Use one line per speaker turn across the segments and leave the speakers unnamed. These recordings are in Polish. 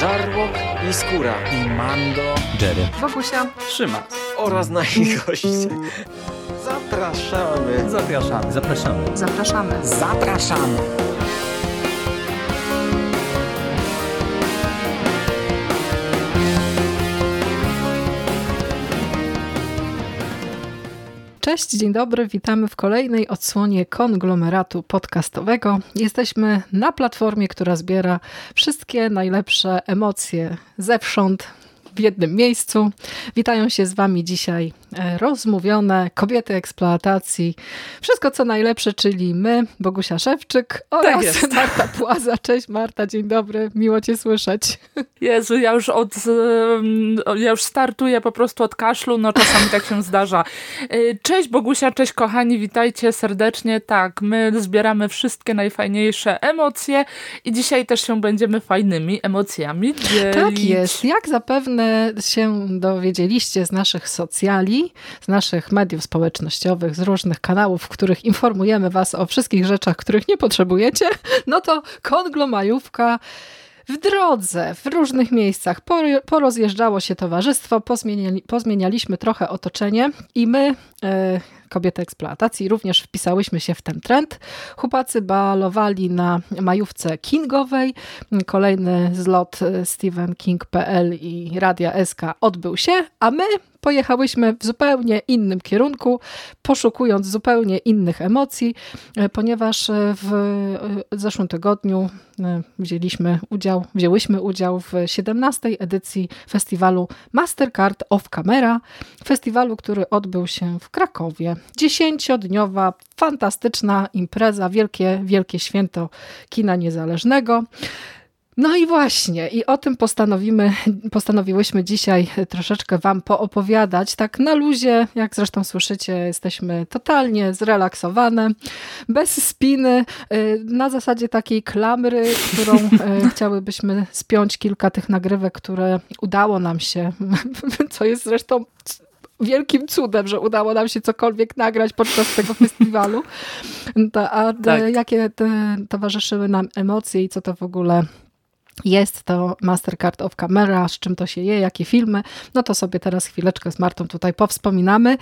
Żarłok i Skóra
i Mando,
Jerry,
Wokusia,
Trzyma
oraz nasi goście. Zapraszamy.
Zapraszamy.
zapraszamy.
zapraszamy.
Zapraszamy.
Cześć, dzień dobry, witamy w kolejnej odsłonie konglomeratu podcastowego. Jesteśmy na platformie, która zbiera wszystkie najlepsze emocje zewsząd w jednym miejscu. Witają się z Wami dzisiaj e, rozmówione kobiety eksploatacji. Wszystko co najlepsze, czyli my, Bogusia Szewczyk oraz
tak
Marta Płaza. Cześć Marta, dzień dobry, miło Cię słyszeć.
Jezu, ja już od, ja już startuję po prostu od kaszlu, no czasami tak się zdarza. E, cześć Bogusia, cześć kochani, witajcie serdecznie. Tak, my zbieramy wszystkie najfajniejsze emocje i dzisiaj też się będziemy fajnymi emocjami dzielić.
Tak jest, jak zapewne się dowiedzieliście z naszych socjali, z naszych mediów społecznościowych, z różnych kanałów, w których informujemy was o wszystkich rzeczach, których nie potrzebujecie, no to konglomajówka w drodze, w różnych miejscach. Porozjeżdżało się towarzystwo, pozmieniali, pozmienialiśmy trochę otoczenie i my, e, kobiety eksploatacji, również wpisałyśmy się w ten trend. Chłopacy balowali na majówce kingowej. Kolejny zlot StephenKing.pl i Radia SK odbył się, a my pojechałyśmy w zupełnie innym kierunku, poszukując zupełnie innych emocji, ponieważ w zeszłym tygodniu wzięliśmy udział, wzięłyśmy udział w 17 edycji festiwalu Mastercard of Camera, festiwalu, który odbył się w Krakowie. Dziesięciodniowa, fantastyczna impreza, wielkie, wielkie święto kina niezależnego. No i właśnie, i o tym postanowimy, postanowiłyśmy dzisiaj troszeczkę Wam poopowiadać. Tak na luzie, jak zresztą słyszycie, jesteśmy totalnie zrelaksowane, bez spiny, y, na zasadzie takiej klamry, którą y, chciałybyśmy spiąć kilka tych nagrywek, które udało nam się, co jest zresztą wielkim cudem, że udało nam się cokolwiek nagrać podczas tego festiwalu. A tak. jakie towarzyszyły nam emocje i co to w ogóle jest to Mastercard of Camera, z czym to się je, jakie filmy, no to sobie teraz chwileczkę z Martą tutaj powspominamy. E,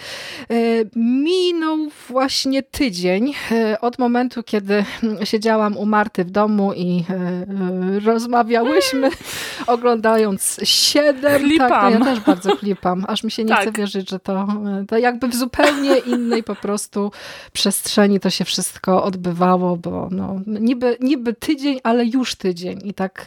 minął właśnie tydzień e, od momentu, kiedy siedziałam u Marty w domu i e, rozmawiałyśmy, oglądając siedem.
Klipam.
Tak, no ja też bardzo klipam, aż mi się nie tak. chce wierzyć, że to, to jakby w zupełnie innej po prostu przestrzeni to się wszystko odbywało, bo no, niby, niby tydzień, ale już tydzień i tak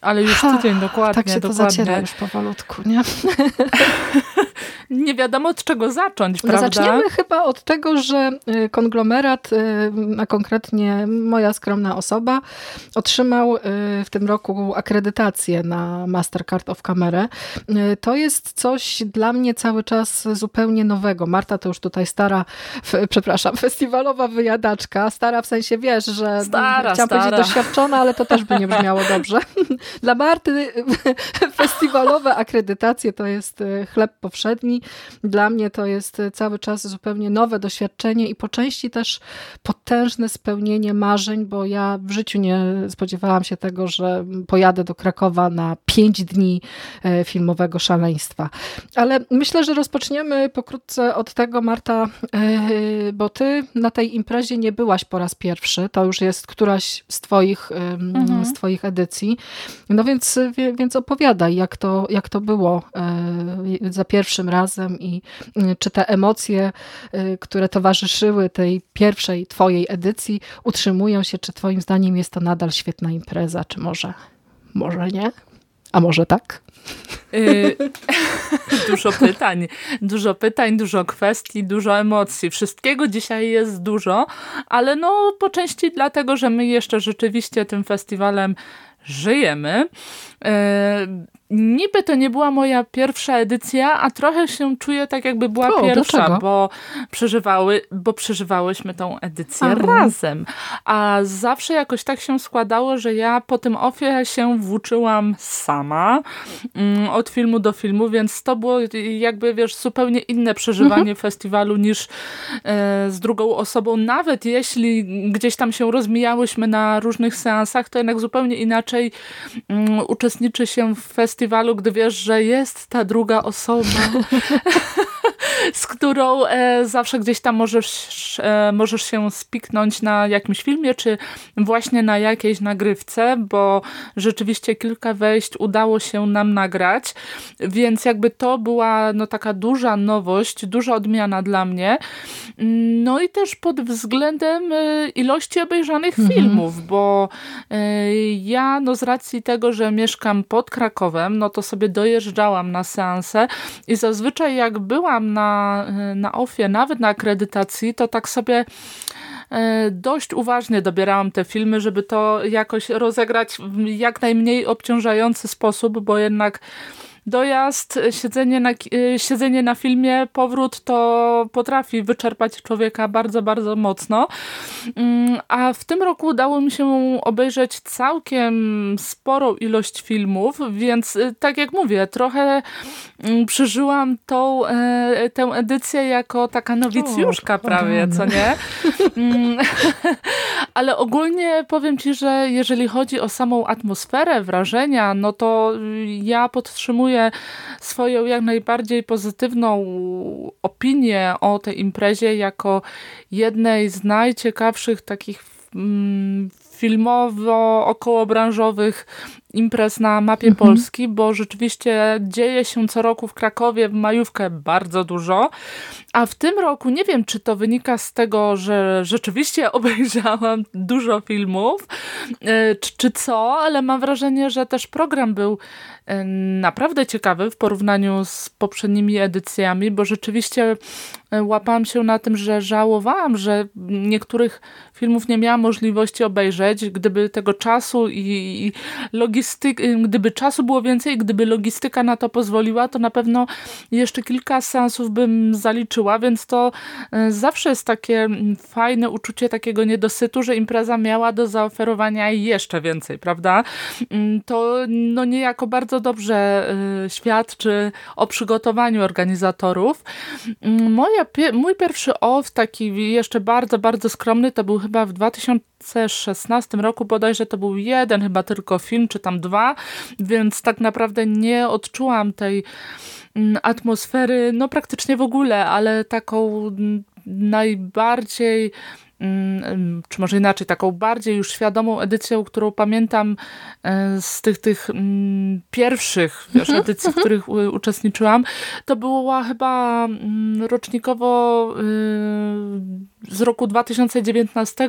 ale już tydzień, dokładnie.
Tak się
dokładnie.
to zaciera już powolutku, nie?
nie wiadomo od czego zacząć, prawda?
Zaczniemy chyba od tego, że y, konglomerat, y, a konkretnie moja skromna osoba, otrzymał y, w tym roku akredytację na Mastercard of Camera. To jest coś dla mnie cały czas zupełnie nowego. Marta to już tutaj stara, przepraszam, festiwalowa wyjadaczka. Stara w sensie, wiesz, że
stara,
chciałam
stara.
powiedzieć doświadczona, ale to też by nie brzmiało dobrze. Dla Marty festiwalowe akredytacje to jest chleb powszedni dla mnie to jest cały czas zupełnie nowe doświadczenie i po części też potężne spełnienie marzeń, bo ja w życiu nie spodziewałam się tego, że pojadę do Krakowa na pięć dni e, filmowego szaleństwa. Ale myślę, że rozpoczniemy pokrótce od tego, Marta, e, bo ty na tej imprezie nie byłaś po raz pierwszy. To już jest któraś z twoich, mhm. z twoich edycji. No więc, więc opowiadaj, jak to, jak to było e, za pierwszym razem i y, czy te emocje, y, które towarzyszyły tej pierwszej twojej edycji utrzymują się, czy twoim zdaniem jest to nadal świetna impreza, czy może, może nie? A może tak?
Yy, dużo pytań, dużo pytań, dużo kwestii, dużo emocji. Wszystkiego dzisiaj jest dużo, ale no po części dlatego, że my jeszcze rzeczywiście tym festiwalem żyjemy. Niby to nie była moja pierwsza edycja, a trochę się czuję tak jakby była
o,
pierwsza, bo, przeżywały, bo przeżywałyśmy tą edycję razem. A zawsze jakoś tak się składało, że ja po tym ofie się włóczyłam sama mm, od filmu do filmu, więc to było jakby, wiesz, zupełnie inne przeżywanie mhm. festiwalu niż e, z drugą osobą. Nawet jeśli gdzieś tam się rozmijałyśmy na różnych seansach, to jednak zupełnie inaczej mm, uczestniczy się w festiwalu, gdy wiesz, że jest ta druga osoba. z którą e, zawsze gdzieś tam możesz, e, możesz się spiknąć na jakimś filmie, czy właśnie na jakiejś nagrywce, bo rzeczywiście kilka wejść udało się nam nagrać, więc jakby to była no, taka duża nowość, duża odmiana dla mnie. No i też pod względem e, ilości obejrzanych mhm. filmów, bo e, ja no z racji tego, że mieszkam pod Krakowem, no to sobie dojeżdżałam na seanse i zazwyczaj jak byłam na na, OFIE, nawet na akredytacji, to tak sobie e, dość uważnie dobierałam te filmy, żeby to jakoś rozegrać w jak najmniej obciążający sposób, bo jednak dojazd, siedzenie na, y, siedzenie na filmie, powrót to potrafi wyczerpać człowieka bardzo, bardzo mocno. Mm, a w tym roku udało mi się obejrzeć całkiem sporą ilość filmów, więc y, tak jak mówię, trochę mm, przeżyłam tą, e, tę edycję jako taka nowicjuszka o, prawie, co nie? Mm, ale ogólnie powiem Ci, że jeżeli chodzi o samą atmosferę, wrażenia, no to ja podtrzymuję swoją jak najbardziej pozytywną opinię o tej imprezie jako jednej z najciekawszych takich mm, filmowo-okołobranżowych imprez na mapie mhm. Polski, bo rzeczywiście dzieje się co roku w Krakowie w majówkę bardzo dużo, a w tym roku nie wiem, czy to wynika z tego, że rzeczywiście obejrzałam dużo filmów, e, czy, czy co, ale mam wrażenie, że też program był naprawdę ciekawy w porównaniu z poprzednimi edycjami, bo rzeczywiście e, łapałam się na tym, że żałowałam, że niektórych filmów nie miałam możliwości obejrzeć, gdyby tego czasu i, logistyki, gdyby czasu było więcej, gdyby logistyka na to pozwoliła, to na pewno jeszcze kilka seansów bym zaliczyła, więc to e, zawsze jest takie fajne uczucie takiego niedosytu, że impreza miała do zaoferowania jeszcze więcej, prawda? Mm, to no niejako bardzo dobrze e, świadczy o przygotowaniu organizatorów. Mm, moja, mój pierwszy off, taki jeszcze bardzo, bardzo skromny, to był chyba w 2000 2016 roku bodajże to był jeden chyba tylko film, czy tam dwa, więc tak naprawdę nie odczułam tej mm, atmosfery, no praktycznie w ogóle, ale taką mm, najbardziej czy może inaczej, taką bardziej już świadomą edycją, którą pamiętam e, z tych, tych mm, pierwszych wiesz, mhm, edycji, w mhm. których uczestniczyłam, to była chyba mm, rocznikowo y, z roku 2019,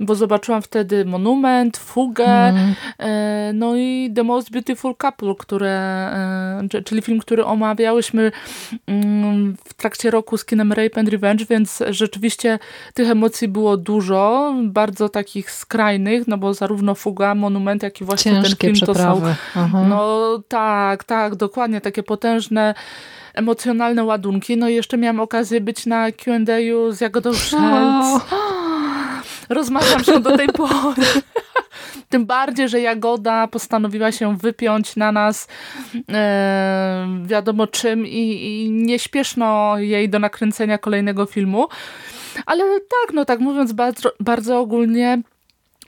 bo zobaczyłam wtedy Monument, Fugę, mm. no i The Most Beautiful Couple, które, e, czyli film, który omawiałyśmy w trakcie roku z kinem Rape and Revenge, więc rzeczywiście tych emocji było dużo, bardzo takich skrajnych, no bo zarówno Fuga, Monument, jak i właśnie
Ciężkie
ten film
przeprawy.
to są... Aha. No tak, tak, dokładnie, takie potężne emocjonalne ładunki. No i jeszcze miałam okazję być na Q&A z Jagodą Szelc. Rozmawiam się do tej pory. Tym bardziej, że Jagoda postanowiła się wypiąć na nas e, wiadomo czym i, i nie śpieszno jej do nakręcenia kolejnego filmu. Ale tak, no tak mówiąc bardzo, bardzo ogólnie,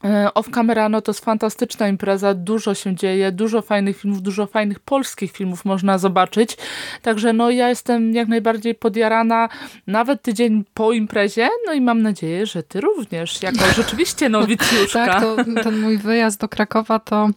e, Off Camera no to jest fantastyczna impreza, dużo się dzieje, dużo fajnych filmów, dużo fajnych polskich filmów można zobaczyć. Także no ja jestem jak najbardziej podjarana nawet tydzień po imprezie, no i mam nadzieję, że ty również, jako rzeczywiście nowicjuszka.
tak, to, ten mój wyjazd do Krakowa to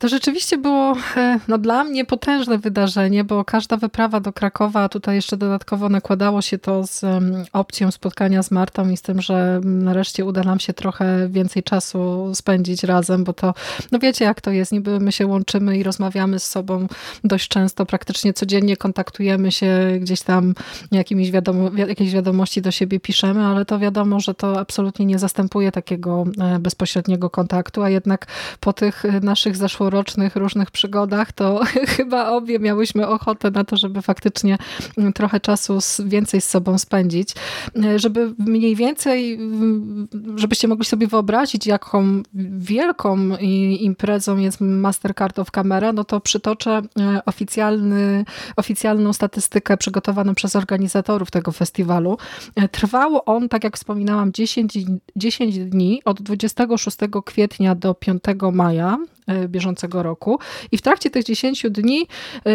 to rzeczywiście było e, no, dla mnie potężne wydarzenie, bo każda wyprawa do Krakowa, a tutaj jeszcze dodatkowo nakładało się to z opcją spotkania z Martą i z tym, że nareszcie uda nam się trochę więcej czasu spędzić razem, bo to, no wiecie jak to jest, niby my się łączymy i rozmawiamy z sobą dość często, praktycznie codziennie kontaktujemy się, gdzieś tam jakimiś wiadomo, jakieś wiadomości do siebie piszemy, ale to wiadomo, że to absolutnie nie zastępuje takiego e, bezpośredniego kontaktu, a jednak po tych e, naszych zeszłorocznych zeszłorocznych różnych przygodach, to chyba obie miałyśmy ochotę na to, żeby faktycznie trochę czasu więcej z sobą spędzić. Żeby mniej więcej, żebyście mogli sobie wyobrazić, jaką wielką imprezą jest Mastercard of Camera, no to przytoczę e, oficjalny, oficjalną statystykę przygotowaną przez organizatorów tego festiwalu. E, trwał on, tak jak wspominałam, 10, 10 dni od 26 kwietnia do 5 maja bieżącego roku. I w trakcie tych 10 dni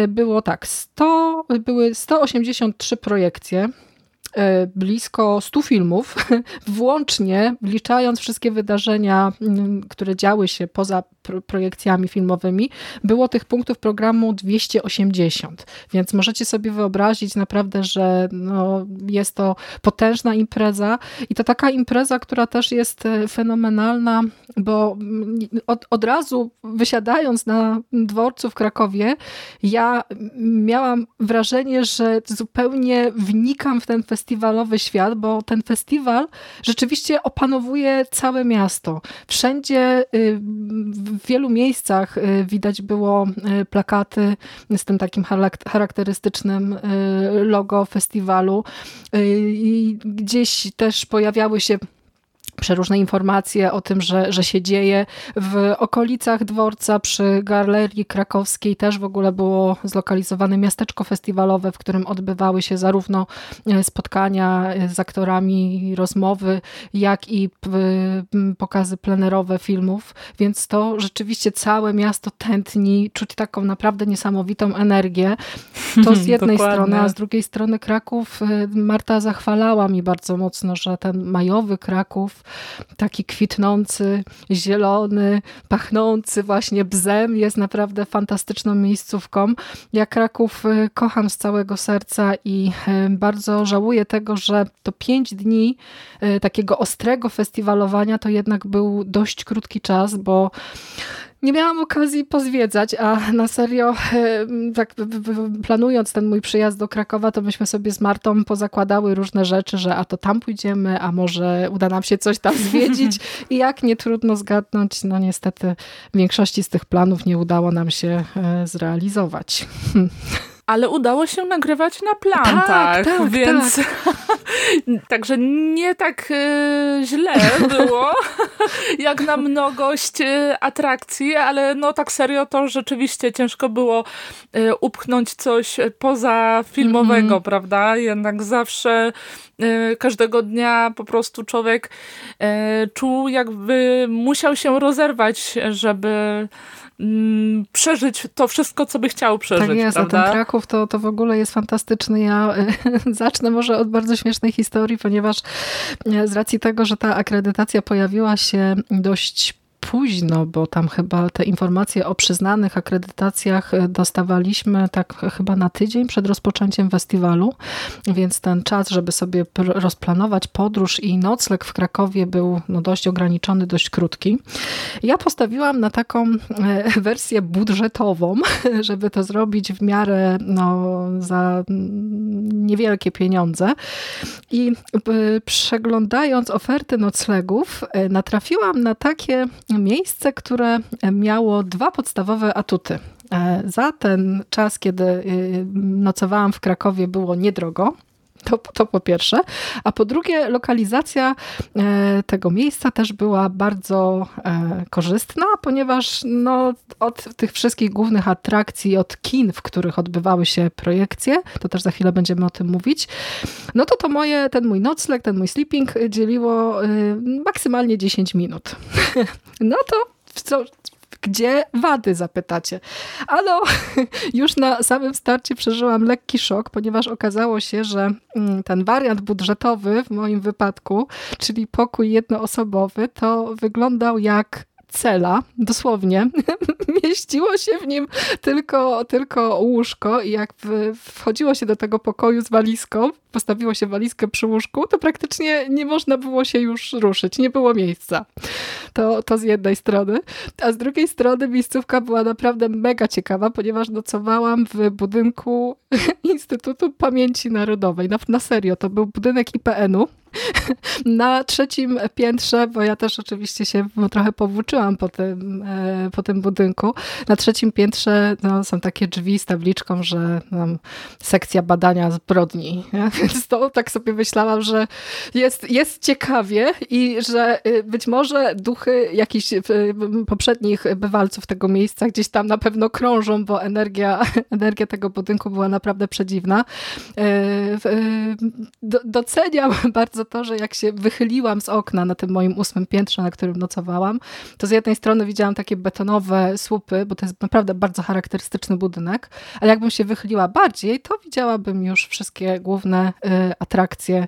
było tak, 100, były 183 projekcje, E, blisko 100 filmów, włącznie wliczając wszystkie wydarzenia, które działy się poza projekcjami filmowymi, było tych punktów programu 280. Więc możecie sobie wyobrazić naprawdę, że no, jest to potężna impreza i to taka impreza, która też jest e, fenomenalna, bo mm, od, od razu wysiadając na dworcu w Krakowie, ja miałam wrażenie, że zupełnie wnikam w ten festiwal festiwalowy świat, bo ten festiwal rzeczywiście opanowuje całe miasto. Wszędzie, y, w wielu miejscach y, widać było y, plakaty z tym takim charakterystycznym logo festiwalu. Gdzieś też pojawiały się przeróżne informacje o tym, że, że się dzieje. W okolicach dworca przy Galerii Krakowskiej też w ogóle było zlokalizowane miasteczko festiwalowe, w którym odbywały się zarówno e, spotkania z aktorami, rozmowy, jak i pokazy plenerowe filmów, więc to rzeczywiście całe miasto tętni, czuć taką naprawdę niesamowitą energię. To z jednej strony, a z drugiej strony Kraków, e, Marta zachwalała mi bardzo mocno, że ten majowy Kraków taki kwitnący, zielony, pachnący właśnie bzem. Jest naprawdę fantastyczną miejscówką. Ja Kraków y, kocham z całego serca i y, bardzo żałuję tego, że to pięć dni y, takiego ostrego festiwalowania to jednak był dość krótki czas, bo nie miałam okazji pozwiedzać, a na serio, e, tak planując ten mój przyjazd do Krakowa, to myśmy sobie z Martą pozakładały różne rzeczy, że a to tam pójdziemy, a może uda nam się coś tam zwiedzić. I jak nie trudno zgadnąć, no niestety większości z tych planów nie udało nam się e, zrealizować.
ale udało się nagrywać na plantach, tak, tak, więc tak. także nie tak y, źle było, jak na mnogość y, atrakcji, ale no tak serio to rzeczywiście ciężko było y, upchnąć coś poza filmowego, mm -hmm. prawda? Jednak zawsze każdego dnia po prostu człowiek czuł jakby musiał się rozerwać, żeby przeżyć to wszystko, co by chciał przeżyć.
Tak jest,
prawda?
a ten Kraków to, to w ogóle jest fantastyczny. Ja zacznę może od bardzo śmiesznej historii, ponieważ e, z racji tego, że ta akredytacja pojawiła się dość późno, bo tam chyba te informacje o przyznanych akredytacjach e, dostawaliśmy tak chyba na tydzień przed rozpoczęciem festiwalu, więc ten czas, żeby sobie rozplanować podróż i nocleg w Krakowie był no, dość ograniczony, dość krótki. Ja postawiłam na taką e, wersję budżetową, żeby to zrobić w miarę no, za niewielkie pieniądze i e, przeglądając oferty noclegów natrafiłam na takie miejsce, które miało dwa podstawowe atuty. E, za ten czas, kiedy y, nocowałam w Krakowie, było niedrogo. To, to po pierwsze. A po drugie, lokalizacja e, tego miejsca też była bardzo e, korzystna, ponieważ no, od tych wszystkich głównych atrakcji, od kin, w których odbywały się projekcje, to też za chwilę będziemy o tym mówić, no to to moje, ten mój nocleg, ten mój sleeping dzieliło e, maksymalnie 10 minut. No to co, gdzie wady, zapytacie. Ale już na samym starcie przeżyłam lekki szok, ponieważ okazało się, że mm, ten wariant budżetowy w moim wypadku, czyli pokój jednoosobowy, to wyglądał jak cela, dosłownie, mieściło się w nim tylko, tylko łóżko i jak wchodziło się do tego pokoju z walizką, postawiło się walizkę przy łóżku, to praktycznie nie można było się już ruszyć, nie było miejsca. To, to z jednej strony. A z drugiej strony miejscówka była naprawdę mega ciekawa, ponieważ nocowałam w budynku Instytutu Pamięci Narodowej. Na, na serio, to był budynek IPN-u na trzecim piętrze, bo ja też oczywiście się trochę powłóczyłam po tym, e, po tym budynku. Na trzecim piętrze no, są takie drzwi z tabliczką, że no, sekcja badania zbrodni. Więc to tak sobie myślałam, że jest, jest ciekawie i że y, być może duchy jakichś y, poprzednich bywalców tego miejsca gdzieś tam na pewno krążą, bo energia, energia tego budynku była naprawdę przedziwna. Y, doceniam bardzo to, że jak się wychyliłam z okna na tym moim ósmym piętrze, na którym nocowałam, to z jednej strony widziałam takie betonowe słupy, bo to jest naprawdę bardzo charakterystyczny budynek, ale jakbym się wychyliła bardziej, to widziałabym już wszystkie główne y, atrakcje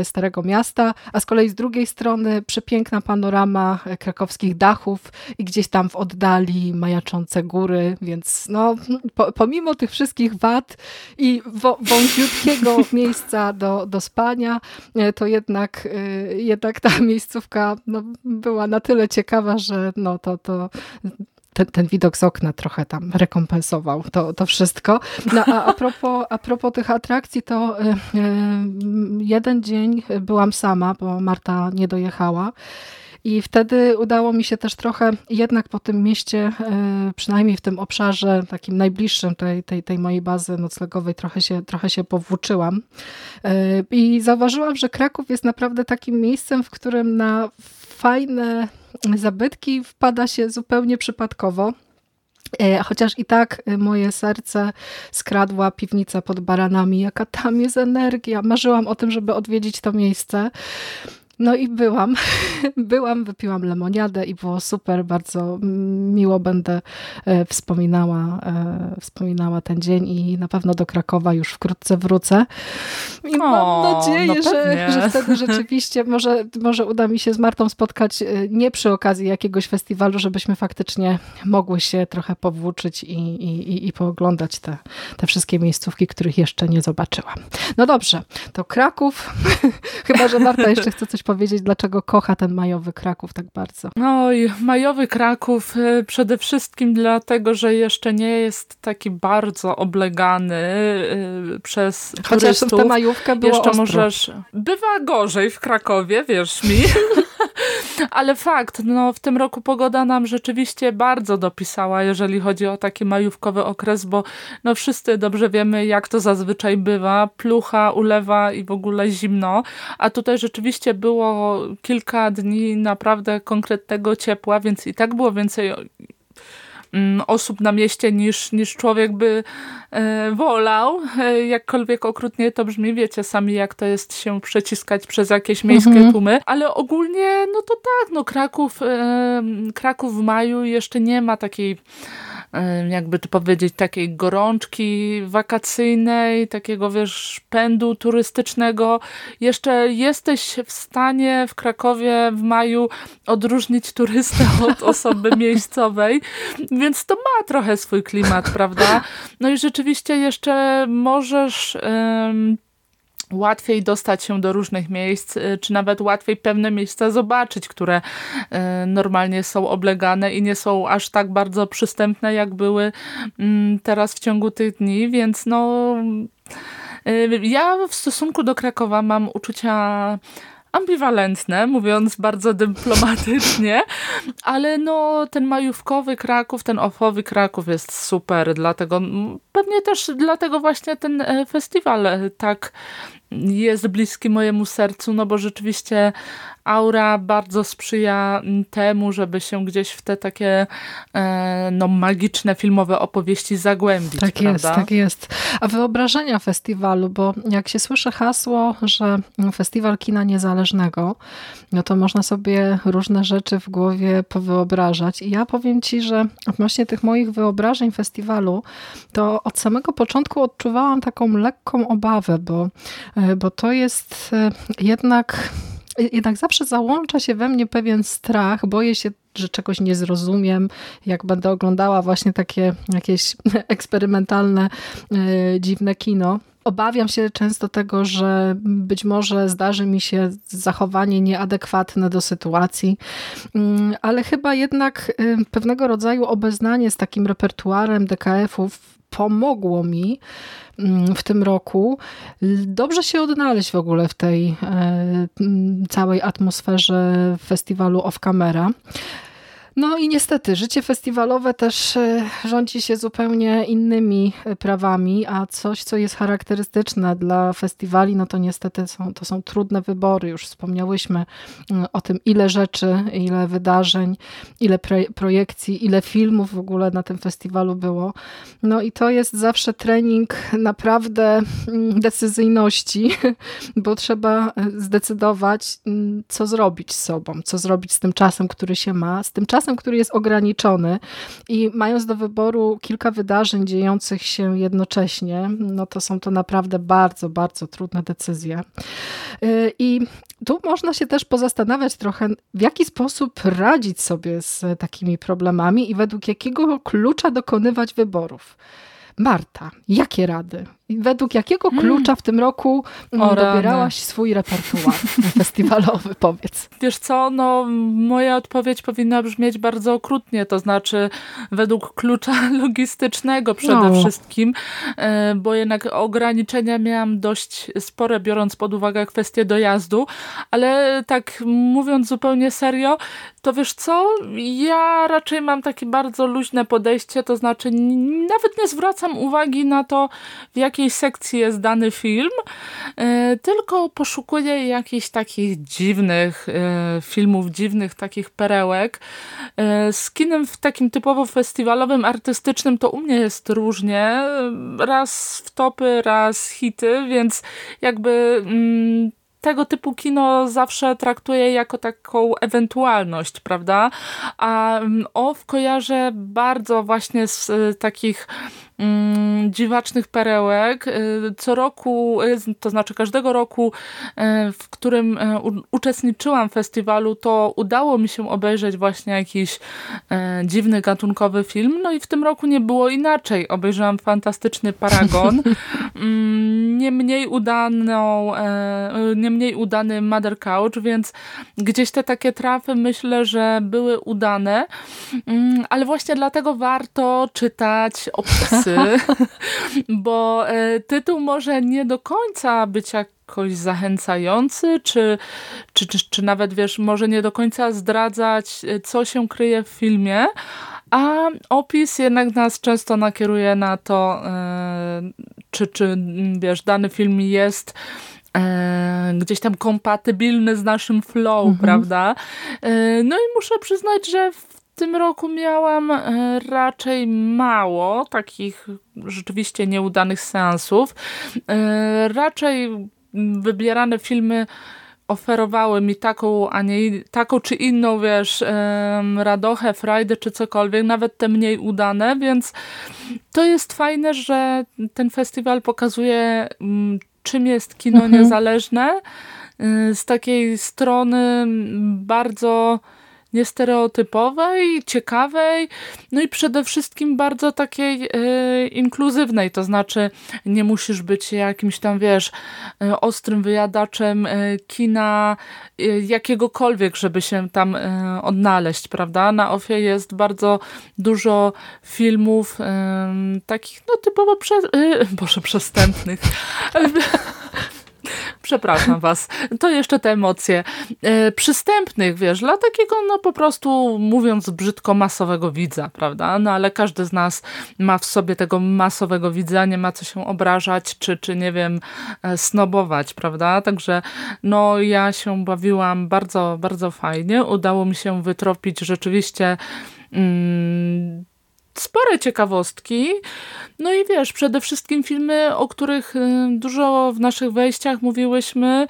y, Starego Miasta, a z kolei z drugiej strony przepiękna panorama krakowskich dachów i gdzieś tam w oddali majaczące góry, więc no, po, pomimo tych wszystkich wad i wąziutkiego miejsca do, do spania, y, to jednak, jednak ta miejscówka no, była na tyle ciekawa, że no, to, to ten, ten, widok z okna trochę tam rekompensował to, to wszystko. No a, a, propos, a propos tych atrakcji, to y, jeden dzień byłam sama, bo Marta nie dojechała. I wtedy udało mi się też trochę jednak po tym mieście, przynajmniej w tym obszarze takim najbliższym tej, tej, tej mojej bazy noclegowej, trochę się, trochę się powłóczyłam. I zauważyłam, że Kraków jest naprawdę takim miejscem, w którym na fajne zabytki wpada się zupełnie przypadkowo. E, chociaż i tak e, moje serce skradła piwnica pod baranami, jaka tam jest energia. Marzyłam o tym, żeby odwiedzić to miejsce. No i byłam, byłam, wypiłam lemoniadę i było super, bardzo miło będę e, wspominała, e, wspominała ten dzień i na pewno do Krakowa już wkrótce wrócę. I o, mam nadzieję, no że, że wtedy rzeczywiście może, może uda mi się z Martą spotkać e, nie przy okazji jakiegoś festiwalu, żebyśmy faktycznie mogły się trochę powłóczyć i, i, i pooglądać te, te wszystkie miejscówki, których jeszcze nie zobaczyłam. No dobrze, to Kraków, chyba, że Marta jeszcze chce coś powiedzieć, dlaczego kocha ten majowy Kraków tak bardzo?
Oj, majowy Kraków e, przede wszystkim dlatego, że jeszcze nie jest taki bardzo oblegany e, przez
Chociaż
turystów.
Chociaż tę majówkę było
Jeszcze
ostro.
możesz... Bywa gorzej w Krakowie, wierz mi. Ale fakt, no w tym roku pogoda nam rzeczywiście bardzo dopisała, jeżeli chodzi o taki majówkowy okres, bo no wszyscy dobrze wiemy, jak to zazwyczaj bywa. Plucha, ulewa i w ogóle zimno. A tutaj rzeczywiście było kilka dni naprawdę konkretnego ciepła, więc i tak było więcej osób na mieście niż, niż człowiek by e, wolał. E, jakkolwiek okrutnie to brzmi, wiecie sami jak to jest się przeciskać przez jakieś miejskie mhm. tłumy, ale ogólnie no to tak, no Kraków, e, Kraków w maju jeszcze nie ma takiej jakby to powiedzieć, takiej gorączki wakacyjnej, takiego wiesz, pędu turystycznego. Jeszcze jesteś w stanie w Krakowie w maju odróżnić turystę od osoby miejscowej, więc to ma trochę swój klimat, prawda? No i rzeczywiście jeszcze możesz łatwiej dostać się do różnych miejsc, y, czy nawet łatwiej pewne miejsca zobaczyć, które y, normalnie są oblegane i nie są aż tak bardzo przystępne, jak były mm, teraz w ciągu tych dni, więc no y, ja w stosunku do Krakowa mam uczucia ambiwalentne, mówiąc bardzo dyplomatycznie, ale no ten majówkowy Kraków, ten ofowy Kraków jest super, dlatego pewnie też dlatego właśnie ten e, festiwal e, tak jest bliski mojemu sercu, no bo rzeczywiście aura bardzo sprzyja temu, żeby się gdzieś w te takie e, no, magiczne filmowe opowieści zagłębić.
Tak
prawda?
jest, tak jest. A wyobrażenia festiwalu, bo jak się słyszy hasło, że festiwal kina niezależnego, no to można sobie różne rzeczy w głowie powyobrażać. I ja powiem ci, że odnośnie tych moich wyobrażeń festiwalu, to od samego początku odczuwałam taką lekką obawę, bo, bo to jest e, jednak jednak zawsze załącza się we mnie pewien strach, boję się, że czegoś nie zrozumiem, jak będę oglądała właśnie takie jakieś eksperymentalne, e, dziwne kino. obawiam się często tego, że być może zdarzy mi się zachowanie nieadekwatne do sytuacji, mm, ale chyba jednak pewnego rodzaju obeznanie z takim repertuarem DKF-ów pomogło mi mm, w tym roku dobrze się odnaleźć w ogóle w tej e, całej atmosferze festiwalu Off Camera. No i niestety, życie festiwalowe też e, rządzi się zupełnie innymi e, prawami, a coś, co jest charakterystyczne dla festiwali, no to niestety są, to są trudne wybory. Już wspomniałyśmy mm, o tym, ile rzeczy, ile wydarzeń, ile projekcji, ile filmów w ogóle na tym festiwalu było. No i to jest zawsze trening naprawdę mm, decyzyjności, bo trzeba e, zdecydować, mm, co zrobić z sobą, co zrobić z tym czasem, który się ma, z tym czasem, czasem, który jest ograniczony i mając do wyboru kilka wydarzeń dziejących się jednocześnie, no to są to naprawdę bardzo, bardzo trudne decyzje. Y, I tu można się też pozastanawiać trochę, w jaki sposób radzić sobie z takimi problemami i według jakiego klucza dokonywać wyborów. Marta, jakie rady? Według jakiego hmm. klucza w tym roku o, dobierałaś swój repertuar festiwalowy, powiedz?
Wiesz co, no moja odpowiedź powinna brzmieć bardzo okrutnie, to znaczy według klucza logistycznego przede no. wszystkim, e, bo jednak ograniczenia miałam dość spore, biorąc pod uwagę kwestię dojazdu, ale tak mówiąc zupełnie serio, to wiesz co, ja raczej mam takie bardzo luźne podejście, to znaczy nawet nie zwracam uwagi na to, w jaki jakiej sekcji jest dany film, e, tylko poszukuję jakichś takich dziwnych e, filmów, dziwnych takich perełek. E, z kinem w takim typowo festiwalowym, artystycznym to u mnie jest różnie. Raz w topy, raz hity, więc jakby mm, tego typu kino zawsze traktuję jako taką ewentualność, prawda? A mm, OFF kojarzę bardzo właśnie z takich dziwacznych perełek. Y, co roku, y, to znaczy każdego roku, y, w którym uczestniczyłam w festiwalu, to udało mi się obejrzeć właśnie jakiś dziwny, gatunkowy film. No i w tym roku nie było inaczej. Obejrzałam fantastyczny Paragon. Mm, nie mniej udaną, nie mniej udany Mother Couch, więc gdzieś te takie trafy myślę, że były udane. Mm, ale właśnie dlatego warto czytać opisy bo e, tytuł może nie do końca być jakoś zachęcający, czy, czy, czy, czy nawet, wiesz, może nie do końca zdradzać, e, co się kryje w filmie, a opis jednak nas często nakieruje na to, e, czy, czy wiesz, dany film jest gdzieś tam kompatybilny z naszym flow, mhm. prawda? no i muszę przyznać, że tym roku miałam e, raczej mało takich rzeczywiście nieudanych seansów. E, raczej wybierane filmy oferowały mi taką, a nie taką czy inną, wiesz, radochę, frajdę czy cokolwiek, nawet te mniej udane, więc to jest fajne, że ten festiwal pokazuje mm, czym jest kino mhm. niezależne e, z takiej strony bardzo niestereotypowej, ciekawej, no i przede wszystkim bardzo takiej e, inkluzywnej, to znaczy nie musisz być jakimś tam, wiesz, e, ostrym wyjadaczem e, kina jakiegokolwiek, żeby się tam odnaleźć, prawda? Na OFIE jest bardzo dużo filmów takich, no typowo prze, boże, przestępnych. Przepraszam was, to jeszcze te emocje e, przystępnych, wiesz, dla takiego, no po prostu mówiąc brzydko, masowego widza, prawda? No ale każdy z nas ma w sobie tego masowego widza, nie ma co się obrażać, czy, czy nie wiem, e, snobować, prawda? Także no ja się bawiłam bardzo, bardzo fajnie. Udało mi się wytropić rzeczywiście mm, spore ciekawostki. No i wiesz, przede wszystkim filmy, o których y, dużo w naszych wejściach mówiłyśmy,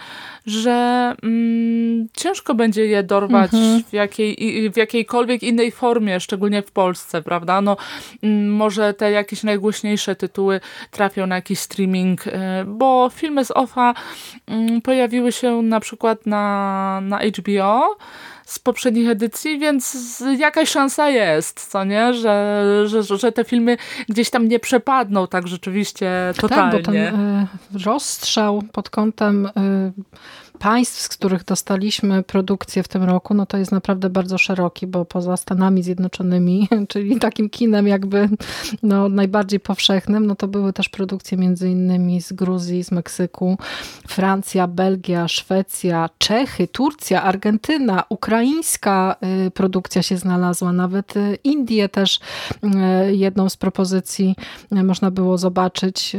że mm, ciężko będzie je dorwać mhm. w, jakiej, w jakiejkolwiek innej formie, szczególnie w Polsce, prawda? No, mm, może te jakieś najgłośniejsze tytuły trafią na jakiś streaming, y, bo filmy z OFA mm, pojawiły się na przykład na, na HBO, z poprzednich edycji, więc jakaś szansa jest, co nie? Że, że, że te filmy gdzieś tam nie przepadną tak rzeczywiście totalnie. Tak, bo ten
y, rozstrzał pod kątem y, państw, z których dostaliśmy produkcję w tym roku, no to jest naprawdę bardzo szeroki, bo poza Stanami Zjednoczonymi, czyli takim kinem jakby no, najbardziej powszechnym, no to były też produkcje między innymi z Gruzji, z Meksyku, Francja, Belgia, Szwecja, Czechy, Turcja, Argentyna, ukraińska y, produkcja się znalazła, nawet y, Indie też y, jedną z propozycji można było zobaczyć,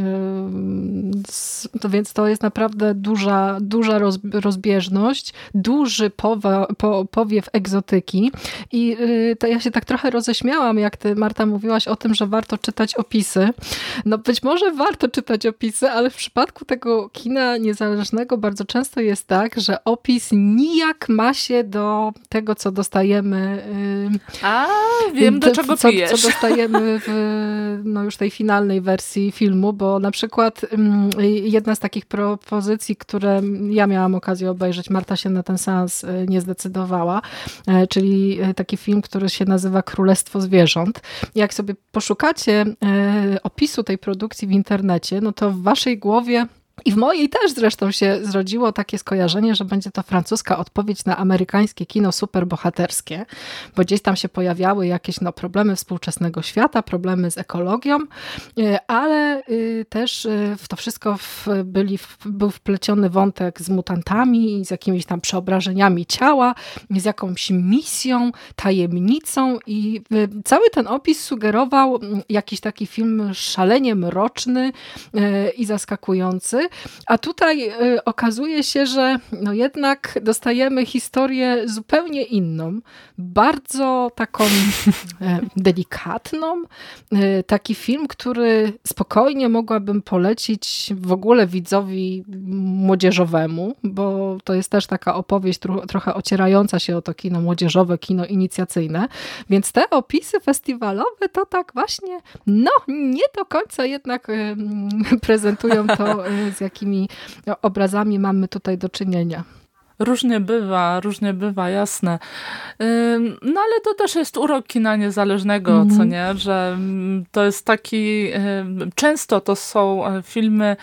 więc to jest naprawdę duża, duża rozbieżność rozbieżność, duży powa, po, powiew egzotyki i y, to ja się tak trochę roześmiałam, jak ty Marta mówiłaś o tym, że warto czytać opisy. No być może warto czytać opisy, ale w przypadku tego kina niezależnego bardzo często jest tak, że opis nijak ma się do tego, co dostajemy.
Y, A, wiem do czego
co,
pijesz.
Co dostajemy w no już tej finalnej wersji filmu, bo na przykład jedna z takich propozycji, które ja miałam okazję obejrzeć. Marta się na ten seans e, nie zdecydowała, e, czyli e, taki film, który się nazywa Królestwo Zwierząt. Jak sobie poszukacie opisu tej produkcji w internecie, no to w waszej głowie i w mojej też zresztą się zrodziło takie skojarzenie, że będzie to francuska odpowiedź na amerykańskie kino superbohaterskie, bo gdzieś tam się pojawiały jakieś no, problemy współczesnego świata, problemy z ekologią, e, ale y, też y, w to wszystko w, byli, był wpleciony wątek z mutantami, z jakimiś tam przeobrażeniami ciała, z jakąś misją, tajemnicą i y, cały ten opis sugerował mm, jakiś taki film szalenie mroczny i zaskakujący, a tutaj y, okazuje się, że no jednak dostajemy historię zupełnie inną, bardzo taką e, delikatną. E, taki film, który spokojnie mogłabym polecić w ogóle widzowi młodzieżowemu, bo to jest też taka opowieść trochę ocierająca się o to kino młodzieżowe, kino inicjacyjne. Więc te opisy festiwalowe to tak właśnie, no nie do końca jednak prezentują to e, z jakimi obrazami mamy tutaj do czynienia.
Różnie bywa, różnie bywa, jasne. No ale to też jest urok kina niezależnego, mm -hmm. co nie? Że mm, to jest taki, często to są e, filmy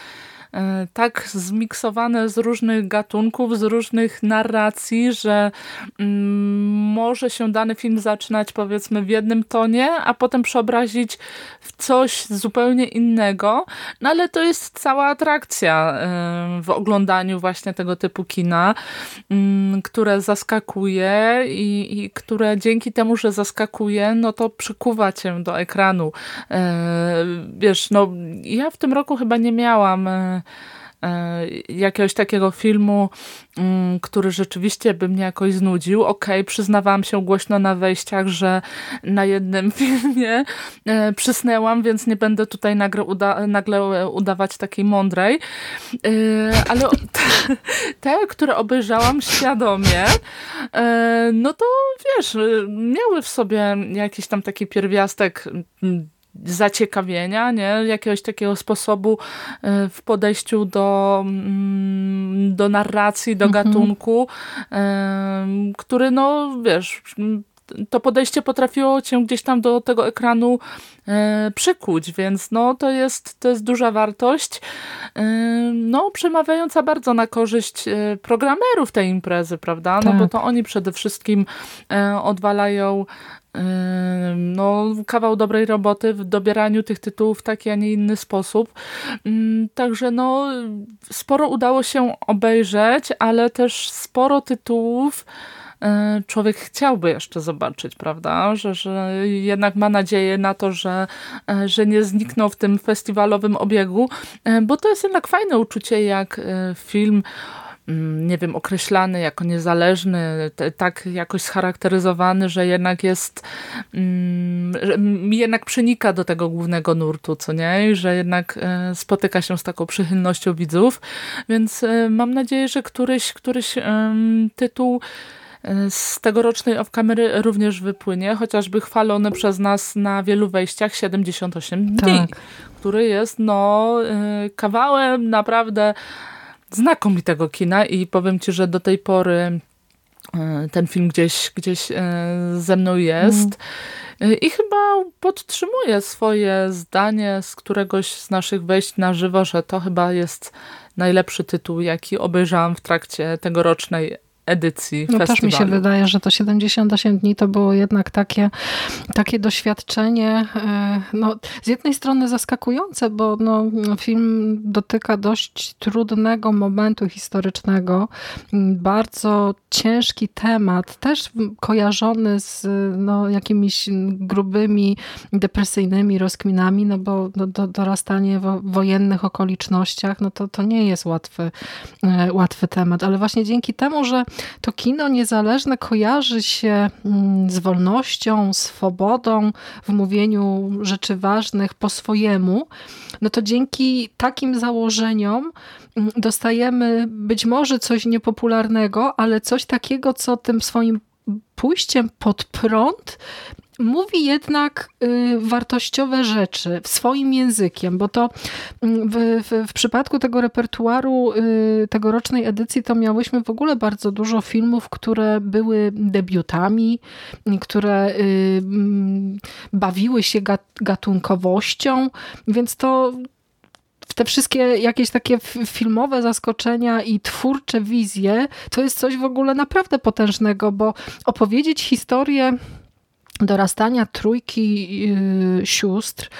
tak zmiksowane z różnych gatunków, z różnych narracji, że mm, może się dany film zaczynać powiedzmy w jednym tonie, a potem przeobrazić w coś zupełnie innego, no ale to jest cała atrakcja e, w oglądaniu właśnie tego typu kina, mm, które zaskakuje i, i które dzięki temu, że zaskakuje, no to przykuwa cię do ekranu. E, wiesz, no ja w tym roku chyba nie miałam E, jakiegoś takiego filmu, mm, który rzeczywiście by mnie jakoś znudził. Okej, okay, przyznawałam się głośno na wejściach, że na jednym filmie e, przysnęłam, więc nie będę tutaj nagle, uda nagle udawać takiej mądrej. E, ale te, te, które obejrzałam świadomie, no to wiesz, miały w sobie jakiś tam taki pierwiastek zaciekawienia, nie? jakiegoś takiego sposobu e, w podejściu do, mm, do narracji, do mhm. gatunku, e, który no wiesz, to podejście potrafiło cię gdzieś tam do tego ekranu e, przykuć, więc no to jest, to jest duża wartość, no przemawiająca bardzo na korzyść programerów tej imprezy, prawda? No tak. bo to oni przede wszystkim odwalają no, kawał dobrej roboty w dobieraniu tych tytułów w taki, a nie inny sposób. Także no, sporo udało się obejrzeć, ale też sporo tytułów e, człowiek chciałby jeszcze zobaczyć, prawda? Że, że jednak ma nadzieję na to, że, e, że nie znikną w tym festiwalowym obiegu, e, bo to jest jednak fajne uczucie, jak film Mm, nie wiem, określany jako niezależny, tak jakoś scharakteryzowany, że jednak jest, mm, jednak przenika do tego głównego nurtu, co nie? Że jednak e, spotyka się z taką przychylnością widzów, więc e, mam nadzieję, że któryś, któryś tytuł e, z tegorocznej off-kamery również wypłynie, chociażby chwalony przez nas na wielu wejściach 78 dni, tak. który jest no kawałem naprawdę znakomitego kina i powiem ci, że do tej pory ten film gdzieś, gdzieś ze mną jest. Mm. I chyba podtrzymuję swoje zdanie z któregoś z naszych wejść na żywo, że to chyba jest najlepszy tytuł, jaki obejrzałam w trakcie tegorocznej edycji
no
festiwalu.
Też mi się wydaje, że to 78 dni to było jednak takie, takie doświadczenie, e, no, z jednej strony zaskakujące, bo no, film dotyka dość trudnego momentu historycznego, bardzo ciężki temat, też kojarzony z no, jakimiś grubymi, depresyjnymi rozkminami, no bo no, do, dorastanie w wojennych okolicznościach, no to, to nie jest łatwy, e, łatwy temat, ale właśnie dzięki temu, że to kino niezależne kojarzy się mm, z wolnością, swobodą w mówieniu rzeczy ważnych po swojemu, no to dzięki takim założeniom mm, dostajemy być może coś niepopularnego, ale coś takiego, co tym swoim pójściem pod prąd mówi jednak y, wartościowe rzeczy swoim językiem, bo to mm, w, w, w, przypadku tego repertuaru y, tegorocznej edycji to miałyśmy w ogóle bardzo dużo filmów, które były debiutami, które y, mm, bawiły się gatunkowością, więc to te wszystkie jakieś takie filmowe zaskoczenia i twórcze wizje, to jest coś w ogóle naprawdę potężnego, bo opowiedzieć historię dorastania trójki yy, sióstr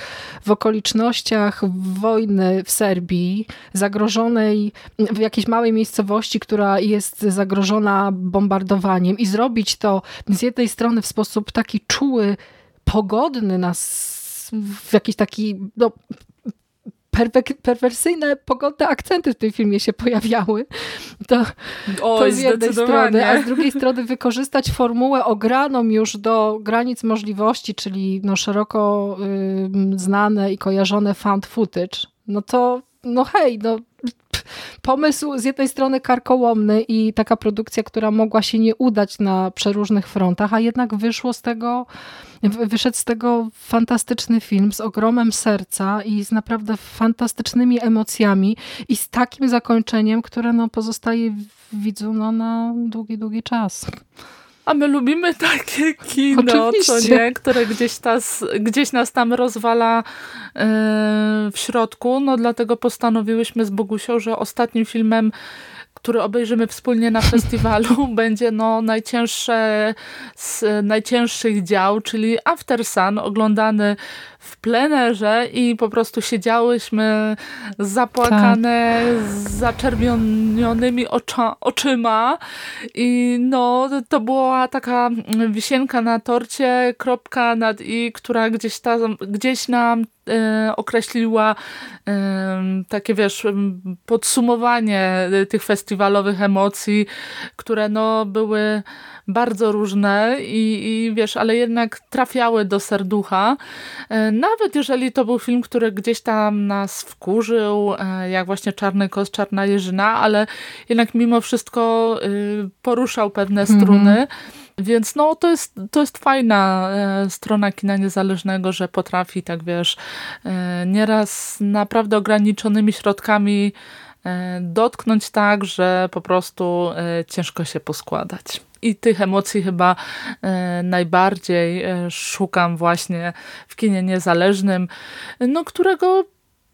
w okolicznościach wojny w Serbii, zagrożonej w jakiejś małej miejscowości, która jest zagrożona bombardowaniem i zrobić to z jednej strony w sposób taki czuły, pogodny nas w jakiś taki no, perwersyjne, pogodne akcenty w tym filmie się pojawiały. To,
Oj,
to z jednej strony, a z drugiej strony wykorzystać formułę ograną już do granic możliwości, czyli no szeroko y, znane i kojarzone found footage, no to no hej, no pomysł z jednej strony karkołomny i taka produkcja, która mogła się nie udać na przeróżnych frontach, a jednak wyszło z tego, wyszedł z tego fantastyczny film z ogromem serca i z naprawdę fantastycznymi emocjami i z takim zakończeniem, które no pozostaje widzu no, na długi, długi czas.
A my lubimy takie kino, co nie, które gdzieś, tas, gdzieś nas tam rozwala yy, w środku. No dlatego postanowiłyśmy z Bogusią, że ostatnim filmem który obejrzymy wspólnie na festiwalu, będzie no najcięższe z najcięższych dział, czyli After Sun, oglądany w plenerze i po prostu siedziałyśmy zapłakane, tak. z zaczerwionymi ocza, oczyma i no to była taka wisienka na torcie, kropka nad i, która gdzieś, tam, gdzieś nam e, określiła e, takie, wiesz, podsumowanie tych festiwalowych emocji, które no były bardzo różne i, i wiesz, ale jednak trafiały do serducha. E, nawet jeżeli to był film, który gdzieś tam nas wkurzył, e, jak właśnie Czarny Kos, Czarna Jeżyna, ale jednak mimo wszystko y, poruszał pewne mhm. struny. Mm -hmm. Więc no, to jest, to jest fajna e, strona kina niezależnego, że potrafi, tak wiesz, nieraz naprawdę ograniczonymi środkami dotknąć tak, że po prostu ciężko się poskładać i tych emocji chyba e, najbardziej e, szukam właśnie w kinie niezależnym, no którego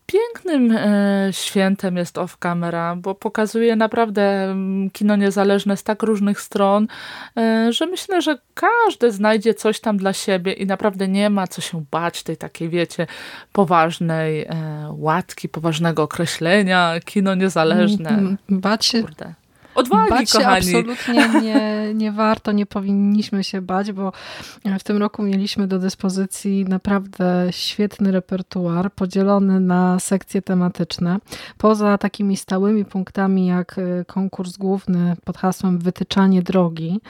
pięknym e, świętem jest off camera, bo pokazuje naprawdę kino niezależne z tak różnych stron, że myślę, że każdy znajdzie coś tam dla siebie i naprawdę nie ma co się bać tej takiej, wiecie, poważnej łatki, poważnego określenia, kino niezależne. Mm,
bać się, Kurde.
Odwagi,
bać się
kochani.
absolutnie nie, nie warto, nie powinniśmy się bać, bo w tym roku mieliśmy do dyspozycji naprawdę świetny repertuar, podzielony na sekcje tematyczne. Poza takimi stałymi punktami jak e, konkurs główny pod hasłem wytyczanie drogi,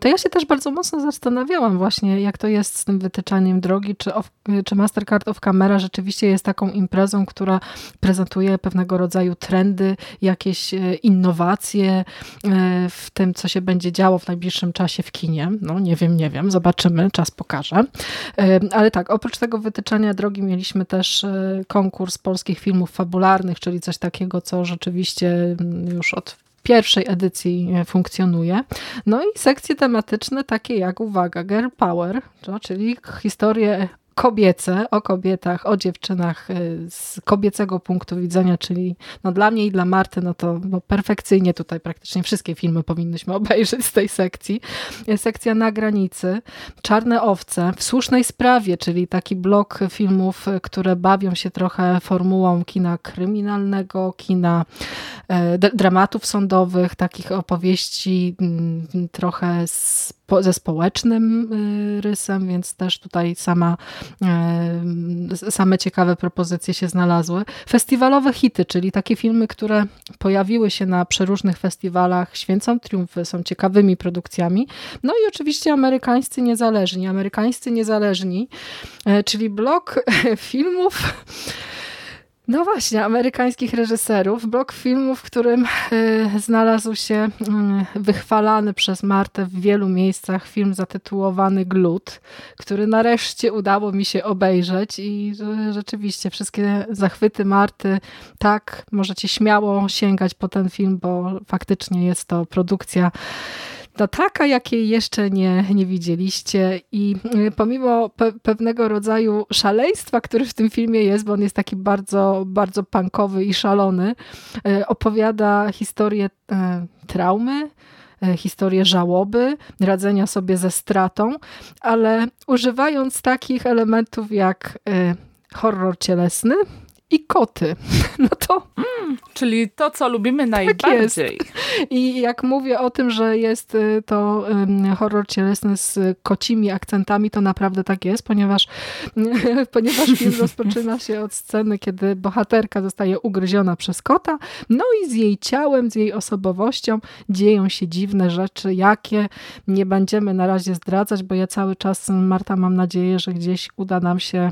to ja się też bardzo mocno zastanawiałam właśnie, jak to jest z tym wytyczaniem drogi, czy, off, czy Mastercard of Camera rzeczywiście jest taką imprezą, która prezentuje pewnego rodzaju trendy, jakieś e, innowacje, E, w tym, co się będzie działo w najbliższym czasie w kinie. No nie wiem, nie wiem, zobaczymy, czas pokaże. E, ale tak, oprócz tego wytyczania drogi mieliśmy też e, konkurs polskich filmów fabularnych, czyli coś takiego, co rzeczywiście już od pierwszej edycji funkcjonuje. No i sekcje tematyczne takie jak, uwaga, Girl Power, czyli historie kobiece, o kobietach, o dziewczynach y, z kobiecego punktu widzenia, czyli no dla mnie i dla Marty, no to no perfekcyjnie tutaj praktycznie wszystkie filmy powinnyśmy obejrzeć z tej sekcji. Sekcja na granicy, Czarne owce, w słusznej sprawie, czyli taki blok filmów, które bawią się trochę formułą kina kryminalnego, kina e, dramatów sądowych, takich opowieści mm, trochę z ze społecznym y, rysem, więc też tutaj sama, y, same ciekawe propozycje się znalazły. Festiwalowe hity, czyli takie filmy, które pojawiły się na przeróżnych festiwalach, święcą triumfy, są ciekawymi produkcjami. No i oczywiście amerykańscy niezależni. Amerykańscy niezależni, y, czyli blok filmów no właśnie, amerykańskich reżyserów. Blok filmu, w którym y, znalazł się y, wychwalany przez Martę w wielu miejscach film zatytułowany Glut, który nareszcie udało mi się obejrzeć i rzeczywiście wszystkie zachwyty Marty, tak, możecie śmiało sięgać po ten film, bo faktycznie jest to produkcja no taka, jakiej jeszcze nie, nie widzieliście. I y, pomimo pe pewnego rodzaju szaleństwa, który w tym filmie jest, bo on jest taki bardzo, bardzo punkowy i szalony, y, opowiada historię y, traumy, historię żałoby, radzenia sobie ze stratą, ale używając takich elementów jak horror cielesny, i koty. No to.
Mm, czyli to, co lubimy tak najbardziej.
Tak I jak mówię o tym, że jest y, to horror cielesny z kocimi akcentami, to naprawdę tak jest, ponieważ, ponieważ film rozpoczyna się od sceny, kiedy bohaterka zostaje ugryziona przez kota, no i z jej ciałem, z jej osobowością dzieją się dziwne rzeczy, jakie nie będziemy na razie zdradzać, bo ja cały czas, Marta, mam nadzieję, że gdzieś uda nam się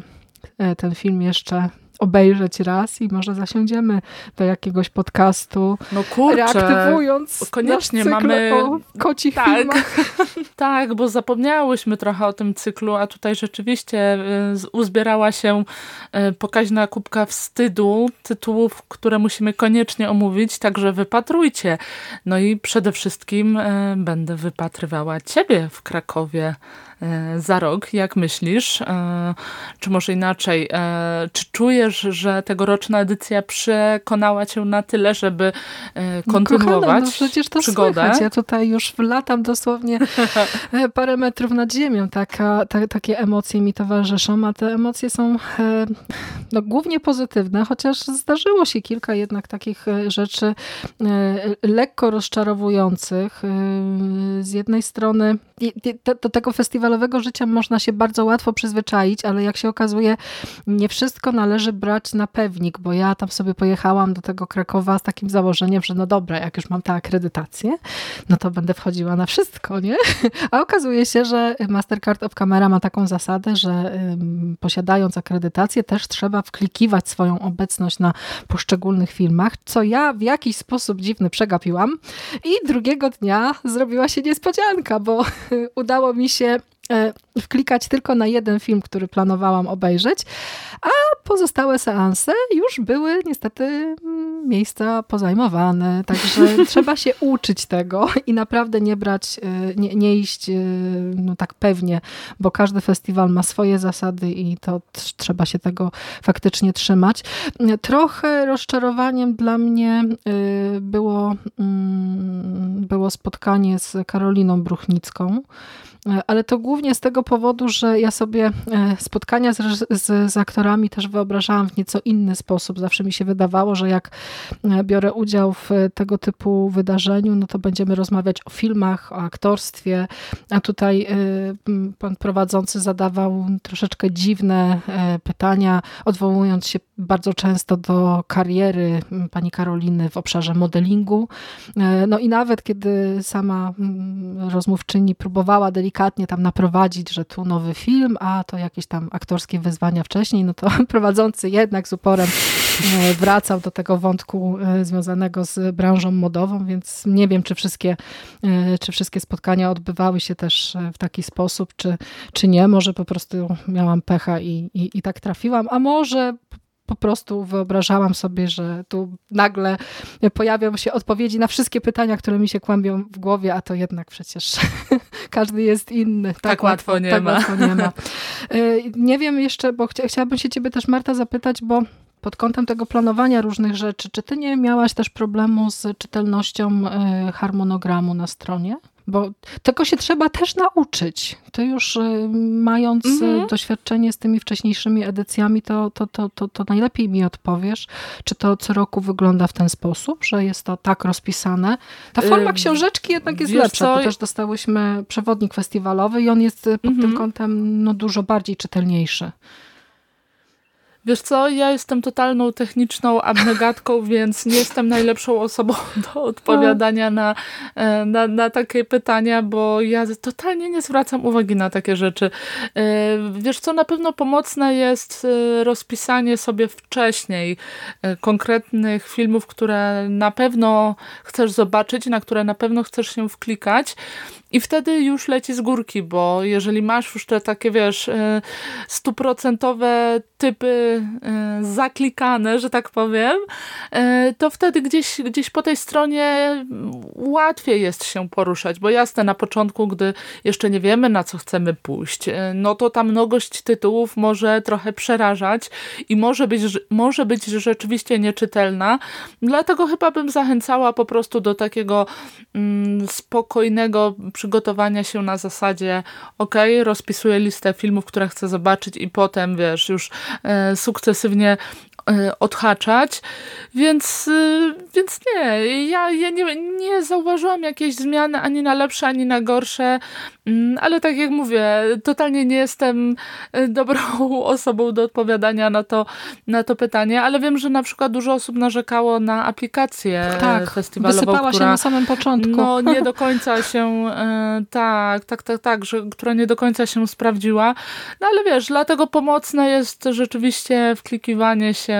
e, ten film jeszcze obejrzeć raz i może zasiądziemy do jakiegoś podcastu,
no kurczę,
reaktywując
koniecznie mamy
o kocich
tak,
filmach.
tak, bo zapomniałyśmy trochę o tym cyklu, a tutaj rzeczywiście y, uzbierała się y, pokaźna kubka wstydu tytułów, które musimy koniecznie omówić, także wypatrujcie. No i przede wszystkim y, będę wypatrywała ciebie w Krakowie za rok. Jak myślisz? E, czy może inaczej? E, czy czujesz, że tegoroczna edycja przekonała cię na tyle, żeby kontynuować no, kochana, no
przecież to
przygodę?
Słychać. Ja tutaj już wlatam dosłownie parę metrów nad ziemią. Taka, ta, takie emocje mi towarzyszą, a te emocje są no, głównie pozytywne, chociaż zdarzyło się kilka jednak takich rzeczy lekko rozczarowujących. Z jednej strony do tego festiwalowego życia można się bardzo łatwo przyzwyczaić, ale jak się okazuje, nie wszystko należy brać na pewnik, bo ja tam sobie pojechałam do tego Krakowa z takim założeniem, że no dobra, jak już mam tę akredytację, no to będę wchodziła na wszystko, nie? A okazuje się, że Mastercard of Camera ma taką zasadę, że posiadając akredytację też trzeba wklikiwać swoją obecność na poszczególnych filmach, co ja w jakiś sposób dziwny przegapiłam i drugiego dnia zrobiła się niespodzianka, bo udało mi się wklikać tylko na jeden film, który planowałam obejrzeć, a pozostałe seanse już były niestety mm, miejsca pozajmowane, także trzeba się uczyć tego i naprawdę nie brać, e, nie, nie iść e, no tak pewnie, bo każdy festiwal ma swoje zasady i to trzeba się tego faktycznie trzymać. Trochę rozczarowaniem dla mnie było, mm, było spotkanie z Karoliną Bruchnicką, E, ale to głównie z tego powodu, że ja sobie e, spotkania z, z, z, aktorami też wyobrażałam w nieco inny sposób. Zawsze mi się wydawało, że jak e, biorę udział w tego typu wydarzeniu, no to będziemy rozmawiać o filmach, o aktorstwie, a tutaj pan prowadzący zadawał troszeczkę dziwne pytania, odwołując się bardzo często do kariery pani Karoliny w obszarze modelingu. No i nawet kiedy sama rozmówczyni próbowała delikatnie tam naprowadzić, że tu nowy film, a to jakieś tam aktorskie wyzwania wcześniej, no to prowadzący jednak z uporem e, wracał do tego wątku e, związanego z branżą modową, więc nie wiem, czy wszystkie, e, czy wszystkie spotkania odbywały się też w taki sposób, czy, czy nie. Może po prostu miałam pecha i, i, i tak trafiłam, a może po prostu wyobrażałam sobie, że tu nagle pojawią się odpowiedzi na wszystkie pytania, które mi się kłębią w głowie, a to jednak przecież każdy jest inny.
Tak, tak łatwo, nie
tak
ma.
Łatwo nie ma. Y, nie wiem jeszcze, bo chcia, chciałabym się ciebie też Marta zapytać, bo pod kątem tego planowania różnych rzeczy, czy ty nie miałaś też problemu z czytelnością y, harmonogramu na stronie? Bo tego się trzeba też nauczyć. Ty już y, mając mhm. doświadczenie z tymi wcześniejszymi edycjami, to, to, to, to, to najlepiej mi odpowiesz, czy to co roku wygląda w ten sposób, że jest to tak rozpisane. Ta forma książeczki jednak jest lepsza, co? bo też dostałyśmy przewodnik festiwalowy i on jest pod mhm. tym kątem no, dużo bardziej czytelniejszy.
Wiesz co, ja jestem totalną techniczną abnegatką, więc nie jestem najlepszą osobą do odpowiadania na, e, na, na takie pytania, bo ja totalnie nie zwracam uwagi na takie rzeczy. E, wiesz co, na pewno pomocne jest e, rozpisanie sobie wcześniej konkretnych filmów, które na pewno chcesz zobaczyć, na które na pewno chcesz się wklikać. I wtedy już leci z górki, bo jeżeli masz już te takie, wiesz, e, stuprocentowe typy e, zaklikane, że tak powiem, e, to wtedy gdzieś, gdzieś po tej stronie łatwiej jest się poruszać, bo jasne, na początku, gdy jeszcze nie wiemy, na co chcemy pójść, no to ta mnogość tytułów może trochę przerażać i może być, może być rzeczywiście nieczytelna, dlatego chyba bym zachęcała po prostu do takiego mm, spokojnego przygotowania się na zasadzie ok, rozpisuję listę filmów, które chcę zobaczyć i potem, wiesz, już e, sukcesywnie odhaczać, więc, e, więc nie, ja, ja nie, nie zauważyłam jakiejś zmiany ani na lepsze, ani na gorsze. Mm, ale tak jak mówię, totalnie nie jestem y, dobrą osobą do odpowiadania na to, na to pytanie, ale wiem, że na przykład dużo osób narzekało na aplikację
tak,
festiwalową,
wysypała
która
się na samym początku.
No nie do końca się, tak, tak, tak, tak, że, która nie do końca się sprawdziła. No ale wiesz, dlatego pomocne jest rzeczywiście wklikiwanie się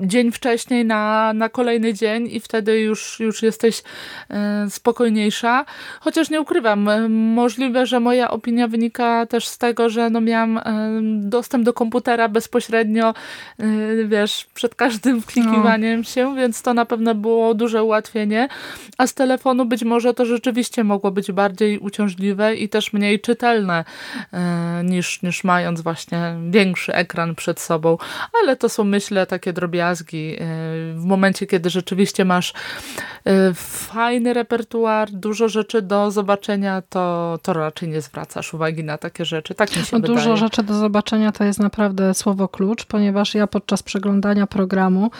dzień wcześniej na, na kolejny dzień i wtedy już, już jesteś y, spokojniejsza. Chociaż nie ukrywam, e, możliwe, że moja opinia wynika też z tego, że no miałam e, dostęp do komputera bezpośrednio, e, wiesz, przed każdym wklikiwaniem no. się, więc to na pewno było duże ułatwienie, a z telefonu być może to rzeczywiście mogło być bardziej uciążliwe i też mniej czytelne niż, niż mając właśnie większy ekran przed sobą, ale to są myślę takie drobiazgi. W momencie, kiedy rzeczywiście masz fajny repertuar, dużo rzeczy do zobaczenia, zobaczenia, to, to raczej nie zwracasz uwagi na takie rzeczy. Tak mi się
no,
wydaje.
Dużo rzeczy do zobaczenia to jest naprawdę słowo klucz, ponieważ ja podczas przeglądania programu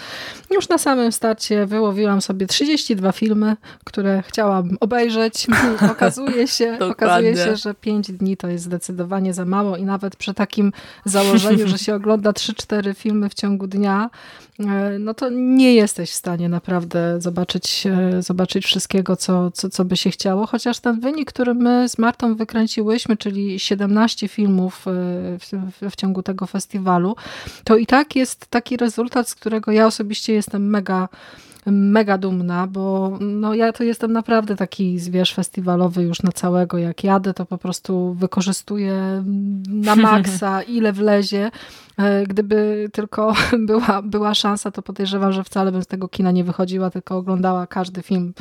już na samym starcie wyłowiłam sobie 32 filmy, które chciałam obejrzeć. okazuje się, okazuje się, że 5 dni to jest zdecydowanie za mało i nawet przy takim założeniu, że się ogląda 3-4 filmy w ciągu dnia, e, no to nie jesteś w stanie naprawdę zobaczyć, e, zobaczyć wszystkiego, co, co, co by się chciało, chociaż ten wynik, który my z Martą wykręciłyśmy, czyli 17 filmów e, w, w, w, ciągu tego festiwalu, to i tak jest taki rezultat, z którego ja osobiście jestem mega mega dumna, bo no ja to jestem naprawdę taki zwierz festiwalowy już na całego. Jak jadę, to po prostu wykorzystuję na maksa, ile wlezie. E, gdyby tylko była, była szansa, to podejrzewam, że wcale bym z tego kina nie wychodziła, tylko oglądała każdy film,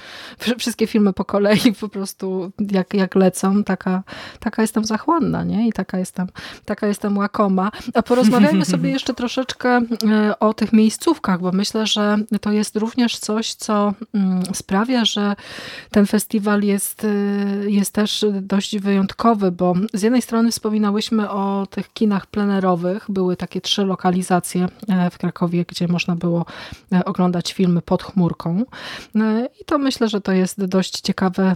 wszystkie filmy po kolei po prostu jak, jak lecą. Taka, taka jestem zachłanna, nie? I taka jestem, taka jestem łakoma. A porozmawiajmy sobie jeszcze troszeczkę e, o tych miejscówkach, bo myślę, że to jest również coś, co mm, sprawia, że ten festiwal jest, e, jest też dość wyjątkowy, bo z jednej strony wspominałyśmy o tych kinach plenerowych, były takie takie trzy lokalizacje e, w Krakowie, gdzie można było e, oglądać filmy pod chmurką. E, I to myślę, że to jest dość ciekawe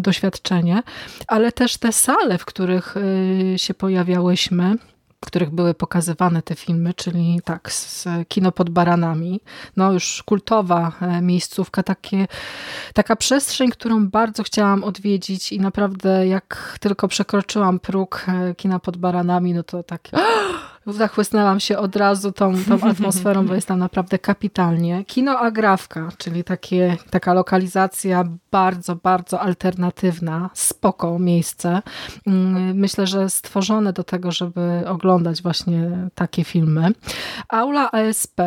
doświadczenie, ale też te sale, w których się pojawiałyśmy, których były pokazywane te filmy, czyli tak, z kino pod baranami, no już kultowa miejscówka, takie, taka przestrzeń, którą bardzo chciałam odwiedzić i naprawdę jak tylko przekroczyłam próg kina pod baranami, no to takie zachłysnęłam się od razu tą, tą atmosferą, bo jest tam naprawdę kapitalnie. Kino Agrawka, czyli takie, taka lokalizacja bardzo, bardzo alternatywna, spoko miejsce. Mm, myślę, że stworzone do tego, żeby oglądać właśnie takie filmy. Aula ASP,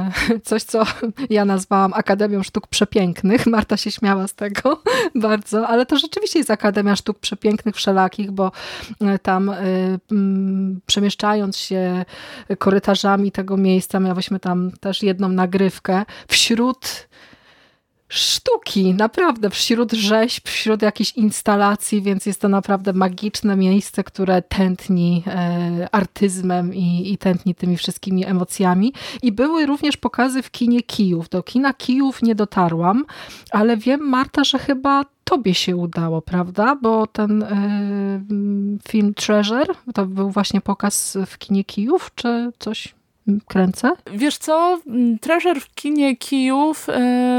coś co ja nazwałam Akademią Sztuk Przepięknych. Marta się śmiała z tego bardzo, ale to rzeczywiście jest Akademia Sztuk Przepięknych wszelakich, bo e, tam y, przemieszczając się korytarzami tego miejsca, miałyśmy tam też jedną nagrywkę. Wśród sztuki, naprawdę, wśród rzeźb, wśród jakichś instalacji, więc jest to naprawdę magiczne miejsce, które tętni e, artyzmem i, i tętni tymi wszystkimi emocjami. I były również pokazy w kinie Kijów. Do kina Kijów nie dotarłam, ale wiem, Marta, że chyba tobie się udało, prawda? Bo ten y, film Treasure to był właśnie pokaz w kinie Kijów, czy coś kręcę?
Wiesz co, Treasure w kinie Kijów y,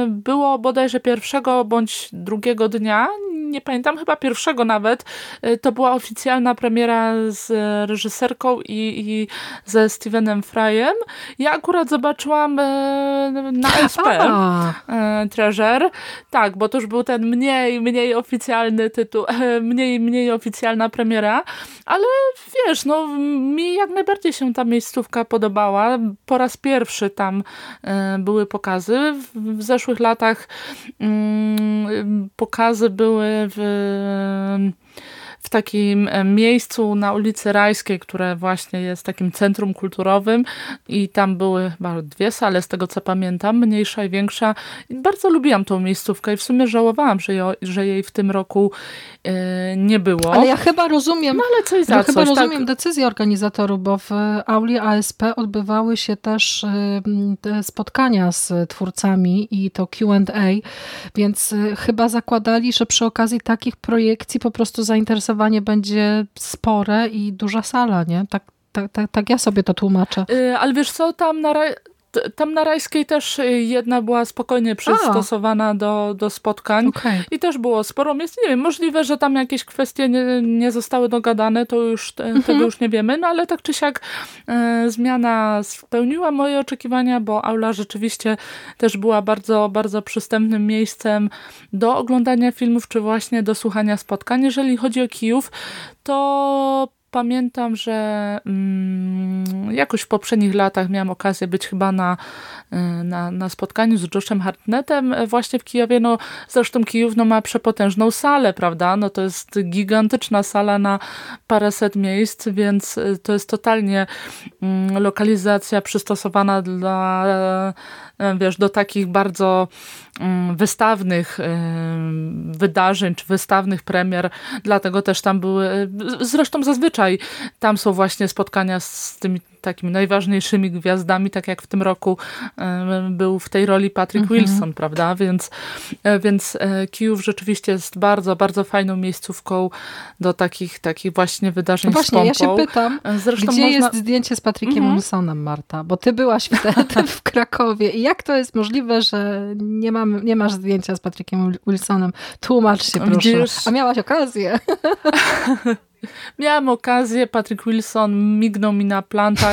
było bodajże pierwszego bądź drugiego dnia, nie pamiętam, chyba pierwszego nawet. Y, to była oficjalna premiera z reżyserką i, i ze Stevenem Fryem. Ja akurat zobaczyłam y, na SP Treasure. Tak, bo to już był ten mniej, mniej oficjalny tytuł, mniej, mniej oficjalna premiera, ale wiesz, no mi jak najbardziej się ta miejscówka podobała po raz pierwszy tam e, były pokazy. W zeszłych latach mm, pokazy były w w takim e, miejscu na ulicy Rajskiej, które właśnie jest takim centrum kulturowym i tam były chyba dwie sale, z tego co pamiętam, mniejsza i większa. I bardzo lubiłam tą miejscówkę i w sumie żałowałam, że, jej, że jej w tym roku e, nie było.
Ale ja chyba rozumiem,
no, ale coś za
ja
coś,
chyba rozumiem tak. decyzję organizatorów, bo w auli ASP odbywały się też te spotkania z twórcami i to Q&A, więc e, chyba zakładali, że przy okazji takich projekcji po prostu zainteresowanie zainteresowanie będzie spore i duża sala, nie? Tak, tak, tak, tak ja sobie to tłumaczę.
Yy, ale wiesz co, tam na, tam na Rajskiej też y, jedna była spokojnie przystosowana do, do spotkań okay. i też było sporo miejsc. Nie wiem, możliwe, że tam jakieś kwestie nie, nie zostały dogadane, to już te, mhm. tego już nie wiemy, no ale tak czy siak e, zmiana spełniła moje oczekiwania, bo aula rzeczywiście też była bardzo, bardzo przystępnym miejscem do oglądania filmów, czy właśnie do słuchania spotkań. Jeżeli chodzi o Kijów, to pamiętam, że mm, jakoś w poprzednich latach miałam okazję być chyba na, y, na, na spotkaniu z Joshem Hartnetem właśnie w Kijowie. No, zresztą Kijów no, ma przepotężną salę, prawda? No, to jest gigantyczna sala na paręset miejsc, więc y, to jest totalnie mm, lokalizacja przystosowana dla E, wiesz, do takich bardzo mm, wystawnych e, wydarzeń, czy wystawnych premier, dlatego też tam były, e, zresztą zazwyczaj tam są właśnie spotkania z tymi takimi najważniejszymi gwiazdami, tak jak w tym roku był w tej roli Patrick mhm. Wilson, prawda? Więc, więc Kijów rzeczywiście jest bardzo, bardzo fajną miejscówką do takich, takich właśnie wydarzeń no
Właśnie, ja się pytam, Zresztą gdzie można... jest zdjęcie z Patrickiem mhm. Wilsonem, Marta? Bo ty byłaś wtedy w Krakowie i jak to jest możliwe, że nie, mam, nie masz zdjęcia z Patrickiem Wilsonem? Tłumacz się proszę. Wiesz... A miałaś okazję.
Miałam okazję, Patrick Wilson mignął mi na plantach,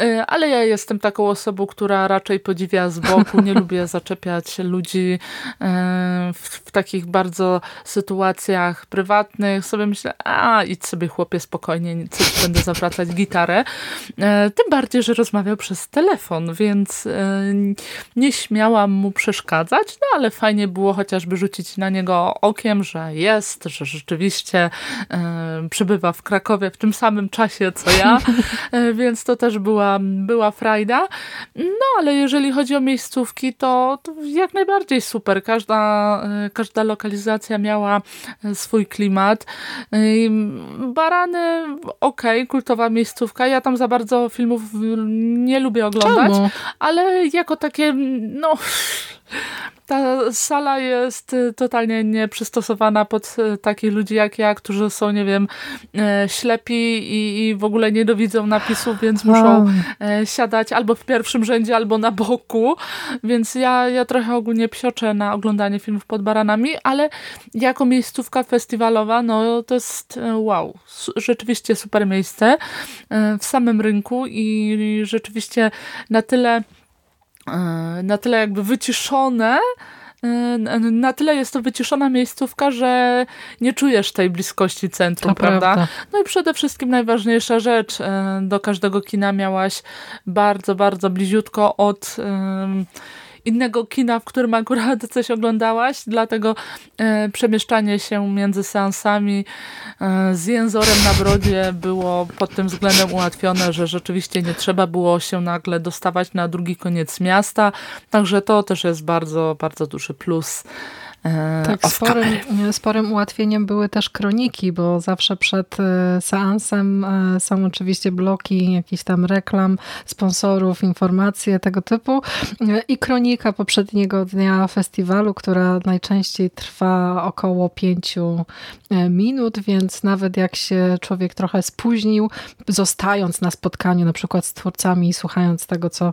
e, ale ja jestem taką osobą, która raczej podziwia z boku. Nie lubię zaczepiać ludzi e, w, w takich bardzo sytuacjach prywatnych. Sobie myślę, a idź sobie chłopie spokojnie, będę zawracać gitarę. E, tym bardziej, że rozmawiał przez telefon, więc nie śmiałam mu przeszkadzać, no ale fajnie było chociażby rzucić na niego okiem, że jest, że rzeczywiście przybywa w Krakowie w tym samym czasie co ja, e, więc to też była, była frajda. No ale jeżeli chodzi o miejscówki, to, to jak najbardziej super. Każda, e, każda lokalizacja miała e, swój klimat. Barany, okej, okay, kultowa miejscówka. Ja tam za bardzo filmów nie lubię oglądać, Czemu? ale jako takie, no ta sala jest totalnie nieprzystosowana pod takich ludzi jak ja, którzy są, nie wiem, e, ślepi i, i w ogóle nie dowidzą napisów, więc muszą e, siadać albo w pierwszym rzędzie, albo na boku. Więc ja, ja trochę ogólnie psioczę na oglądanie filmów pod baranami, ale jako miejscówka festiwalowa, no to jest e, wow, rzeczywiście super miejsce w samym rynku i rzeczywiście na tyle E, na tyle jakby wyciszone, e, na tyle jest to wyciszona miejscówka, że nie czujesz tej bliskości centrum, prawda?
Prawda.
No i przede wszystkim najważniejsza rzecz, e, do każdego kina miałaś bardzo, bardzo bliziutko od innego kina, w którym akurat coś oglądałaś, dlatego e, przemieszczanie się między seansami e, z jęzorem na brodzie było pod tym względem ułatwione, że rzeczywiście nie trzeba było się nagle dostawać na drugi koniec miasta, także to też jest bardzo, bardzo duży plus
tak, sporym, sporym ułatwieniem były też kroniki, bo zawsze przed e, seansem e, są oczywiście bloki jakichś tam reklam, sponsorów, informacje tego typu. I kronika poprzedniego dnia festiwalu, która najczęściej trwa około pięciu minut, więc nawet jak się człowiek trochę spóźnił, zostając na spotkaniu na przykład z twórcami i słuchając tego, co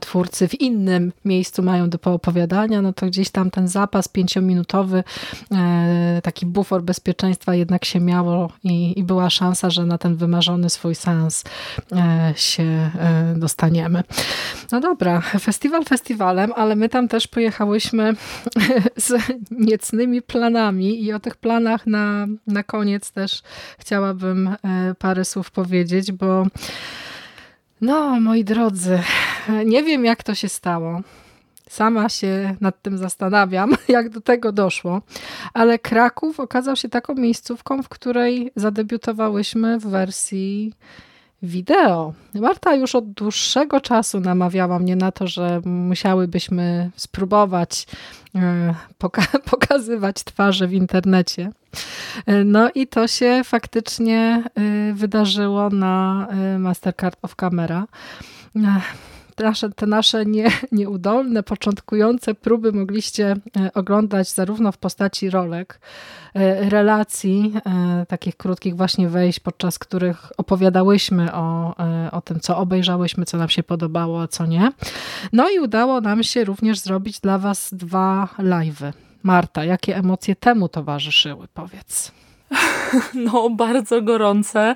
twórcy w innym miejscu mają do poopowiadania, no to gdzieś tam ten zapas pięciominutowy minutowy e, taki bufor bezpieczeństwa jednak się miało i, i była szansa, że na ten wymarzony swój sens e, się e, dostaniemy. No dobra, festiwal festiwalem, ale my tam też pojechałyśmy z niecnymi planami i o tych planach na, na koniec też chciałabym parę słów powiedzieć, bo no, moi drodzy, nie wiem jak to się stało. Sama się nad tym zastanawiam, jak do tego doszło, ale Kraków okazał się taką miejscówką, w której zadebiutowałyśmy w wersji wideo. Marta już od dłuższego czasu namawiała mnie na to, że musiałybyśmy spróbować e, poka pokazywać twarze w internecie. E, no i to się faktycznie e, wydarzyło na Mastercard of Camera nasze, te nasze nie, nieudolne, początkujące próby mogliście e, oglądać zarówno w postaci rolek, e, relacji, e, takich krótkich właśnie wejść, podczas których opowiadałyśmy o, o tym, co obejrzałyśmy, co nam się podobało, a co nie. No i udało nam się również zrobić dla Was dwa live'y. Marta, jakie emocje temu towarzyszyły? Powiedz.
no bardzo gorące,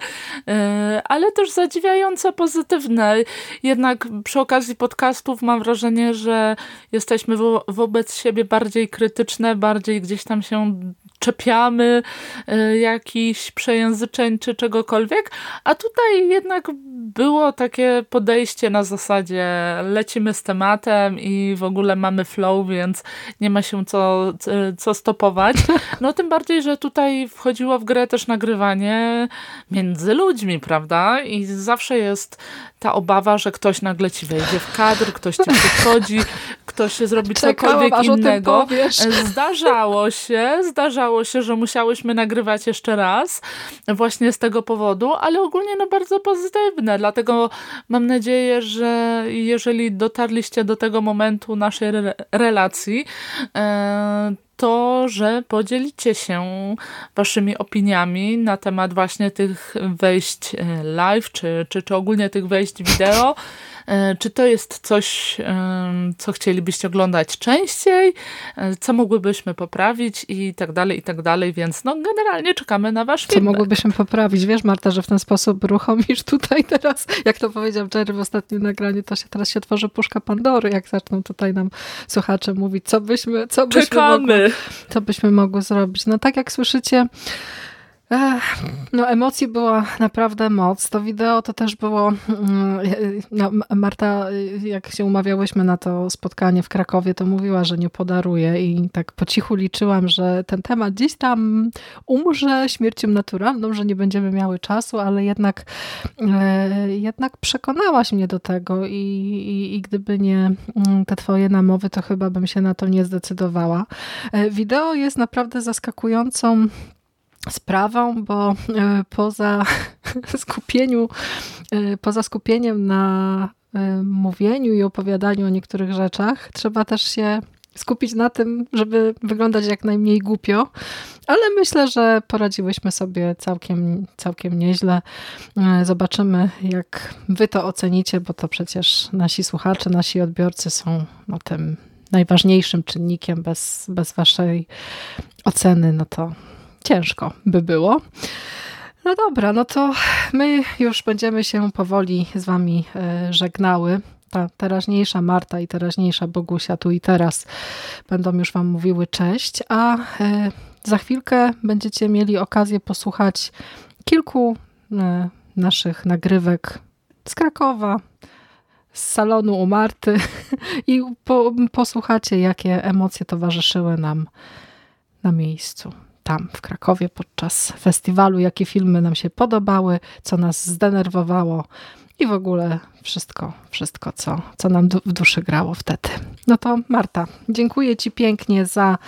e, ale też zadziwiająco pozytywne. Jednak przy okazji podcastów mam wrażenie, że jesteśmy wo wobec siebie bardziej krytyczne, bardziej gdzieś tam się czepiamy e, jakichś przejęzyczeń czy czegokolwiek, a tutaj jednak było takie podejście na zasadzie lecimy z tematem i w ogóle mamy flow, więc nie ma się co, co stopować. No tym bardziej, że tutaj wchodziło w grę też nagrywanie między ludźmi, prawda? I zawsze jest ta obawa, że ktoś nagle ci wejdzie w kadr, ktoś ci przychodzi, ktoś zrobi cokolwiek innego. Zdarzało się, zdarzało się, że musiałyśmy nagrywać jeszcze raz właśnie z tego powodu, ale ogólnie no bardzo pozytywne, dlatego mam nadzieję, że jeżeli dotarliście do tego momentu naszej re relacji, e, to, że podzielicie się waszymi opiniami na temat właśnie tych wejść e, live, czy, czy, czy ogólnie tych wejść wideo. E, czy to jest coś, co chcielibyście oglądać częściej? E, co mogłybyśmy poprawić? I tak dalej, i tak dalej. Więc no generalnie czekamy na wasz
feedback. Co mogłybyśmy poprawić? Wiesz Marta, że w ten sposób uruchomisz tutaj teraz, jak to powiedział Jerry w ostatnim nagraniu, to się teraz się otworzy puszka Pandory, jak zaczną tutaj nam słuchacze mówić, co byśmy, co byśmy. Mogły, co byśmy mogły zrobić. No tak jak słyszycie, no emocji była naprawdę moc. To wideo to też było, mm, no, Marta, jak się umawiałyśmy na to spotkanie w Krakowie, to mówiła, że nie podaruje i tak po cichu liczyłam, że ten temat gdzieś tam umrze śmiercią naturalną, że nie będziemy miały czasu, ale jednak, e, jednak przekonałaś mnie do tego i, i, i gdyby nie mm, te twoje namowy, to chyba bym się na to nie zdecydowała. E, wideo jest naprawdę zaskakującą sprawą, bo e, poza skupieniu, e, poza skupieniem na e, mówieniu i opowiadaniu o niektórych rzeczach, trzeba też się skupić na tym, żeby wyglądać jak najmniej głupio, ale myślę, że poradziłyśmy sobie całkiem, całkiem nieźle. Zobaczymy, jak wy to ocenicie, bo to przecież nasi słuchacze, nasi odbiorcy są no, tym najważniejszym czynnikiem. Bez, bez waszej oceny, no to ciężko by było. No dobra, no to my już będziemy się powoli z wami e, żegnały. Ta teraźniejsza Marta i teraźniejsza Bogusia tu i teraz będą już wam mówiły cześć, a e, za chwilkę będziecie mieli okazję posłuchać kilku e, naszych nagrywek z Krakowa, z salonu u Marty i po, posłuchacie, jakie emocje towarzyszyły nam na miejscu tam w Krakowie podczas festiwalu, jakie filmy nam się podobały, co nas zdenerwowało i w ogóle wszystko, wszystko co, co nam w duszy grało wtedy. No to Marta, dziękuję Ci pięknie za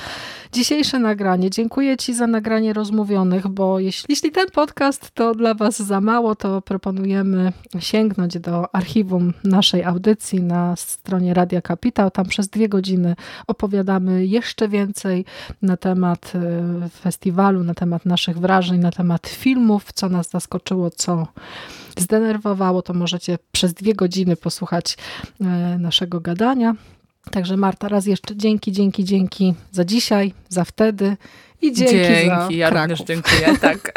dzisiejsze nagranie. Dziękuję Ci za nagranie rozmówionych, bo jeśli, jeśli ten podcast to dla Was za mało, to proponujemy sięgnąć do archiwum naszej audycji na stronie Radia Kapitał. Tam przez dwie godziny opowiadamy jeszcze więcej na temat y, festiwalu, na temat naszych wrażeń, na temat filmów, co nas zaskoczyło, co zdenerwowało, to możecie przez dwie godziny posłuchać e, naszego gadania. Także Marta, raz jeszcze dzięki, dzięki, dzięki za dzisiaj, za wtedy i dzięki, dzięki za
ja
Kraków.
również dziękuję, tak.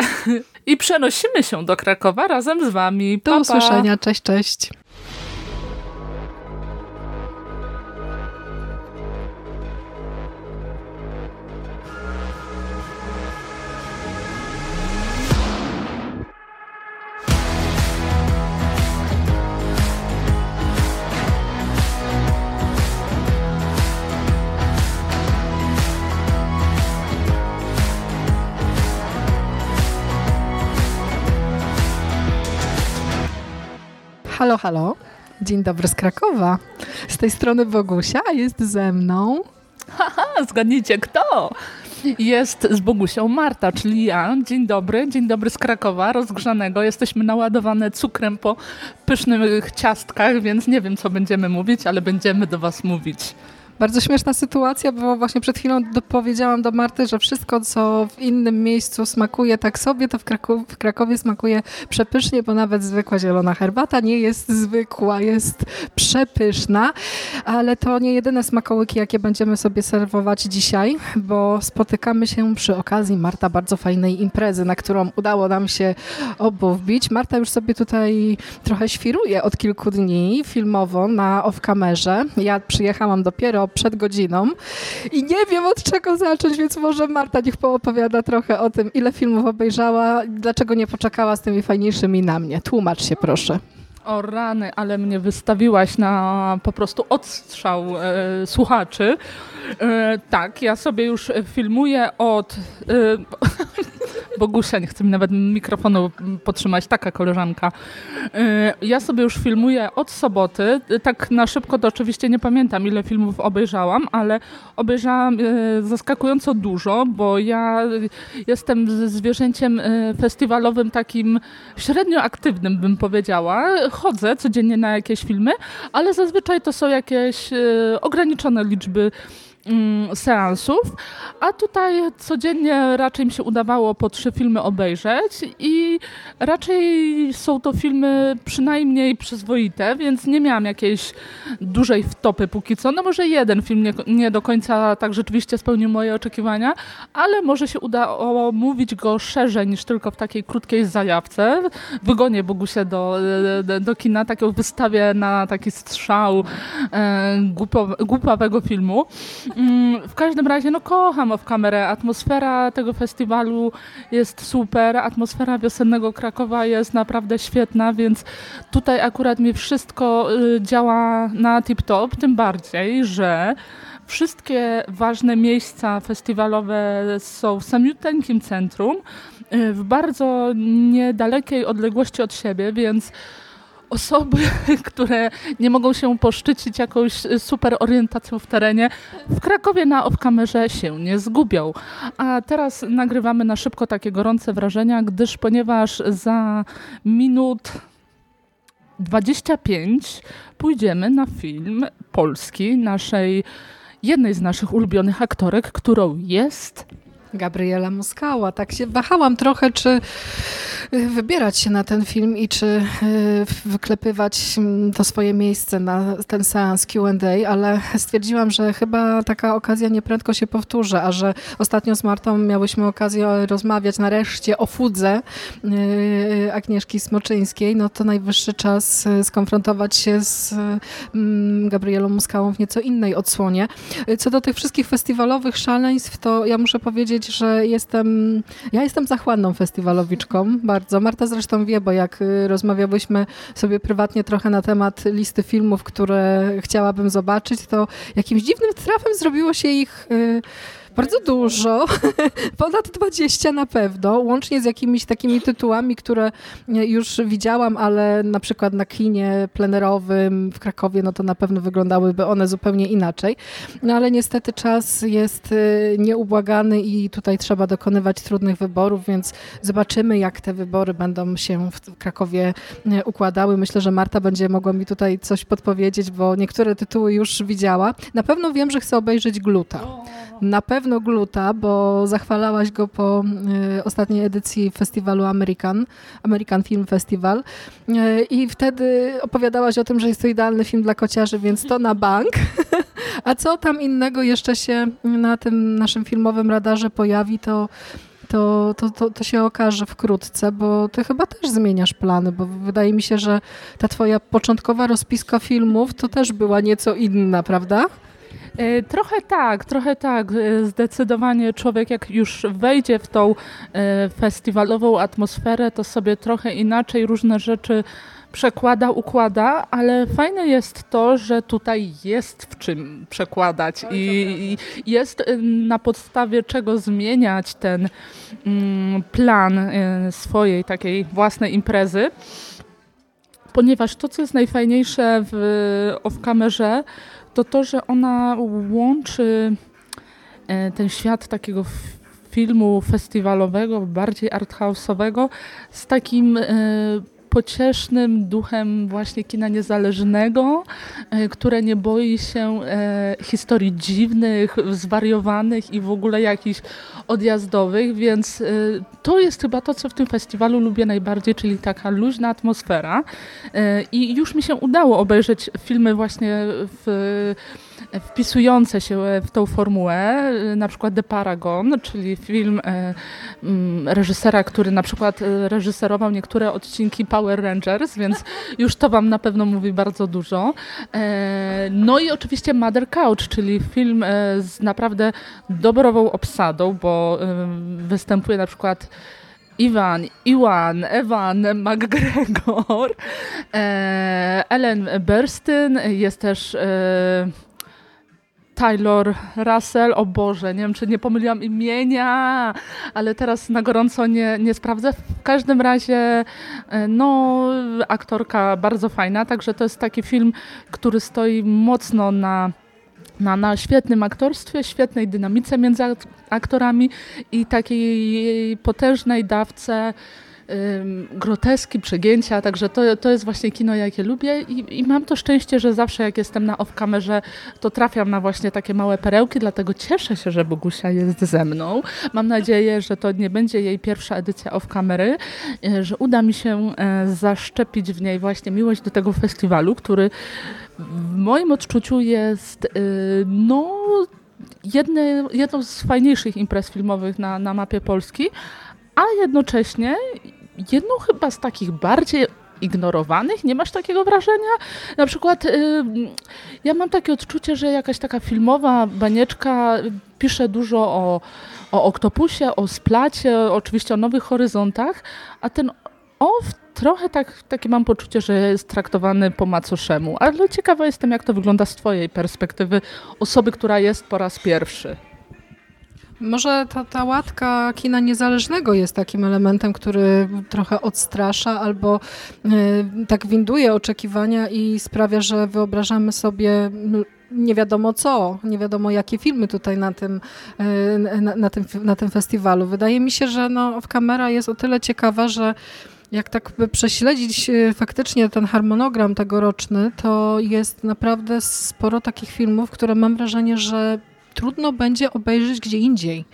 I przenosimy się do Krakowa razem z wami.
Pa, do usłyszenia, cześć, cześć. Halo, halo. Dzień dobry z Krakowa. Z tej strony Bogusia, jest ze mną...
Haha, zgadnijcie kto? Jest z Bogusią Marta, czyli ja. Dzień dobry, dzień dobry z Krakowa, rozgrzanego. Jesteśmy naładowane cukrem po pysznych ciastkach, więc nie wiem, co będziemy mówić, ale będziemy do was mówić.
Bardzo śmieszna sytuacja, bo właśnie przed chwilą powiedziałam do Marty, że wszystko, co w innym miejscu smakuje tak sobie, to w, w Krakowie smakuje przepysznie, bo nawet zwykła zielona herbata nie jest zwykła, jest przepyszna, ale to nie jedyne smakołyki, jakie będziemy sobie serwować dzisiaj, bo spotykamy się przy okazji Marta bardzo fajnej imprezy, na którą udało nam się obu wbić. Marta już sobie tutaj trochę świruje od kilku dni filmowo na off-kamerze. Ja przyjechałam dopiero przed godziną i nie wiem od czego zacząć, więc może Marta niech poopowiada trochę o tym, ile filmów obejrzała, dlaczego nie poczekała z tymi fajniejszymi na mnie. Tłumacz się proszę.
O rany, ale mnie wystawiłaś na po prostu odstrzał e, słuchaczy. E, tak, ja sobie już filmuję od... E, Bogusia, nie chce mi nawet mikrofonu potrzymać, taka koleżanka. E, ja sobie już filmuję od soboty. Tak na szybko to oczywiście nie pamiętam, ile filmów obejrzałam, ale obejrzałam e, zaskakująco dużo, bo ja jestem zwierzęciem festiwalowym takim średnio aktywnym, bym powiedziała. Chodzę codziennie na jakieś filmy, ale zazwyczaj to są jakieś ograniczone liczby seansów, a tutaj codziennie raczej mi się udawało po trzy filmy obejrzeć i raczej są to filmy przynajmniej przyzwoite, więc nie miałam jakiejś dużej wtopy póki co. No może jeden film nie, nie do końca tak rzeczywiście spełnił moje oczekiwania, ale może się uda omówić go szerzej niż tylko w takiej krótkiej zajawce. Wygonię Bogusie do, do, do kina, taką wystawię na taki strzał e, filmu. Mm, w każdym razie, no kocham w kamerę. Atmosfera tego festiwalu jest super, atmosfera wiosennego Krakowa jest naprawdę świetna, więc tutaj akurat mi wszystko y, działa na tip-top, tym bardziej, że wszystkie ważne miejsca festiwalowe są w samiuteńkim centrum, y, w bardzo niedalekiej odległości od siebie, więc osoby, które nie mogą się poszczycić jakąś y, super orientacją w terenie, w Krakowie na off-kamerze się nie zgubią. A teraz nagrywamy na szybko takie gorące wrażenia, gdyż ponieważ za minut 25 pójdziemy na film polski naszej jednej z naszych ulubionych aktorek, którą jest
Gabriela Muskała. Tak się wahałam trochę, czy y, wybierać się na ten film i czy y, wyklepywać mm, to swoje miejsce na ten seans Q&A, ale stwierdziłam, że chyba taka okazja nieprędko się powtórzy, a że ostatnio z Martą miałyśmy okazję rozmawiać nareszcie o fudze y, Agnieszki Smoczyńskiej, no to najwyższy czas skonfrontować się z mm, Gabrielą Muskałą w nieco innej odsłonie. Co do tych wszystkich festiwalowych szaleństw, to ja muszę powiedzieć, że jestem, ja jestem zachłanną festiwalowiczką bardzo. Marta zresztą wie, bo jak y, rozmawiałyśmy sobie prywatnie trochę na temat listy filmów, które chciałabym zobaczyć, to jakimś dziwnym trafem zrobiło się ich... Yy, bardzo dużo, ponad 20 na pewno, łącznie z jakimiś takimi tytułami, które już widziałam, ale na przykład na kinie plenerowym w Krakowie, no to na pewno wyglądałyby one zupełnie inaczej. No ale niestety czas jest y, nieubłagany i tutaj trzeba dokonywać trudnych wyborów, więc zobaczymy, jak te wybory będą się w Krakowie y, układały. Myślę, że Marta będzie mogła mi tutaj coś podpowiedzieć, bo niektóre tytuły już widziała. Na pewno wiem, że chcę obejrzeć Gluta. Na pewno Gluta, bo zachwalałaś go po y, ostatniej edycji festiwalu American, American Film Festival y, i wtedy opowiadałaś o tym, że jest to idealny film dla kociarzy, więc to na bank. A co tam innego jeszcze się na tym naszym filmowym radarze pojawi, to to, to, to, to, się okaże wkrótce, bo ty chyba też zmieniasz plany, bo wydaje mi się, że ta twoja początkowa rozpiska filmów to też była nieco inna, prawda?
E, trochę tak, trochę tak. E, zdecydowanie człowiek, jak już wejdzie w tą e, festiwalową atmosferę, to sobie trochę inaczej różne rzeczy przekłada, układa, ale fajne jest to, że tutaj jest w czym przekładać i, jest na podstawie czego zmieniać ten mm, plan swojej takiej własnej imprezy ponieważ to, co jest najfajniejsze w off-kamerze, to to, że ona łączy e, ten świat takiego filmu festiwalowego, bardziej arthouse'owego z takim e, pociesznym duchem właśnie kina niezależnego, e, które nie boi się historii dziwnych, zwariowanych i w ogóle jakichś odjazdowych, więc to jest chyba to, co w tym festiwalu lubię najbardziej, czyli taka luźna atmosfera. I już mi się udało obejrzeć filmy właśnie w wpisujące się w tą formułę, na przykład The Paragon, czyli film e, mm, reżysera, który na przykład e, reżyserował niektóre odcinki Power Rangers, więc już to wam na pewno mówi bardzo dużo. E, no i oczywiście Mother Couch, czyli film z naprawdę dobrową obsadą, bo występuje na przykład Iwan, Iwan, Ewan McGregor, Ellen Burstyn, jest też Taylor Russell, o Boże, nie wiem, czy nie pomyliłam imienia, ale teraz na gorąco nie, nie sprawdzę. W każdym razie, e, no, aktorka bardzo fajna, także to jest taki film, który stoi mocno na na, na świetnym aktorstwie, świetnej dynamice między aktorami i takiej potężnej dawce groteski, przegięcia, także to, to jest właśnie kino, jakie lubię i, i mam to szczęście, że zawsze jak jestem na off-kamerze, to trafiam na właśnie takie małe perełki, dlatego cieszę się, że Bogusia jest ze mną. Mam nadzieję, że to nie będzie jej pierwsza edycja off-kamery, e, że uda mi się e, zaszczepić w niej właśnie miłość do tego festiwalu, który w moim odczuciu jest e, no jedne, jedną z fajniejszych imprez filmowych na, na mapie Polski, a jednocześnie jedną chyba z takich bardziej ignorowanych? Nie masz takiego wrażenia? Na przykład yy, ja mam takie odczucie, że jakaś taka filmowa banieczka pisze dużo o, o oktopusie, o splacie, oczywiście o nowych horyzontach, a ten off trochę tak, takie mam poczucie, że jest traktowany po macoszemu. Ale ciekawa jestem, jak to wygląda z twojej perspektywy osoby, która jest po raz pierwszy.
Może ta, ta łatka kina niezależnego jest takim elementem, który trochę odstrasza albo y, tak winduje oczekiwania i sprawia, że wyobrażamy sobie nie wiadomo co, nie wiadomo jakie filmy tutaj na tym, y, na, na, tym, na tym festiwalu. Wydaje mi się, że no, kamera jest o tyle ciekawa, że jak tak by prześledzić e, faktycznie ten harmonogram tegoroczny, to jest naprawdę sporo takich filmów, które mam wrażenie, że trudno będzie obejrzeć gdzie indziej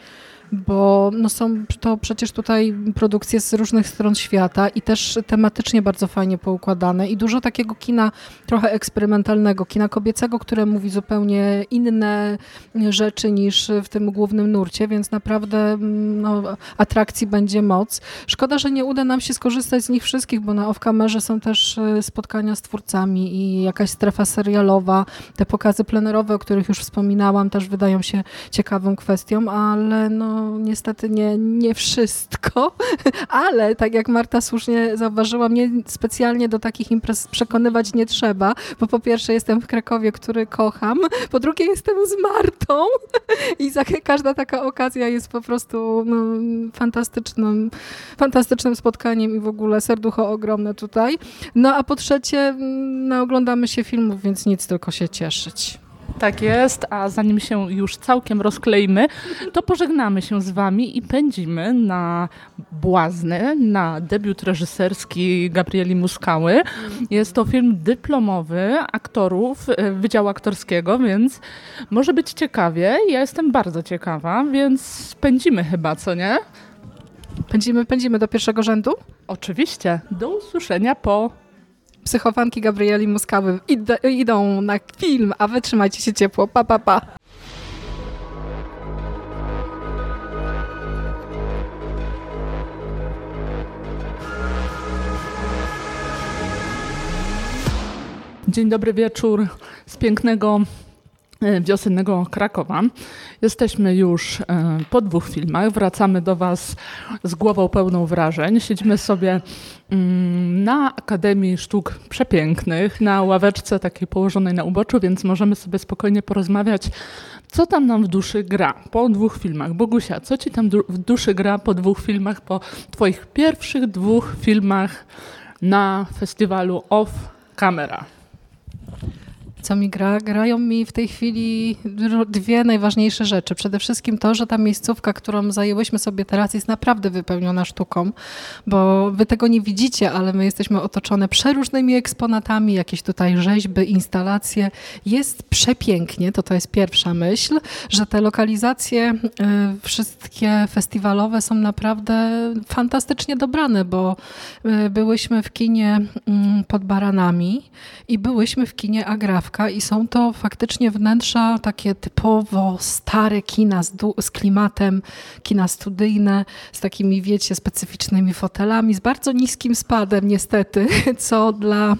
bo no są to przecież tutaj produkcje z różnych stron świata i też tematycznie bardzo fajnie poukładane i dużo takiego kina trochę eksperymentalnego, kina kobiecego, które mówi zupełnie inne rzeczy niż w tym głównym nurcie, więc naprawdę no, atrakcji będzie moc. Szkoda, że nie uda nam się skorzystać z nich wszystkich, bo na off-kamerze są też e, spotkania z twórcami i jakaś strefa serialowa, te pokazy plenerowe, o których już wspominałam, też wydają się ciekawą kwestią, ale no niestety nie, nie wszystko, ale tak jak Marta słusznie zauważyła, mnie specjalnie do takich imprez przekonywać nie trzeba, bo po pierwsze jestem w Krakowie, który kocham, po drugie jestem z Martą i za, każda taka okazja jest po prostu no, fantastycznym, fantastycznym spotkaniem i w ogóle serducho ogromne tutaj. No a po trzecie, no, oglądamy się filmów, więc nic, tylko się cieszyć.
Tak jest, a zanim się już całkiem rozkleimy, to pożegnamy się z Wami i pędzimy na Błazny, na debiut reżyserski Gabrieli Muskały. Jest to film dyplomowy aktorów e, Wydziału Aktorskiego, więc może być ciekawie. Ja jestem bardzo ciekawa, więc pędzimy chyba, co nie?
Pędzimy, pędzimy do pierwszego rzędu?
Oczywiście. Do usłyszenia po
psychofanki Gabrieli Muskawy idą na film, a wy trzymajcie się ciepło. Pa, pa, pa.
Dzień dobry wieczór z pięknego wiosennego Krakowa. Jesteśmy już e, po dwóch filmach. Wracamy do Was z głową pełną wrażeń. Siedzimy sobie mm, na Akademii Sztuk Przepięknych, na ławeczce takiej położonej na uboczu, więc możemy sobie spokojnie porozmawiać, co tam nam w duszy gra po dwóch filmach. Bogusia, co Ci tam w duszy gra po dwóch filmach, po Twoich pierwszych dwóch filmach na festiwalu Off Camera?
Co mi gra? Grają mi w tej chwili dwie najważniejsze rzeczy. Przede wszystkim to, że ta miejscówka, którą zajęłyśmy sobie teraz, jest naprawdę wypełniona sztuką, bo wy tego nie widzicie, ale my jesteśmy otoczone przeróżnymi eksponatami, jakieś tutaj rzeźby, instalacje. Jest przepięknie, to to jest pierwsza myśl, że te lokalizacje y, wszystkie festiwalowe są naprawdę fantastycznie dobrane, bo y, byłyśmy w kinie mm, pod Baranami i byłyśmy w kinie I są to faktycznie wnętrza takie typowo stare kina z, z klimatem, kina studyjne, z takimi, wiecie, specyficznymi fotelami, z bardzo niskim spadem niestety, co dla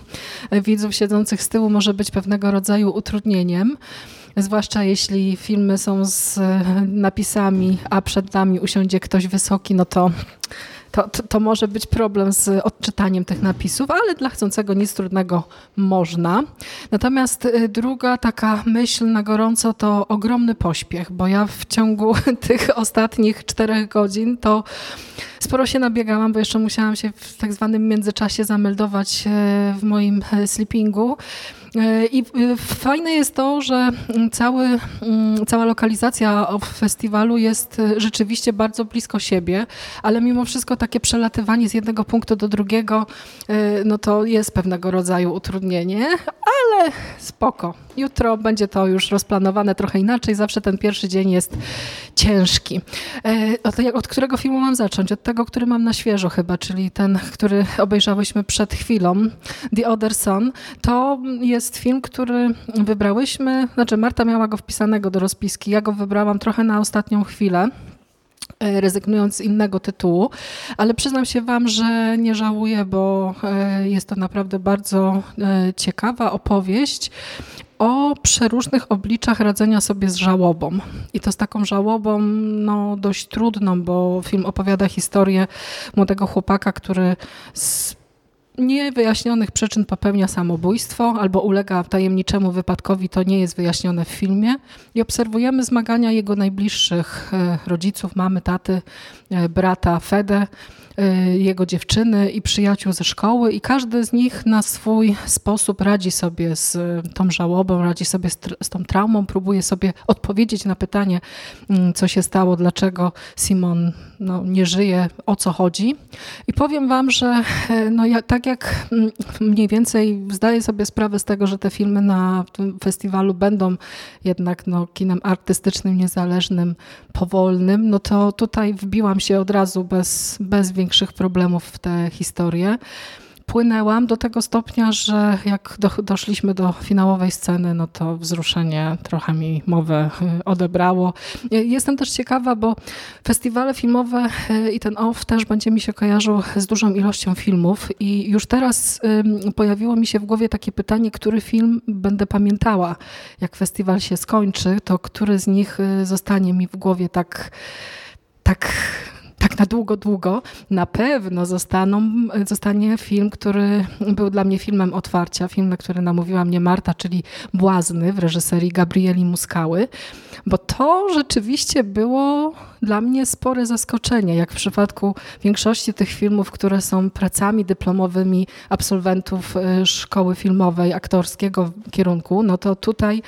widzów siedzących z tyłu może być pewnego rodzaju utrudnieniem zwłaszcza jeśli filmy są z napisami, a przed nami usiądzie ktoś wysoki, no to to, to, to, może być problem z odczytaniem tych napisów, ale dla chcącego nic trudnego można. Natomiast y, druga taka myśl na gorąco to ogromny pośpiech, bo ja w ciągu tych ostatnich czterech godzin to sporo się nabiegałam, bo jeszcze musiałam się w tak zwanym międzyczasie zameldować y, w moim y, sleepingu. E, I e, fajne jest to, że cały, mm, cała lokalizacja festiwalu jest e, rzeczywiście bardzo blisko siebie, ale mimo wszystko takie przelatywanie z jednego punktu do drugiego, no to jest pewnego rodzaju utrudnienie, ale spoko. Jutro będzie to już rozplanowane trochę inaczej. Zawsze ten pierwszy dzień jest ciężki. Od, od którego filmu mam zacząć? Od tego, który mam na świeżo chyba, czyli ten, który obejrzałyśmy przed chwilą, The Other Son. To jest jest film, który wybrałyśmy, znaczy Marta miała go wpisanego do rozpiski, ja go wybrałam trochę na ostatnią chwilę e, rezygnując z innego tytułu, ale przyznam się Wam, że nie żałuję, bo e, jest to naprawdę bardzo e, ciekawa opowieść o przeróżnych obliczach radzenia sobie z żałobą. I to z taką żałobą no, dość trudną, bo film opowiada historię młodego chłopaka, który z niewyjaśnionych przyczyn popełnia samobójstwo albo ulega tajemniczemu wypadkowi, to nie jest wyjaśnione w filmie. I obserwujemy zmagania jego najbliższych e, rodziców, mamy, taty, e, brata Fede jego dziewczyny i przyjaciół ze szkoły i każdy z nich na swój sposób radzi sobie z tą żałobą, radzi sobie z, z tą traumą, próbuje sobie odpowiedzieć na pytanie, mm, co się stało, dlaczego Simon no, nie żyje, o co chodzi. I powiem wam, że no, ja, tak jak mm, mniej więcej zdaję sobie sprawę z tego, że te filmy na tym festiwalu będą jednak no, kinem artystycznym, niezależnym, powolnym, no to tutaj wbiłam się od razu bez, bez większych problemów w tę historię płynęłam do tego stopnia, że jak do, doszliśmy do finałowej sceny, no to wzruszenie trochę mi mowę y, odebrało. Jestem też ciekawa, bo festiwale filmowe y, i ten OFF też będzie mi się kojarzył z dużą ilością filmów i już teraz pojawiło mi się w głowie takie pytanie, który film będę pamiętała. Jak festiwal się skończy, to który z nich y, zostanie mi w głowie tak tak tak na długo, długo, na pewno zostaną, zostanie film, który był dla mnie filmem otwarcia, film, na który namówiła mnie Marta, czyli Błazny w reżyserii Gabrieli Muskały, bo to rzeczywiście było dla mnie spore zaskoczenie, jak w przypadku większości tych filmów, które są pracami dyplomowymi absolwentów y, szkoły filmowej, aktorskiego kierunku, no to tutaj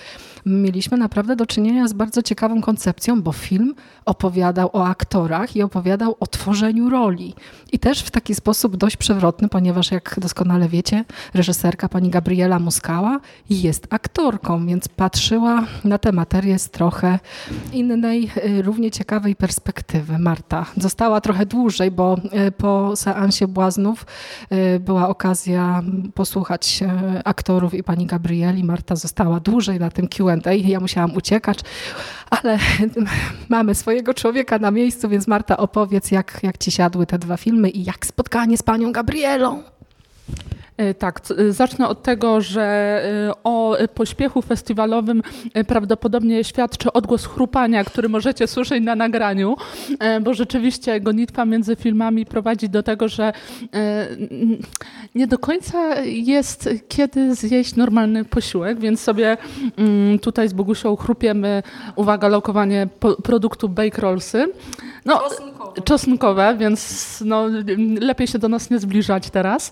mieliśmy naprawdę do czynienia z bardzo ciekawą koncepcją, bo film opowiadał o aktorach i opowiadał o tworzeniu roli. I też w taki sposób dość przewrotny, ponieważ jak doskonale wiecie, reżyserka pani Gabriela Muskała jest aktorką, więc patrzyła na tę materię z trochę innej, y, równie ciekawej perspektywy. Marta została trochę dłużej, bo y, po seansie Błaznów y, była okazja posłuchać aktorów i pani Gabrieli. Marta została dłużej na tym Q&A ja musiałam uciekać, ale mamy swojego człowieka na miejscu, więc Marta opowiedz, jak, jak ci siadły te dwa filmy i jak spotkanie z panią Gabrielą.
E, tak, e, zacznę od tego, że e, o pośpiechu festiwalowym prawdopodobnie świadczy odgłos chrupania, który możecie słyszeć na nagraniu, bo rzeczywiście gonitwa między filmami prowadzi do tego, że nie do końca jest kiedy zjeść normalny posiłek, więc sobie mm, tutaj z Bogusią chrupiemy, uwaga, lokowanie produktu Bake Rollsy.
No, czosnkowe.
czosnkowe, więc no, lepiej się do nas nie zbliżać teraz.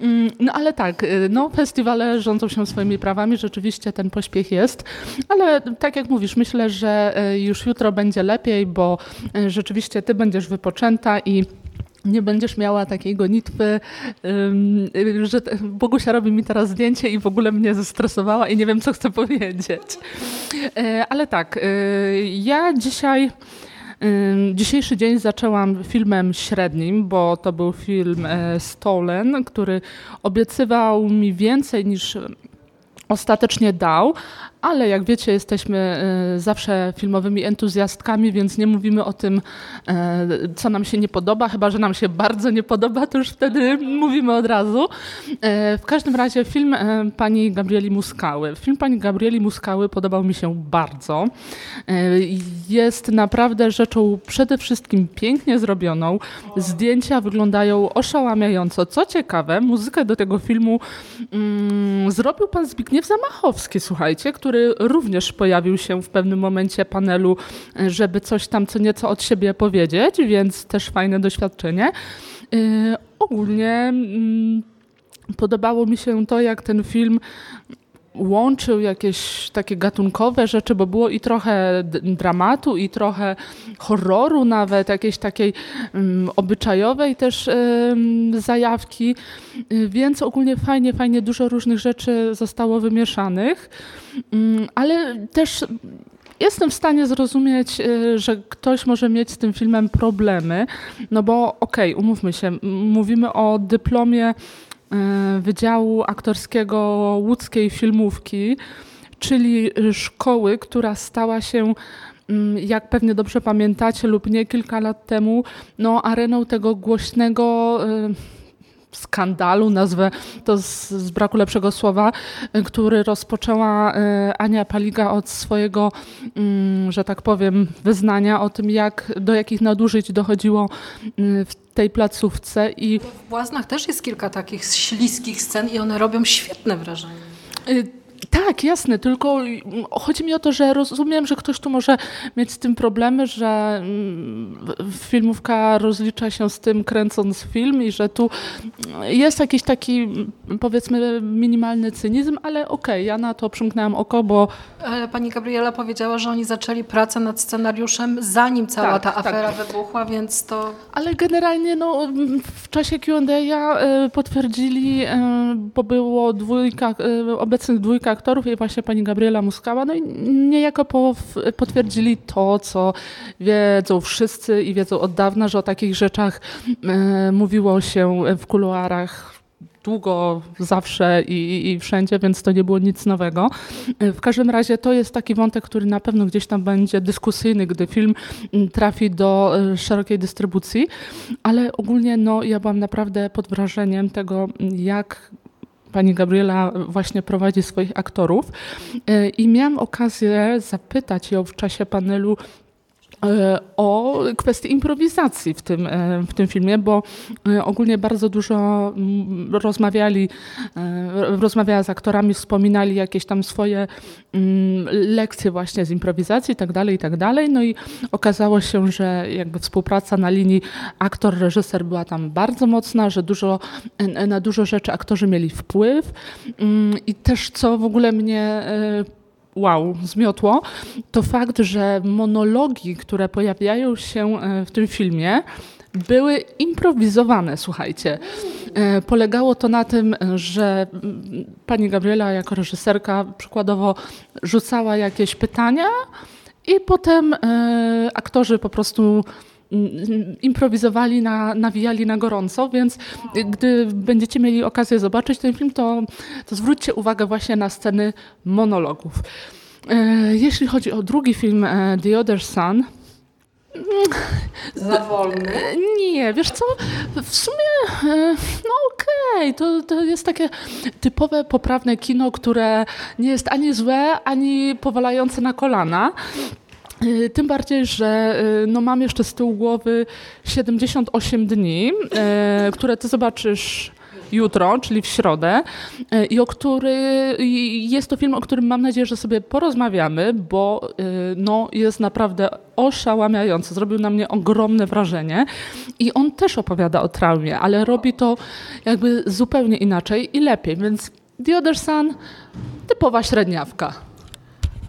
Mm, no ale tak, y, no, festiwale rządzą się swoimi prawami, rzeczywiście ten pośpiech jest, ale tak jak mówisz, myślę, że y, już jutro będzie lepiej, bo y, rzeczywiście ty będziesz wypoczęta i nie będziesz miała takiej gonitwy, że Bogusia robi mi teraz zdjęcie i w ogóle mnie zestresowała i nie wiem, co chcę powiedzieć. Ale tak, ja dzisiaj Dzisiejszy dzień zaczęłam filmem średnim, bo to był film e, Stolen, który obiecywał mi więcej niż ostatecznie dał, ale jak wiecie, jesteśmy e, zawsze filmowymi entuzjastkami, więc nie mówimy o tym, e, co nam się nie podoba, chyba że nam się bardzo nie podoba, to już wtedy mówimy od razu. E, w każdym razie film pani Gabrieli Muskały. Film pani Gabrieli Muskały podobał mi się bardzo. Jest naprawdę rzeczą przede wszystkim pięknie zrobioną. Zdjęcia wyglądają oszałamiająco. Co ciekawe, muzykę do tego filmu mm, zrobił pan Zbigniew Zamachowski, słuchajcie, który który również pojawił się w pewnym momencie panelu, żeby coś tam co nieco od siebie powiedzieć, więc też fajne doświadczenie. Yy, ogólnie yy, podobało mi się to, jak ten film łączył jakieś takie gatunkowe rzeczy, bo było i trochę dramatu, i trochę horroru nawet, jakiejś takiej um, obyczajowej też um, zajawki, więc ogólnie fajnie, fajnie dużo różnych rzeczy zostało wymieszanych, um, ale też jestem w stanie zrozumieć, y, że ktoś może mieć z tym filmem problemy, no bo okej, okay, umówmy się, mówimy o dyplomie Wydziału Aktorskiego Łódzkiej Filmówki, czyli szkoły, która stała się mm, jak pewnie dobrze pamiętacie lub nie kilka lat temu, no, areną tego głośnego e, skandalu, nazwę to z, z, braku lepszego słowa, który rozpoczęła e, Ania Paliga od swojego, mm, że tak powiem, wyznania o tym, jak, do jakich nadużyć dochodziło mm, w tej placówce. I
w Błaznach też jest kilka takich śliskich scen i one robią świetne wrażenie.
Y, Tak, jasne, tylko mm, chodzi mi o to, że rozumiem, że ktoś tu może mieć z tym problemy, że mm, filmówka rozlicza się z tym kręcąc film i że tu jest jakiś taki powiedzmy minimalny cynizm, ale okej, okay, ja na to przymknęłam oko, bo...
Ale pani Gabriela powiedziała, że oni zaczęli pracę nad scenariuszem zanim cała tak, ta tak. afera tak. wybuchła, więc to...
Ale generalnie no, w czasie Q&A e, potwierdzili, e, bo było dwójka, e, obecnych dwójka aktorów i właśnie pani Gabriela Muskała, no i niejako potwierdzili to, co wiedzą wszyscy i wiedzą od dawna, że o takich rzeczach mówiło się w kuluarach długo, zawsze i, i, wszędzie, więc to nie było nic nowego. W każdym razie to jest taki wątek, który na pewno gdzieś tam będzie dyskusyjny, gdy film trafi do e, szerokiej dystrybucji, ale ogólnie no, ja byłam naprawdę pod wrażeniem tego, jak pani Gabriela właśnie prowadzi swoich aktorów e, i miałam okazję zapytać ją w czasie panelu o kwestię improwizacji w tym, e, w tym filmie, bo e, ogólnie bardzo dużo mm, rozmawiali, rozmawiała z aktorami, wspominali jakieś tam swoje mm, lekcje właśnie z improwizacji i tak dalej, i tak. No i okazało się, że jakby współpraca na linii aktor-reżyser była tam bardzo mocna, że dużo, na dużo rzeczy aktorzy mieli wpływ mm, i też co w ogóle mnie wow, zmiotło, to fakt, że monologi, które pojawiają się e, w tym filmie, były improwizowane, słuchajcie. E, polegało to na tym, że mm, pani Gabriela jako reżyserka przykładowo rzucała jakieś pytania i potem e, aktorzy po prostu improwizowali, na, nawijali na gorąco, więc gdy będziecie mieli okazję zobaczyć ten film, to, to zwróćcie uwagę właśnie na sceny monologów. E, jeśli chodzi o drugi film, e, The Other Sun,
za wolny?
Nie, wiesz co, w sumie e, no okej, okay. to, to jest takie typowe, poprawne kino, które nie jest ani złe, ani powalające na kolana. Y, tym bardziej, że y, no mam jeszcze z tyłu głowy 78 dni, y, które ty zobaczysz jutro, czyli w środę, i o który jest to film, o którym mam nadzieję, że sobie porozmawiamy, bo no, jest naprawdę oszałamiający. Zrobił na mnie ogromne wrażenie i on też opowiada o traumie, ale robi to jakby zupełnie inaczej i lepiej, więc The Other Sun typowa średniawka.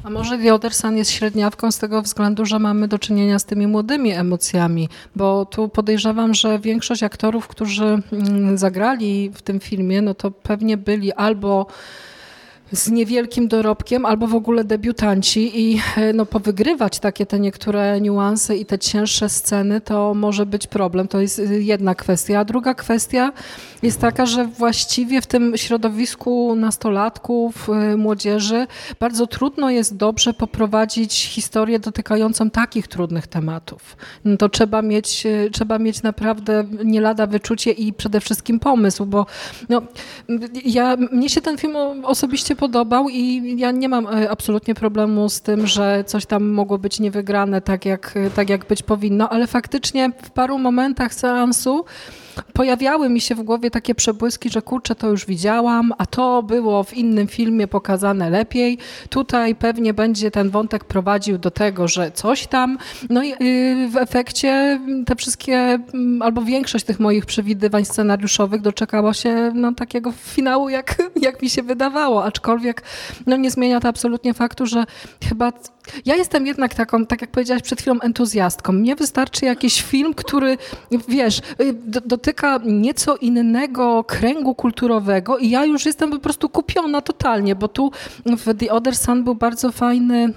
A może Sun jest średniawką z tego względu, że mamy do czynienia z tymi młodymi emocjami, bo tu podejrzewam, że większość aktorów, którzy mm, zagrali w tym filmie, no to pewnie byli albo z niewielkim dorobkiem albo w ogóle debiutanci i e, no, powygrywać takie te niektóre niuanse i te cięższe sceny to może być problem. To jest e, jedna kwestia. A druga kwestia jest taka, że właściwie w tym środowisku nastolatków, e, młodzieży bardzo trudno jest dobrze poprowadzić historię dotykającą takich trudnych tematów. No to trzeba mieć, trzeba mieć naprawdę nie lada wyczucie i przede wszystkim pomysł, bo no, ja, mnie się ten film osobiście podobał i ja nie mam e, absolutnie problemu z tym, że coś tam mogło być niewygrane tak jak, tak jak być powinno, ale faktycznie w paru momentach seansu pojawiały mi się w głowie takie przebłyski, że kurczę, to już widziałam, a to było w innym filmie pokazane lepiej. Tutaj pewnie będzie ten wątek prowadził do tego, że coś tam. No i y, w efekcie te wszystkie, mm, albo większość tych moich przewidywań scenariuszowych doczekała się no, takiego finału, jak, jak mi się wydawało, aczkolwiek no, nie zmienia to absolutnie faktu, że chyba ja jestem jednak taką, tak jak powiedziałaś przed chwilą, entuzjastką. Mnie wystarczy jakiś film, który, wiesz, y, dotyka nieco innego kręgu kulturowego i ja już jestem po prostu kupiona totalnie, bo tu w The Other Sun był bardzo fajny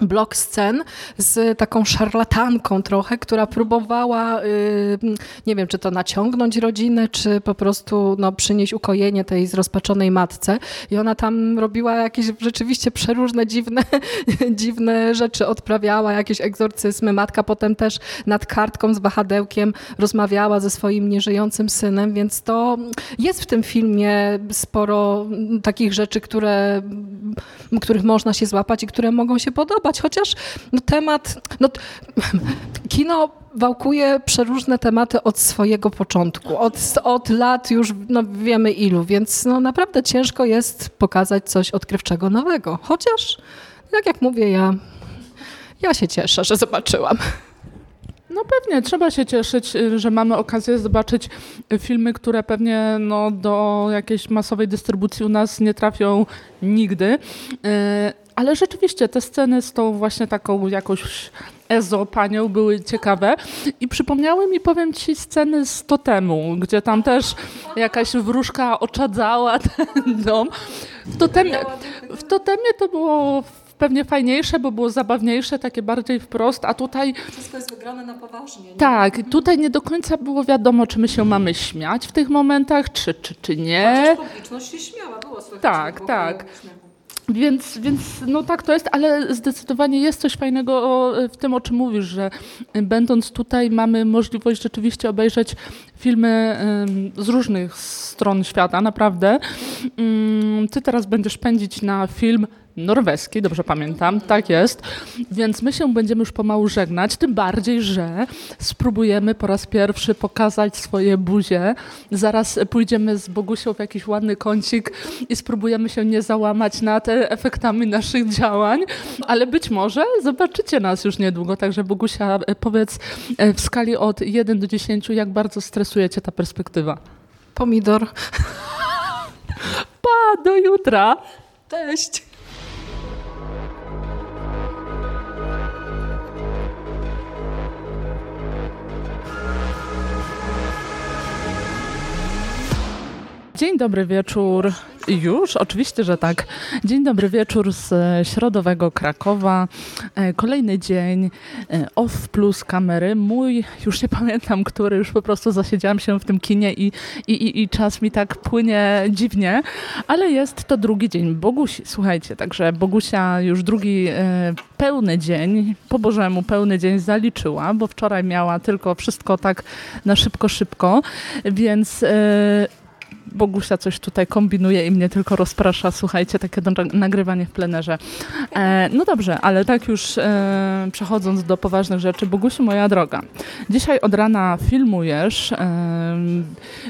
blok scen z taką szarlatanką trochę, która próbowała, y, nie wiem, czy to naciągnąć rodzinę, czy po prostu no, przynieść ukojenie tej zrozpaczonej matce. I ona tam robiła jakieś rzeczywiście przeróżne, dziwne, dziwne rzeczy, odprawiała jakieś egzorcyzmy. Matka potem też nad kartką z wahadełkiem rozmawiała ze swoim nieżyjącym synem, więc to jest w tym filmie sporo takich rzeczy, które, których można się złapać i które mogą się podobać chociaż no, temat, no, kino wałkuje przeróżne tematy od swojego początku, od, od lat już no, wiemy ilu, więc no, naprawdę ciężko jest pokazać coś odkrywczego nowego. Chociaż, tak jak mówię, ja, ja się cieszę, że zobaczyłam.
No pewnie, trzeba się cieszyć, y, że mamy okazję zobaczyć filmy, które pewnie no, do jakiejś masowej dystrybucji u nas nie trafią nigdy. Ale rzeczywiście te sceny z tą właśnie taką jakąś Ezo panią były ciekawe i przypomniały mi, powiem ci, sceny z Totemu, gdzie tam też jakaś wróżka oczadzała ten dom. W Totemie, w totemie to było pewnie fajniejsze, bo było zabawniejsze, takie bardziej wprost, a tutaj...
Wszystko jest wygrane na poważnie. Nie?
Tak, tutaj nie do końca było wiadomo, czy my się mamy śmiać w tych momentach, czy, czy, czy nie.
Chociaż publiczność się śmiała, było słychać.
Tak, tak. Więc, więc no tak to jest, ale zdecydowanie jest coś fajnego w tym, o czym mówisz, że będąc tutaj mamy możliwość rzeczywiście obejrzeć filmy z różnych stron świata, naprawdę. Mm, ty teraz będziesz pędzić na film norweski, dobrze pamiętam, tak jest. Więc my się będziemy już pomału żegnać, tym bardziej, że spróbujemy po raz pierwszy pokazać swoje buzie. Zaraz pójdziemy z Bogusią w jakiś ładny kącik i spróbujemy się nie załamać nad efektami naszych działań, ale być może zobaczycie nas już niedługo. Także Bogusia, powiedz e, w skali od 1 do 10, jak bardzo stresuje cię ta perspektywa?
Pomidor.
Pa, do jutra.
Cześć.
Dzień dobry wieczór. Już? Oczywiście, że tak. Dzień dobry wieczór z e, środowego Krakowa. E, kolejny dzień e, off plus kamery. Mój, już nie pamiętam, który, już po prostu zasiedziałam się w tym kinie i, i, i, i czas mi tak płynie dziwnie, ale jest to drugi dzień Bogusi. Słuchajcie, także Bogusia już drugi pełny dzień, po Bożemu pełny dzień zaliczyła, bo wczoraj miała tylko wszystko tak na szybko, szybko, więc Bogusia coś tutaj kombinuje i mnie tylko rozprasza. Słuchajcie, takie nagrywanie w plenerze. E, no dobrze, ale tak już e, przechodząc do poważnych rzeczy. Bogusiu, moja droga, dzisiaj od rana filmujesz. E,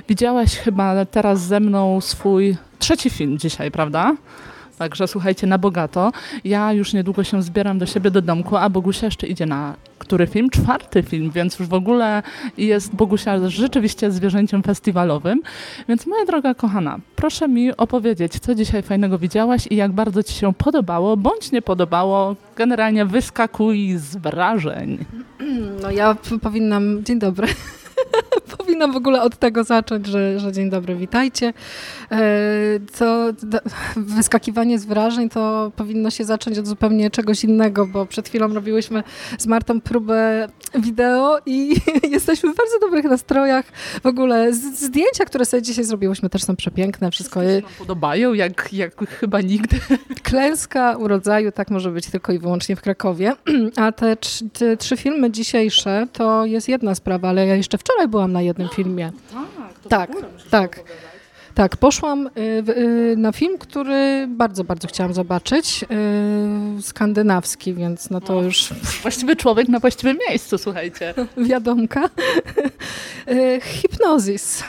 widziałaś chyba teraz ze mną swój trzeci film dzisiaj, prawda? Także słuchajcie, na bogato. Ja już niedługo się zbieram do siebie do domku, a Bogusia jeszcze idzie na który film? Czwarty film, więc już w ogóle jest Bogusia rzeczywiście zwierzęciem festiwalowym. Więc moja droga kochana, proszę mi opowiedzieć, co dzisiaj fajnego widziałaś i jak bardzo Ci się podobało, bądź nie podobało. Generalnie wyskakuj z wrażeń.
No ja powinnam... Dzień dobry. Powinnam w ogóle od tego zacząć, że, że dzień dobry, witajcie. Co e, wyskakiwanie z wrażeń to powinno się zacząć od zupełnie czegoś innego, bo przed chwilą robiłyśmy z Martą próbę wideo i jesteśmy w bardzo dobrych nastrojach. W ogóle zdjęcia, które sobie dzisiaj zrobiłyśmy też są przepiękne. Wszystko
się podobają, jak, jak chyba nigdy.
Klęska urodzaju, tak może być tylko i wyłącznie w Krakowie. A te, te trzy filmy dzisiejsze to jest jedna sprawa, ale ja jeszcze wczoraj byłam na jednym filmie.
Tak,
tak. tak. Tak, poszłam y, y, na film, który bardzo, bardzo chciałam zobaczyć. Y, skandynawski, więc no to już...
Właściwy człowiek na właściwym miejscu, słuchajcie.
Wiadomka. Hipnozis.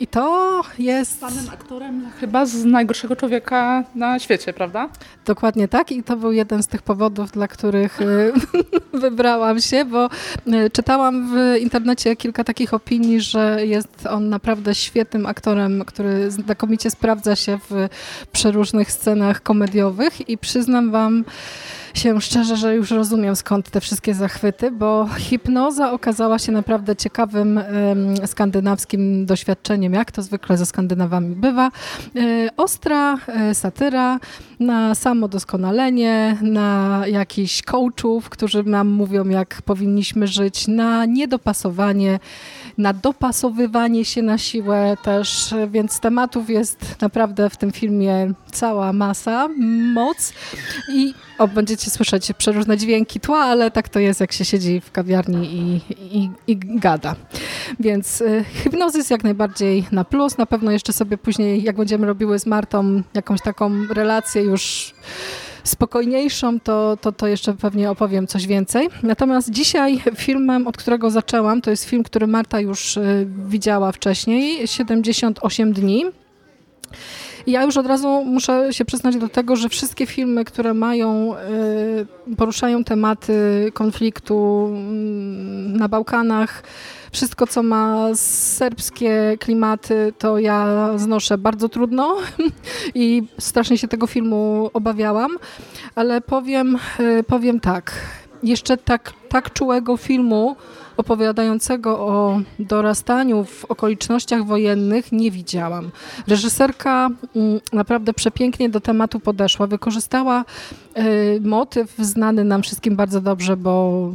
I to jest...
Panem aktorem chyba z najgorszego człowieka na świecie, prawda?
Dokładnie tak i to był jeden z tych powodów, dla których wybrałam się, bo czytałam w internecie kilka takich opinii, że jest on naprawdę świetnym aktorem, który znakomicie sprawdza się w przeróżnych scenach komediowych i przyznam wam się szczerze, że już rozumiem skąd te wszystkie zachwyty, bo hipnoza okazała się naprawdę ciekawym skandynawskim doświadczeniem, jak to zwykle ze Skandynawami bywa. E, ostra e, satyra na samodoskonalenie, na jakichś coachów, którzy nam mówią, jak powinniśmy żyć, na niedopasowanie, na dopasowywanie się na siłę też, więc tematów jest naprawdę w tym filmie cała masa, moc i o, będziecie słyszeć przeróżne dźwięki tła, ale tak to jest, jak się siedzi w kawiarni i, i, i gada. Więc y, hipnozys jak najbardziej na plus. Na pewno jeszcze sobie później, jak będziemy robiły z Martą jakąś taką relację już spokojniejszą, to, to, to jeszcze pewnie opowiem coś więcej. Natomiast dzisiaj filmem, od którego zaczęłam, to jest film, który Marta już y, widziała wcześniej, 78 dni. Ja już od razu muszę się przyznać do tego, że wszystkie filmy, które mają, y, poruszają tematy konfliktu mm, na Bałkanach, wszystko, co ma serbskie klimaty, to ja znoszę bardzo trudno i strasznie się tego filmu obawiałam, ale powiem, y, powiem tak, jeszcze tak, tak czułego filmu opowiadającego o dorastaniu w okolicznościach wojennych nie widziałam. Reżyserka mm, naprawdę przepięknie do tematu podeszła, wykorzystała y, motyw znany nam wszystkim bardzo dobrze, bo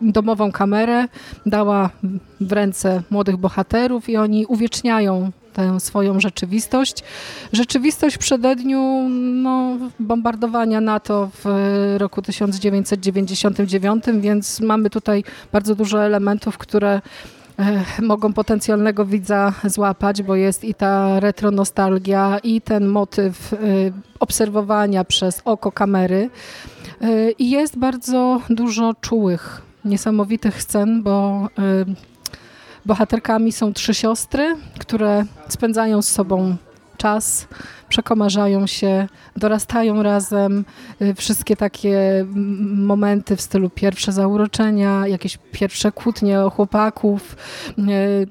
domową kamerę dała w ręce młodych bohaterów i oni uwieczniają tę swoją rzeczywistość. Rzeczywistość w przededniu no, bombardowania NATO w roku 1999, więc mamy tutaj bardzo dużo elementów, które e, mogą potencjalnego widza złapać, bo jest i ta retronostalgia, i ten motyw e, obserwowania przez oko kamery. E, I jest bardzo dużo czułych, niesamowitych scen, bo Bohaterkami są trzy siostry, które spędzają z sobą czas, przekomarzają się, dorastają razem. Y, wszystkie takie momenty w stylu pierwsze zauroczenia, jakieś pierwsze kłótnie o chłopaków. Y,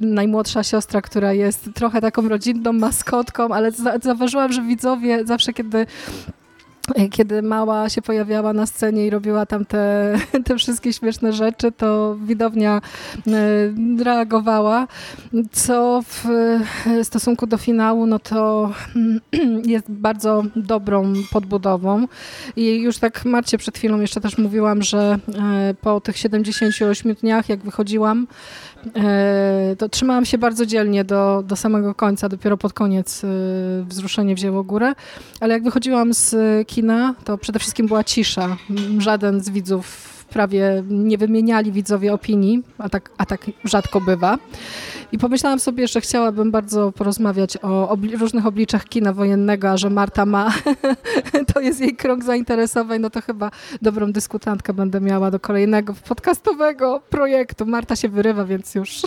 najmłodsza siostra, która jest trochę taką rodzinną maskotką, ale zauważyłam, że widzowie zawsze, kiedy kiedy mała się pojawiała na scenie i robiła tam te, te wszystkie śmieszne rzeczy, to widownia e, reagowała, co w stosunku do finału, no to jest bardzo dobrą podbudową. I już tak Marcie przed chwilą jeszcze też mówiłam, że e, po tych 78 dniach, jak wychodziłam, E, to trzymałam się bardzo dzielnie do, do samego końca, dopiero pod koniec e, wzruszenie wzięło górę, ale jak wychodziłam z kina, to przede wszystkim była cisza. Żaden z widzów prawie nie wymieniali widzowie opinii, a tak, a tak rzadko bywa. I pomyślałam sobie, że chciałabym bardzo porozmawiać o obli różnych obliczach kina wojennego, a że Marta ma, to jest jej krąg zainteresowań, no to chyba dobrą dyskutantkę będę miała do kolejnego podcastowego projektu. Marta się wyrywa, więc już...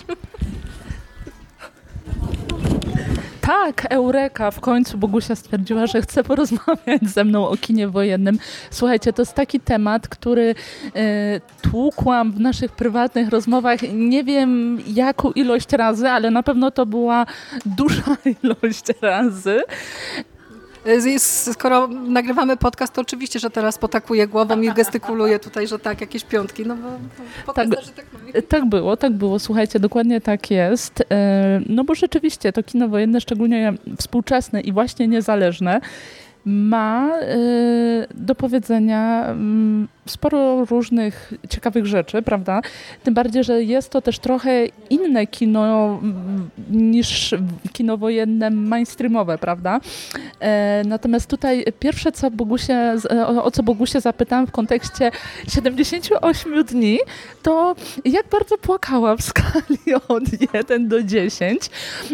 Tak, Eureka, w końcu Bogusia stwierdziła, że chce porozmawiać ze mną o kinie wojennym. Słuchajcie, to jest taki temat, który e, tłukłam w naszych prywatnych rozmowach nie wiem jaką ilość razy, ale na pewno to była duża ilość razy.
Y, skoro nagrywamy podcast, to oczywiście, że teraz potakuję głową i gestykuluję tutaj, że tak, jakieś piątki, no bo
tak, tak, tak było, tak było. Słuchajcie, dokładnie tak jest. E, no bo rzeczywiście to kino wojenne, szczególnie współczesne i właśnie niezależne, ma e, do powiedzenia mm, sporo różnych ciekawych rzeczy, prawda? Tym bardziej, że jest to też trochę inne kino mm, niż kino wojenne mainstreamowe, prawda? E, natomiast tutaj pierwsze, co Bogusie, o, o co Bogusie zapytałam w kontekście 78 dni, to jak bardzo płakałam w skali od 1 do 10,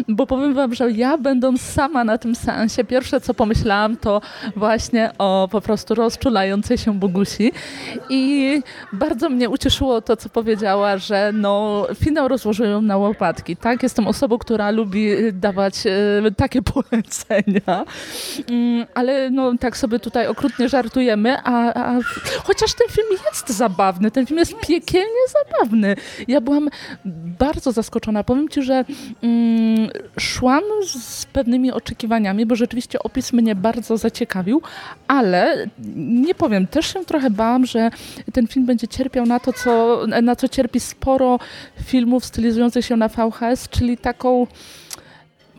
bo powiem wam, że ja będąc sama na tym seansie, pierwsze co pomyślałam to właśnie o po prostu rozczulającej się Bogusi i bardzo mnie ucieszyło to, co powiedziała, że no, finał rozłożył na łopatki. Tak, jestem osobą, która lubi dawać e, takie polecenia, mm, ale no, tak sobie tutaj okrutnie żartujemy, a, a chociaż ten film jest zabawny, ten film jest piekielnie zabawny. Ja byłam bardzo zaskoczona. Powiem ci, że mm, szłam z pewnymi oczekiwaniami, bo rzeczywiście opis mnie bardzo zaciekawił, ale nie powiem, też się trochę bałam, że ten film będzie cierpiał na to, co, na co cierpi sporo filmów stylizujących się na VHS, czyli taką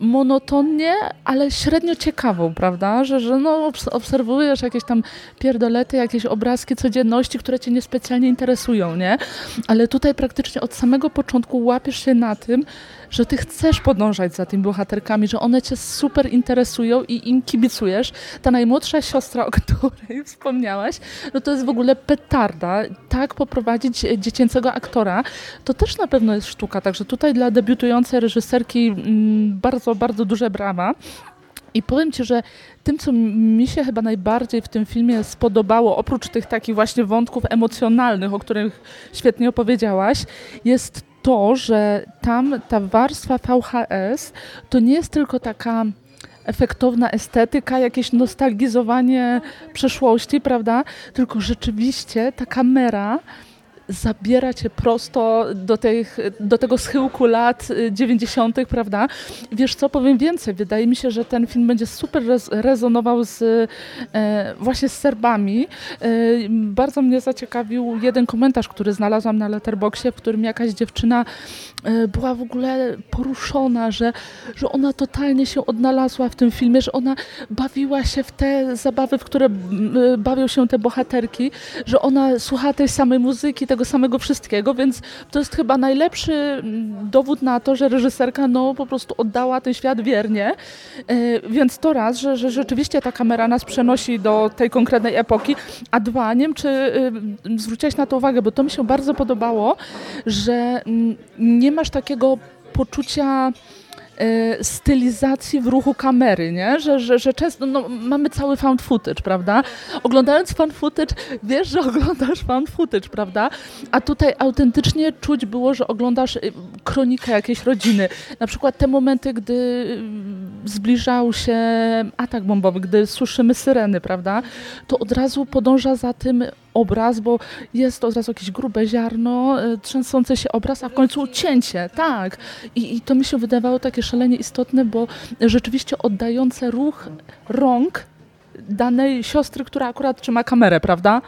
monotonnie, ale średnio ciekawą, prawda? Że, że no, obserwujesz jakieś tam pierdolety, jakieś obrazki codzienności, które cię niespecjalnie interesują, nie? Ale tutaj praktycznie od samego początku łapiesz się na tym, że ty chcesz podążać za tymi bohaterkami, że one cię super interesują i im kibicujesz. Ta najmłodsza siostra, o której wspomniałaś, no to jest w ogóle petarda. Tak poprowadzić dziecięcego aktora, to też na pewno jest sztuka. Także tutaj dla debiutującej reżyserki mm, bardzo, bardzo duże brawa. I powiem Ci, że tym, co mi się chyba najbardziej w tym filmie spodobało, oprócz tych takich właśnie wątków emocjonalnych, o których świetnie opowiedziałaś, jest to, że tam ta warstwa VHS to nie jest tylko taka efektowna estetyka, jakieś nostalgizowanie przeszłości, prawda? Tylko rzeczywiście ta kamera zabiera cię prosto do, tych, do tego schyłku lat 90., y, prawda? Wiesz co, powiem więcej. Wydaje mi się, że ten film będzie super rezonował z, e, właśnie z Serbami. E, bardzo mnie zaciekawił jeden komentarz, który znalazłam na Letterboxie, w którym jakaś dziewczyna e, była w ogóle poruszona, że, że ona totalnie się odnalazła w tym filmie, że ona bawiła się w te zabawy, w które bawią się te bohaterki, że ona słuchała tej samej muzyki, tego tego samego wszystkiego, więc to jest chyba najlepszy mm, dowód na to, że reżyserka no, po prostu oddała ten świat wiernie. E, więc to raz, że, że rzeczywiście ta kamera nas przenosi do tej konkretnej epoki, a dwa, nie wiem, czy y, zwróciłaś na to uwagę, bo to mi się bardzo podobało, że mm, nie masz takiego poczucia stylizacji w ruchu kamery, nie? Że, że, że często no, mamy cały found footage, prawda? Oglądając found footage, wiesz, że oglądasz found footage, prawda? A tutaj autentycznie czuć było, że oglądasz y, kronikę jakiejś rodziny. Na przykład te momenty, gdy y, zbliżał się atak bombowy, gdy słyszymy syreny, prawda? To od razu podąża za tym obraz, bo jest od razu jakieś grube ziarno, e, trzęsący się obraz, a w końcu cięcie, tak. I, I to mi się wydawało takie szalenie istotne, bo rzeczywiście oddające ruch rąk danej siostry, która akurat trzyma kamerę, prawda?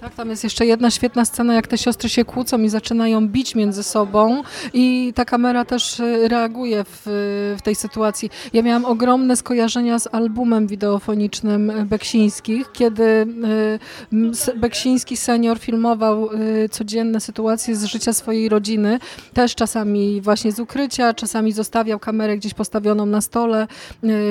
Tak, tam jest jeszcze jedna świetna scena, jak te siostry się kłócą i zaczynają bić między sobą i ta kamera też y, reaguje w, w tej sytuacji. Ja miałam ogromne skojarzenia z albumem wideofonicznym Beksińskich, kiedy y, Beksiński senior filmował y, codzienne sytuacje z życia swojej rodziny, też czasami właśnie z ukrycia, czasami zostawiał kamerę gdzieś postawioną na stole,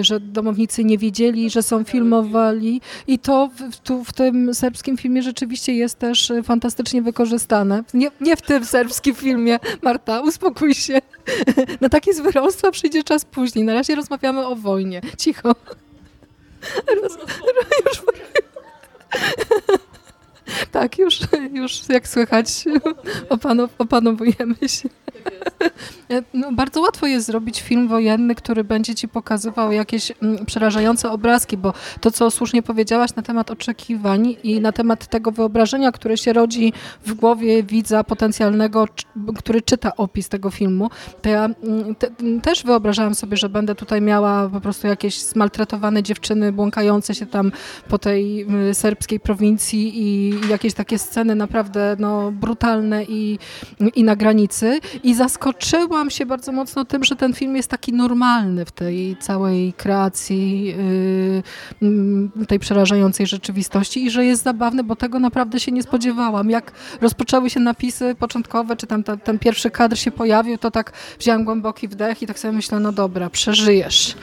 że domownicy nie wiedzieli, że są filmowali i to w, tu, w tym serbskim filmie rzeczywiście oczywiście jest też y, fantastycznie wykorzystane. Nie, nie w tym serbskim filmie, Marta, uspokój się. Na takie zwyrostwa przyjdzie czas później. Na razie rozmawiamy o wojnie. Cicho. Roz, już... Tak, już, już jak słychać, opanow, opanowujemy się. No, bardzo łatwo jest zrobić film wojenny, który będzie ci pokazywał jakieś mm, przerażające obrazki, bo to, co słusznie powiedziałaś na temat oczekiwań i na temat tego wyobrażenia, które się rodzi w głowie widza potencjalnego, który czyta opis tego filmu, to ja mm, te, też wyobrażałam sobie, że będę tutaj miała po prostu jakieś smaltretowane dziewczyny błąkające się tam po tej mm, serbskiej prowincji i jakieś takie sceny naprawdę no, brutalne i, i na granicy. I zaskoczyłam się bardzo mocno tym, że ten film jest taki normalny w tej całej kreacji yy, tej przerażającej rzeczywistości i że jest zabawny, bo tego naprawdę się nie spodziewałam. Jak rozpoczęły się napisy początkowe, czy tam ta, ten pierwszy kadr się pojawił, to tak wziąłem głęboki wdech i tak sobie myślę, no dobra, przeżyjesz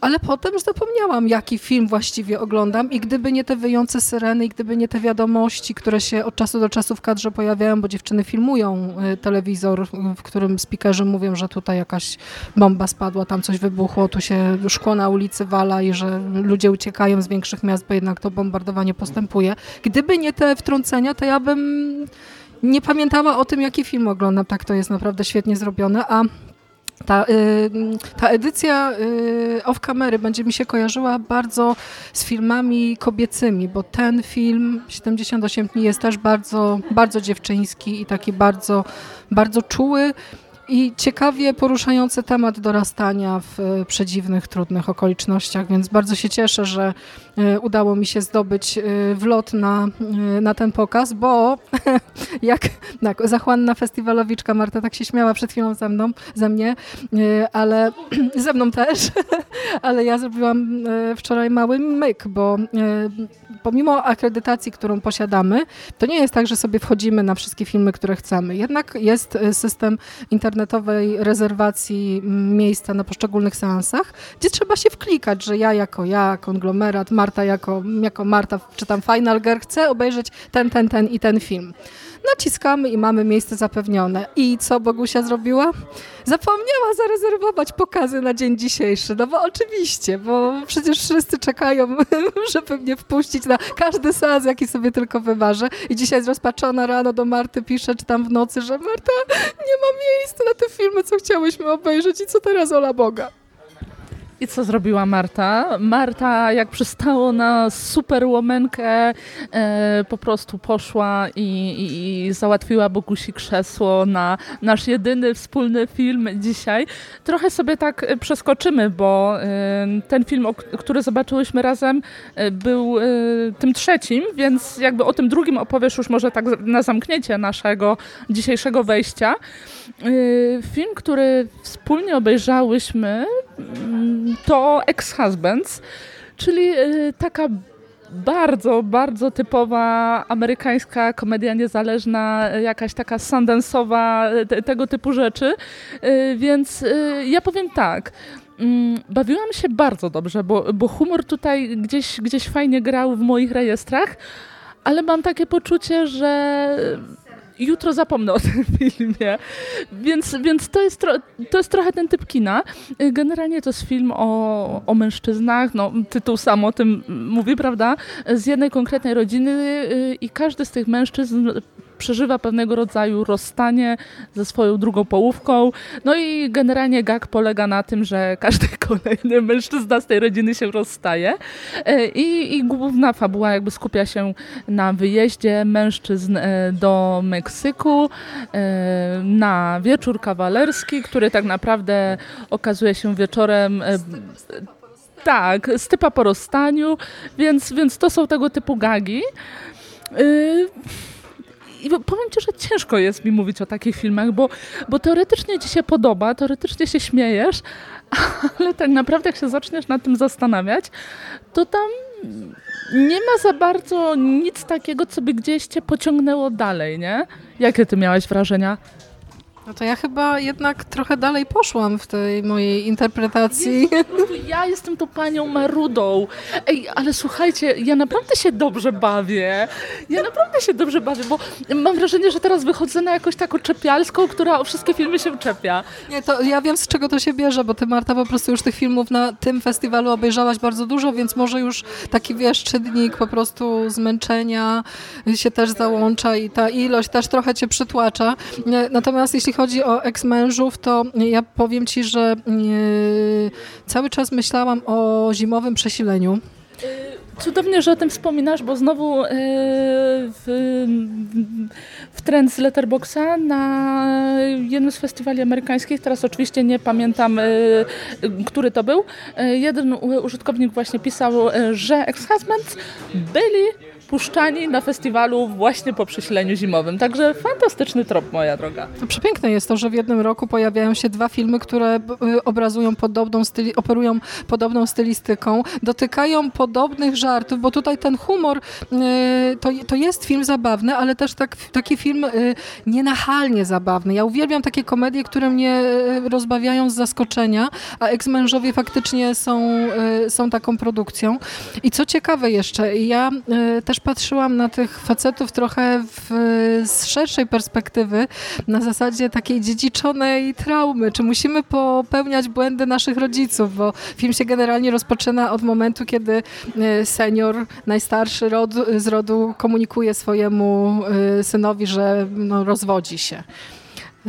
ale potem zapomniałam, jaki film właściwie oglądam i gdyby nie te wyjące syreny i gdyby nie te wiadomości, które się od czasu do czasu w kadrze pojawiają, bo dziewczyny filmują y, telewizor, w którym speakerzy mówią, że tutaj jakaś bomba spadła, tam coś wybuchło, tu się szkło na ulicy wala i że ludzie uciekają z większych miast, bo jednak to bombardowanie postępuje. Gdyby nie te wtrącenia, to ja bym nie pamiętała o tym, jaki film oglądam. Tak, to jest naprawdę świetnie zrobione, a ta, y, ta edycja y, off kamery będzie mi się kojarzyła bardzo z filmami kobiecymi, bo ten film 78 dni jest też bardzo, bardzo dziewczyński i taki bardzo, bardzo czuły i ciekawie poruszający temat dorastania w e, przedziwnych, trudnych okolicznościach, więc bardzo się cieszę, że e, udało mi się zdobyć e, wlot na, na ten pokaz, bo jak tak, zachłanna festiwalowiczka Marta tak się śmiała przed chwilą ze mną, ze mnie, ale ze mną też, ale ja zrobiłam wczoraj mały myk, bo pomimo akredytacji, którą posiadamy, to nie jest tak, że sobie wchodzimy na wszystkie filmy, które chcemy. Jednak jest system internetowy, internetowej rezerwacji miejsca na poszczególnych seansach, gdzie trzeba się wklikać, że ja jako ja, konglomerat, Marta jako, jako Marta, czy tam Final Girl, chcę obejrzeć ten, ten, ten i ten film. Naciskamy i mamy miejsce zapewnione. I co Bogusia zrobiła? Zapomniała zarezerwować pokazy na dzień dzisiejszy. No bo oczywiście, bo przecież wszyscy czekają, żeby mnie wpuścić na każdy seans, jaki sobie tylko wymarzę. I dzisiaj zrozpaczona rano do Marty pisze, czy tam w nocy, że Marta, nie ma miejsca na te filmy, co chciałyśmy obejrzeć i co teraz Ola Boga.
I co zrobiła Marta? Marta, jak przystało na super łomenkę, e, po prostu poszła i, i, i, załatwiła Bogusi krzesło na nasz jedyny wspólny film dzisiaj. Trochę sobie tak e, przeskoczymy, bo e, ten film, o, który zobaczyłyśmy razem, e, był e, tym trzecim, więc jakby o tym drugim opowiesz już może tak na zamknięcie naszego dzisiejszego wejścia. E, film, który wspólnie obejrzałyśmy, to Ex-Husbands, czyli y, taka bardzo, bardzo typowa amerykańska komedia niezależna, jakaś taka sundance'owa, te, tego typu rzeczy. Y, więc y, ja powiem tak, mm, bawiłam się bardzo dobrze, bo, bo humor tutaj gdzieś, gdzieś fajnie grał w moich rejestrach, ale mam takie poczucie, że jutro zapomnę o tym filmie. Więc, więc to, jest to jest trochę ten typ kina. Generalnie to jest film o, o mężczyznach, no, tytuł sam o tym mówi, prawda? Z jednej konkretnej rodziny y, i każdy z tych mężczyzn przeżywa pewnego rodzaju rozstanie ze swoją drugą połówką. No i generalnie gag polega na tym, że każdy kolejny mężczyzna z tej rodziny się rozstaje. E, I, i główna fabuła jakby skupia się na wyjeździe mężczyzn e, do Meksyku e, na wieczór kawalerski, który tak naprawdę okazuje się wieczorem tak, stypa po rozstaniu, więc, więc to są tego typu gagi i powiem ci, że ciężko jest mi mówić o takich filmach, bo, bo teoretycznie ci się podoba, teoretycznie się śmiejesz, ale tak naprawdę jak się zaczniesz nad tym zastanawiać, to tam nie ma za bardzo nic takiego, co by gdzieś cię pociągnęło dalej, nie? Jakie ty miałeś wrażenia?
No to ja chyba jednak trochę dalej poszłam w tej mojej interpretacji.
Jezu, ja jestem tu panią Marudą. Ej, ale słuchajcie, ja naprawdę się dobrze bawię. Ja naprawdę się dobrze bawię, bo mam wrażenie, że teraz wychodzę na jakąś taką czepialską, która o wszystkie filmy się czepia.
Nie, to ja wiem z czego to się bierze, bo ty Marta po prostu już tych filmów na tym festiwalu obejrzałaś bardzo dużo, więc może już taki wiesz, czynnik po prostu zmęczenia się też załącza i ta ilość też trochę cię przytłacza. Natomiast jeśli chodzi o eksmężów, to ja powiem ci, że cały czas myślałam o zimowym przesileniu.
Cudownie, że o tym wspominasz, bo znowu yy, w, w trend z Letterboxa na jednym z festiwali amerykańskich, teraz oczywiście nie pamiętam, yy, który to był, jeden użytkownik właśnie pisał, że ex-husbands byli puszczani na festiwalu właśnie po przesileniu zimowym. Także fantastyczny trop, moja droga.
Przepiękne jest to, że w jednym roku pojawiają się dwa filmy, które y, obrazują podobną styli, operują podobną stylistyką, dotykają podobnych żartów, bo tutaj ten humor y, to, to jest film zabawny, ale też tak, taki film y, nienachalnie zabawny. Ja uwielbiam takie komedie, które mnie rozbawiają z zaskoczenia, a Ex-mężowie faktycznie są, są taką produkcją. I co ciekawe jeszcze, ja też też patrzyłam na tych facetów trochę w, z szerszej perspektywy, na zasadzie takiej dziedziczonej traumy. Czy musimy popełniać błędy naszych rodziców, bo film się generalnie rozpoczyna od momentu, kiedy e, senior, najstarszy z rodu komunikuje swojemu e, synowi, że no, rozwodzi się.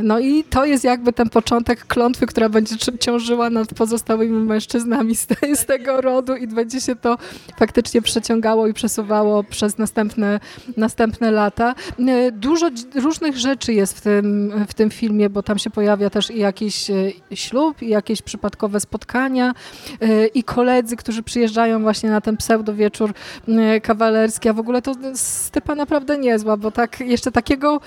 No i to jest jakby ten początek klątwy, która będzie ciążyła nad pozostałymi mężczyznami z, z, tego rodu i będzie się to faktycznie przeciągało i przesuwało przez następne, następne lata. E, dużo różnych rzeczy jest w tym, w tym filmie, bo tam się pojawia też i jakiś e, ślub, i jakieś przypadkowe spotkania, e, i koledzy, którzy przyjeżdżają właśnie na ten pseudowieczór kawalerski, a w ogóle to stypa naprawdę niezła, bo tak jeszcze takiego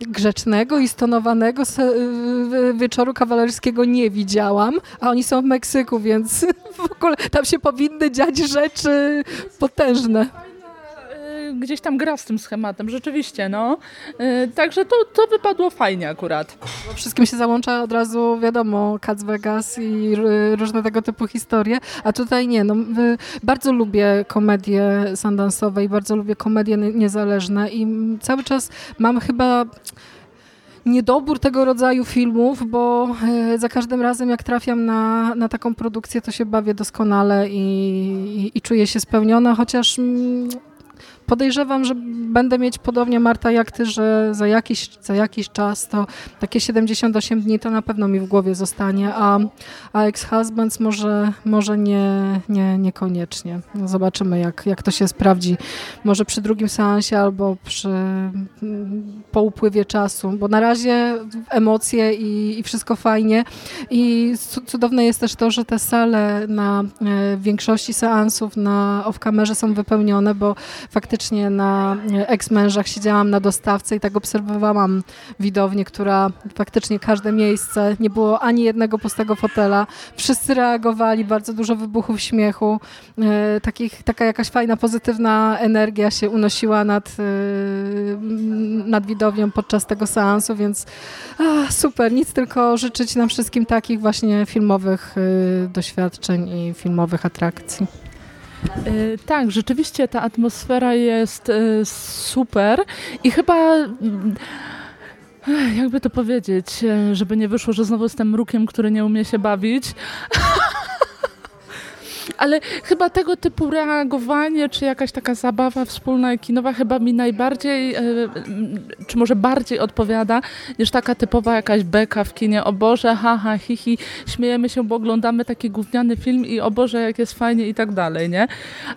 grzecznego i stonowanego y, wieczoru kawalerskiego nie widziałam, a oni są w Meksyku, więc w ogóle tam się powinny dziać rzeczy potężne
gdzieś tam gra z tym schematem, rzeczywiście, no. Y, także to, to wypadło fajnie akurat.
Bo wszystkim się załącza od razu, wiadomo, Cats Vegas i różne tego typu historie, a tutaj nie, no bardzo lubię komedie sundance'owe i bardzo lubię komedie niezależne i cały czas mam chyba niedobór tego rodzaju filmów, bo e, za każdym razem jak trafiam na, na taką produkcję, to się bawię doskonale i, i, i czuję się spełniona, chociaż mm, podejrzewam, że będę mieć podobnie, Marta, jak ty, że za jakiś, za jakiś czas to takie 78 dni to na pewno mi w głowie zostanie, a, a Ex-Husbands może, może nie, nie, niekoniecznie. No zobaczymy, jak, jak to się sprawdzi. Może przy drugim seansie albo przy, po upływie czasu, bo na razie emocje i, i wszystko fajnie i cudowne jest też to, że te sale na e, większości seansów na off-kamerze są wypełnione, bo faktycznie faktycznie na eks-mężach siedziałam na dostawce i tak obserwowałam widownię, która faktycznie każde miejsce, nie było ani jednego pustego fotela. Wszyscy reagowali, bardzo dużo wybuchów śmiechu. E, takich, taka jakaś fajna, pozytywna energia się unosiła nad, e, nad widownią podczas tego seansu, więc super, nic tylko życzyć nam wszystkim takich właśnie filmowych e, doświadczeń i filmowych atrakcji.
E, tak, rzeczywiście ta atmosfera jest e, super i chyba mm, jakby to powiedzieć, e, żeby nie wyszło, że znowu jestem mrukiem, który nie umie się bawić. ale chyba tego typu reagowanie, czy jakaś taka zabawa wspólna kinowa chyba mi najbardziej, e, czy może bardziej odpowiada, niż taka typowa jakaś beka w kinie. O Boże, haha, hihi, śmiejemy się, bo oglądamy taki gówniany film i o Boże, jak jest fajnie i tak dalej, nie?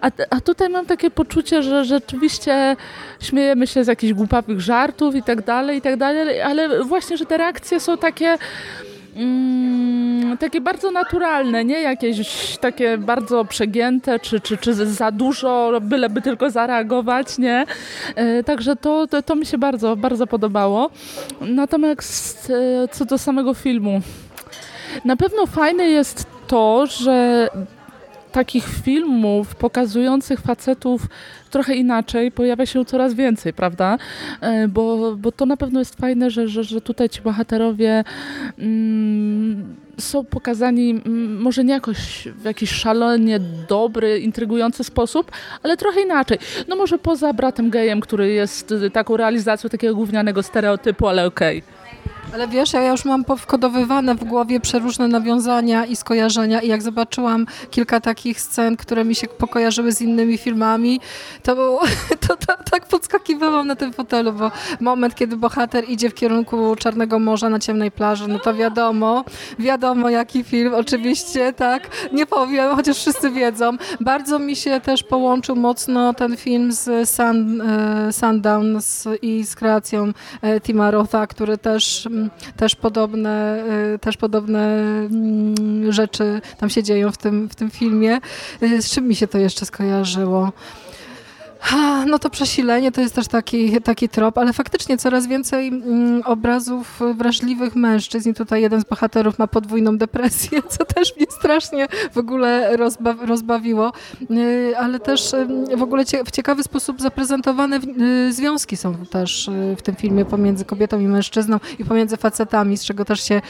A, a tutaj mam takie poczucie, że rzeczywiście śmiejemy się z jakichś głupawych żartów i tak dalej, i tak dalej, ale właśnie, że te reakcje są takie mm, takie bardzo naturalne, nie jakieś takie bardzo przegięte, czy, czy, czy za dużo, byleby tylko zareagować, nie? E, także to, to, to mi się bardzo, bardzo podobało. Natomiast e, co do samego filmu, na pewno fajne jest to, że takich filmów pokazujących facetów trochę inaczej pojawia się coraz więcej, prawda? E, bo, bo to na pewno jest fajne, że, że, że tutaj ci bohaterowie mm, są pokazani mm, może nie jakoś w jakiś szalenie dobry, intrygujący sposób, ale trochę inaczej. No może poza bratem gejem, który jest taką realizacją takiego gównianego stereotypu, ale okej. Okay.
Ale wiesz, ja już mam powkodowywane w głowie przeróżne nawiązania i skojarzenia i jak zobaczyłam kilka takich scen, które mi się pokojarzyły z innymi filmami, to, było, to, to tak podskakiwałam na tym fotelu, bo moment, kiedy bohater idzie w kierunku Czarnego Morza na ciemnej plaży, no to wiadomo, wiadomo jaki film, oczywiście, tak, nie powiem, chociaż wszyscy wiedzą. Bardzo mi się też połączył mocno ten film z Sun, e, Sundown i z kreacją e, Tima Rotha, który też mm, też podobne, y, też podobne mm, rzeczy tam się dzieją w tym, w tym filmie. Y, z czym mi się to jeszcze skojarzyło? No to przesilenie to jest też taki, taki trop, ale faktycznie coraz więcej mm, obrazów wrażliwych mężczyzn i tutaj jeden z bohaterów ma podwójną depresję, co też mnie strasznie w ogóle rozba rozbawiło, y, ale też w ogóle cie w ciekawy sposób zaprezentowane y, związki są też y, w tym filmie pomiędzy kobietą i mężczyzną i pomiędzy facetami, z czego też się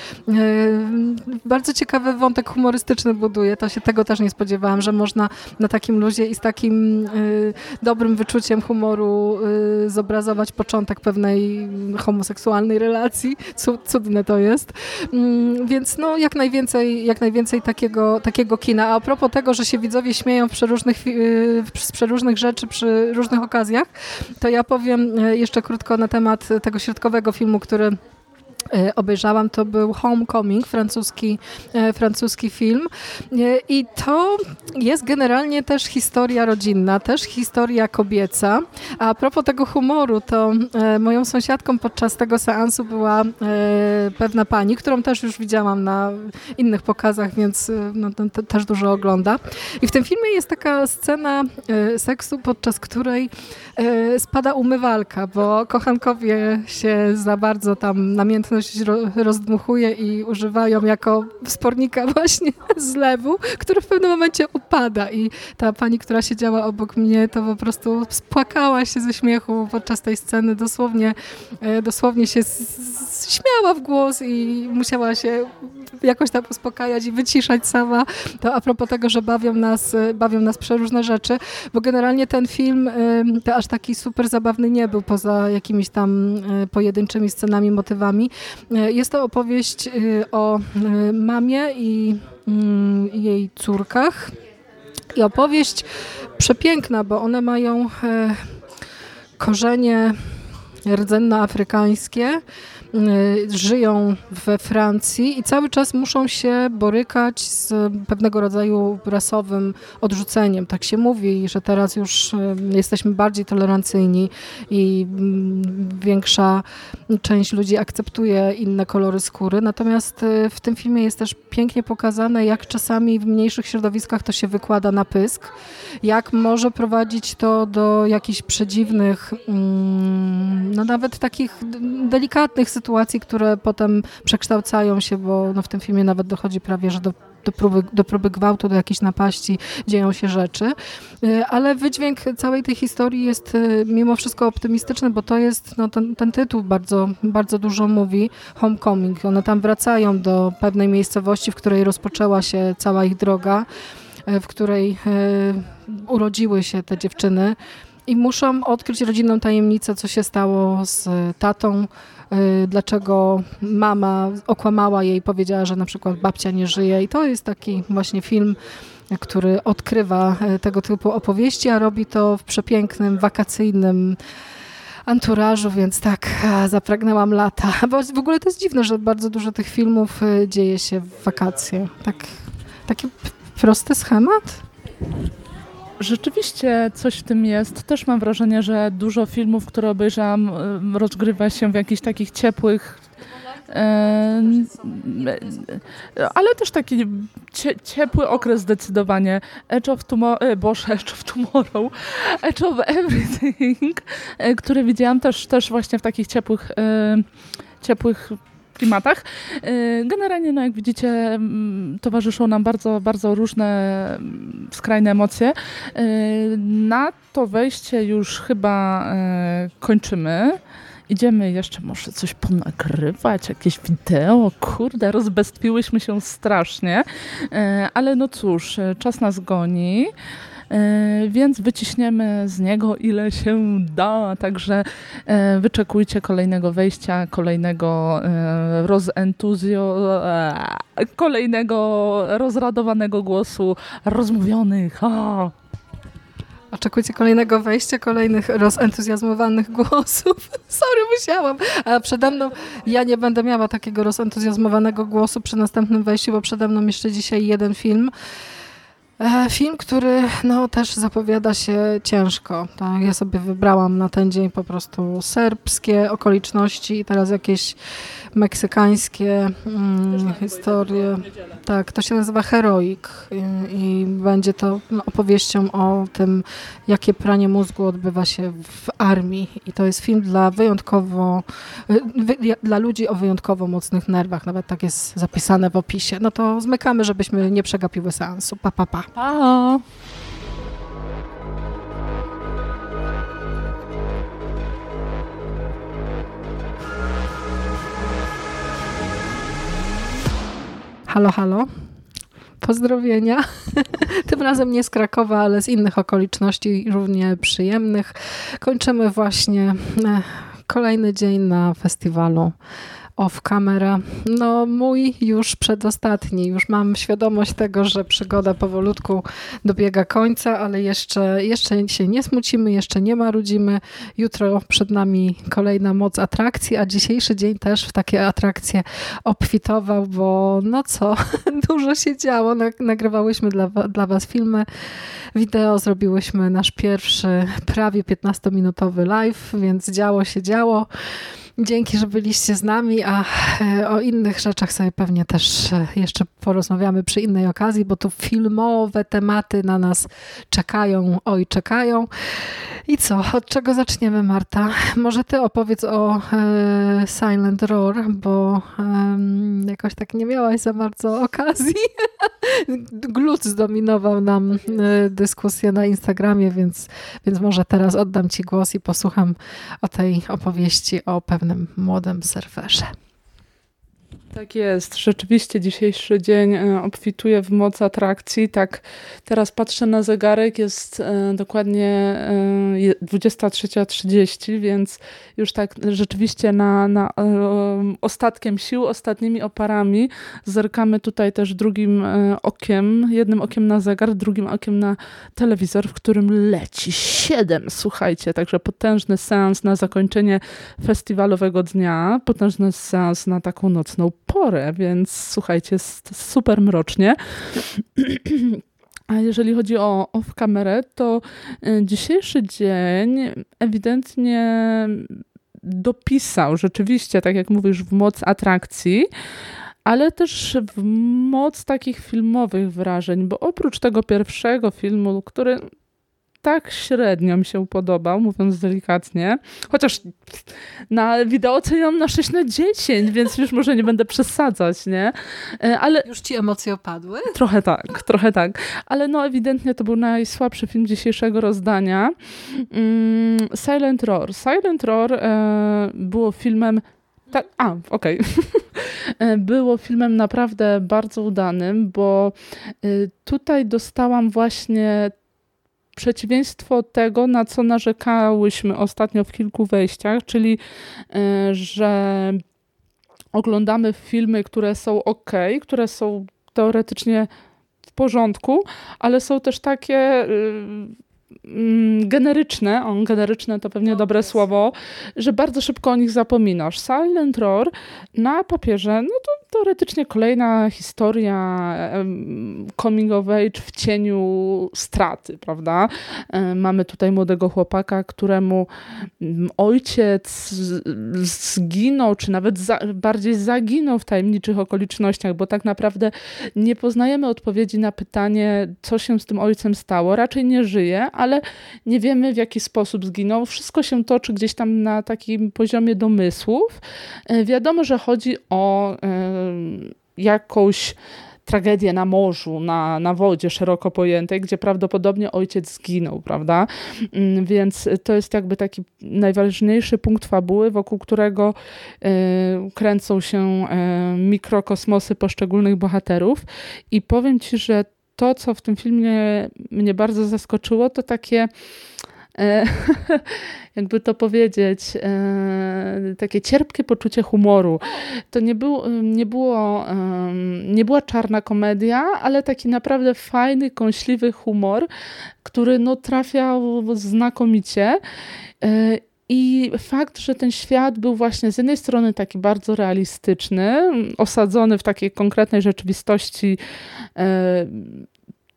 bardzo ciekawy wątek humorystyczny buduje. To się tego też nie spodziewałam, że można na takim luzie i z takim dobrym dobrym wyczuciem humoru y, zobrazować początek pewnej homoseksualnej relacji. Cudne to jest. Mm, więc no, jak najwięcej, jak najwięcej takiego, takiego kina. A, a propos tego, że się widzowie śmieją w przeróżnych, y, przeróżnych rzeczy przy różnych okazjach, to ja powiem y, jeszcze krótko na temat tego środkowego filmu, który obejrzałam, to był Homecoming, francuski, e, francuski film. E, I to jest generalnie też historia rodzinna, też historia kobieca. A propos tego humoru, to moją sąsiadką podczas tego seansu była pewna pani, którą też już widziałam na innych pokazach, więc no, też dużo ogląda. I w tym filmie jest taka scena seksu, podczas której spada umywalka, bo kochankowie się za bardzo tam namiętnie ro, rozdmuchuje i używają jako spornika właśnie zlewu, który w pewnym momencie upada i ta pani, która siedziała obok mnie, to po prostu spłakała się ze śmiechu podczas tej sceny, dosłownie, e, dosłownie się śmiała w głos i musiała się jakoś tam uspokajać i wyciszać sama. To a propos tego, że bawią nas, e, bawią nas przeróżne rzeczy, bo generalnie ten film to aż taki super zabawny nie był, poza jakimiś tam e, pojedynczymi scenami, motywami. E, jest to opowieść o mamie i mm, jej córkach. I opowieść przepiękna, bo one mają korzenie rdzennoafrykańskie, Y, żyją we Francji i cały czas muszą się borykać z pewnego rodzaju rasowym odrzuceniem. Tak się mówi, że teraz już y, jesteśmy bardziej tolerancyjni i mm, większa część ludzi akceptuje inne kolory skóry. Natomiast y, w tym filmie jest też pięknie pokazane, jak czasami w mniejszych środowiskach to się wykłada na pysk, jak może prowadzić to do jakichś przedziwnych, mm, no nawet takich delikatnych sytuacji, sytuacji, które potem przekształcają się, bo no w tym filmie nawet dochodzi prawie, że do do próby, do próby gwałtu, do jakiejś napaści dzieją się rzeczy. Y, ale wydźwięk całej tej historii jest y, mimo wszystko optymistyczny, bo to jest, no ten, ten tytuł bardzo, bardzo dużo mówi, Homecoming. One tam wracają do pewnej miejscowości, w której rozpoczęła się cała ich droga, y, w której urodziły się te dziewczyny i muszą odkryć rodzinną tajemnicę, co się stało z tatą, dlaczego mama okłamała jej, powiedziała, że na przykład babcia nie żyje. I to jest taki właśnie film, który odkrywa y, tego typu opowieści, a robi to w przepięknym, wakacyjnym anturażu, więc tak, zapragnęłam lata. Bo w ogóle to jest dziwne, że bardzo dużo tych filmów y, dzieje się w wakacje. Tak, taki prosty schemat?
Rzeczywiście coś w tym jest. Też mam wrażenie, że dużo filmów, które obejrzałam, rozgrywa się w jakichś takich ciepłych ale też taki ciepły okres zdecydowanie. Edge of Tomorrow, e, Boże, Edge of Tomorrow, Edge of Everything, e, które widziałam też, też właśnie w takich ciepłych, ciepłych klimatach. Y, generalnie, no jak widzicie, towarzyszą nam bardzo, bardzo różne skrajne emocje. Y, na to wejście już chyba y, kończymy. Idziemy jeszcze może coś ponagrywać, jakieś wideo. Kurde, rozbestwiłyśmy się strasznie. Ale no cóż, czas nas goni. E, więc wyciśniemy z niego ile się da, także e, wyczekujcie kolejnego wejścia, kolejnego e, rozentuzjo, kolejnego rozradowanego głosu rozmówionych. A.
Oczekujcie kolejnego wejścia, kolejnych rozentuzjazmowanych głosów. Sorry, musiałam. A przede mną, ja nie będę miała takiego rozentuzjazmowanego głosu przy następnym wejściu, bo przede mną jeszcze dzisiaj jeden film. E, film, który no, też zapowiada się ciężko. Tak? Ja sobie wybrałam na ten dzień po prostu serbskie okoliczności i teraz jakieś meksykańskie mm, historie. Tak, to się nazywa Heroik i, i będzie to no, opowieścią o tym, jakie pranie mózgu odbywa się w armii. I to jest film dla wyjątkowo, wy, dla ludzi o wyjątkowo mocnych nerwach. Nawet tak jest zapisane w opisie. No to zmykamy, żebyśmy nie przegapiły seansu. Pa, pa, pa.
Pa.
Halo, halo. Pozdrowienia. Tym razem nie z Krakowa, ale z innych okoliczności równie przyjemnych. Kończymy właśnie e, kolejny dzień na festiwalu off camera. No mój już przedostatni. Już mam świadomość tego, że przygoda powolutku dobiega końca, ale jeszcze, jeszcze się nie smucimy, jeszcze nie marudzimy. Jutro przed nami kolejna moc atrakcji, a dzisiejszy dzień też w takie atrakcje obfitował, bo no co, dużo się działo. Nagrywałyśmy dla, dla was filmy, wideo, zrobiłyśmy nasz pierwszy prawie 15-minutowy live, więc działo się działo. Dzięki, że byliście z nami, a e, o innych rzeczach sobie pewnie też e, jeszcze porozmawiamy przy innej okazji, bo tu filmowe tematy na nas czekają, oj czekają. I co? Od czego zaczniemy, Marta? Może ty opowiedz o e, Silent Roar, bo e, jakoś tak nie miałaś za bardzo okazji. Glut zdominował nam e, dyskusję na Instagramie, więc, więc może teraz oddam ci głos i posłucham o tej opowieści o pewnym młodym surferze.
Tak jest. Rzeczywiście dzisiejszy dzień e, obfituje w moc atrakcji. Tak, teraz patrzę na zegarek, jest e, dokładnie 23.30, e, więc już tak rzeczywiście na, na ostatkiem sił, ostatnimi oparami zerkamy tutaj też drugim okiem, jednym okiem na zegar, drugim okiem na telewizor, w którym leci 7. Słuchajcie, także potężny seans na zakończenie festiwalowego dnia, potężny seans na taką nocną porę, więc słuchajcie, jest super mrocznie. A jeżeli chodzi o off-kamerę, to y, dzisiejszy dzień ewidentnie dopisał rzeczywiście, tak jak mówisz, w moc atrakcji, ale też w moc takich filmowych wrażeń, bo oprócz tego pierwszego filmu, który tak średnio mi się podobał, mówiąc delikatnie. Chociaż na wideo oceniam na 6 na 10, więc już może nie będę przesadzać, nie?
E, ale... Już ci emocje opadły?
Trochę tak, trochę tak. Ale no ewidentnie to był najsłabszy film dzisiejszego rozdania. Mm, Silent Roar. Silent Roar e, było filmem tak, a, okej. Okay. E, było filmem naprawdę bardzo udanym, bo tutaj dostałam właśnie przeciwieństwo tego, na co narzekałyśmy ostatnio w kilku wejściach, czyli e, że oglądamy filmy, które są ok, które są teoretycznie w porządku, ale są też takie y, Mm, generyczne, on generyczne to pewnie no, dobre słowo, że bardzo szybko o nich zapominasz. Silent Roar na papierze, no to teoretycznie kolejna historia coming of age w cieniu straty, prawda? Mamy tutaj młodego chłopaka, któremu mm, ojciec zginął, czy nawet za, bardziej zaginął w tajemniczych okolicznościach, bo tak naprawdę nie poznajemy odpowiedzi na pytanie, co się z tym ojcem stało. Raczej nie żyje, ale nie wiemy w jaki sposób zginął. Wszystko się toczy gdzieś tam na takim poziomie domysłów. E, wiadomo, że chodzi o jakąś tragedię na morzu, na, na wodzie szeroko pojętej, gdzie prawdopodobnie ojciec zginął, prawda? Mm, więc to jest jakby taki najważniejszy punkt fabuły, wokół którego y, kręcą się y, mikrokosmosy poszczególnych bohaterów. I powiem ci, że to, co w tym filmie mnie bardzo zaskoczyło, to takie jakby to powiedzieć, e, takie cierpkie poczucie humoru. To nie, był, nie, było, nie była czarna komedia, ale taki naprawdę fajny, kąśliwy humor, który no, trafiał znakomicie. E, I fakt, że ten świat był właśnie z jednej strony taki bardzo realistyczny, osadzony w takiej konkretnej rzeczywistości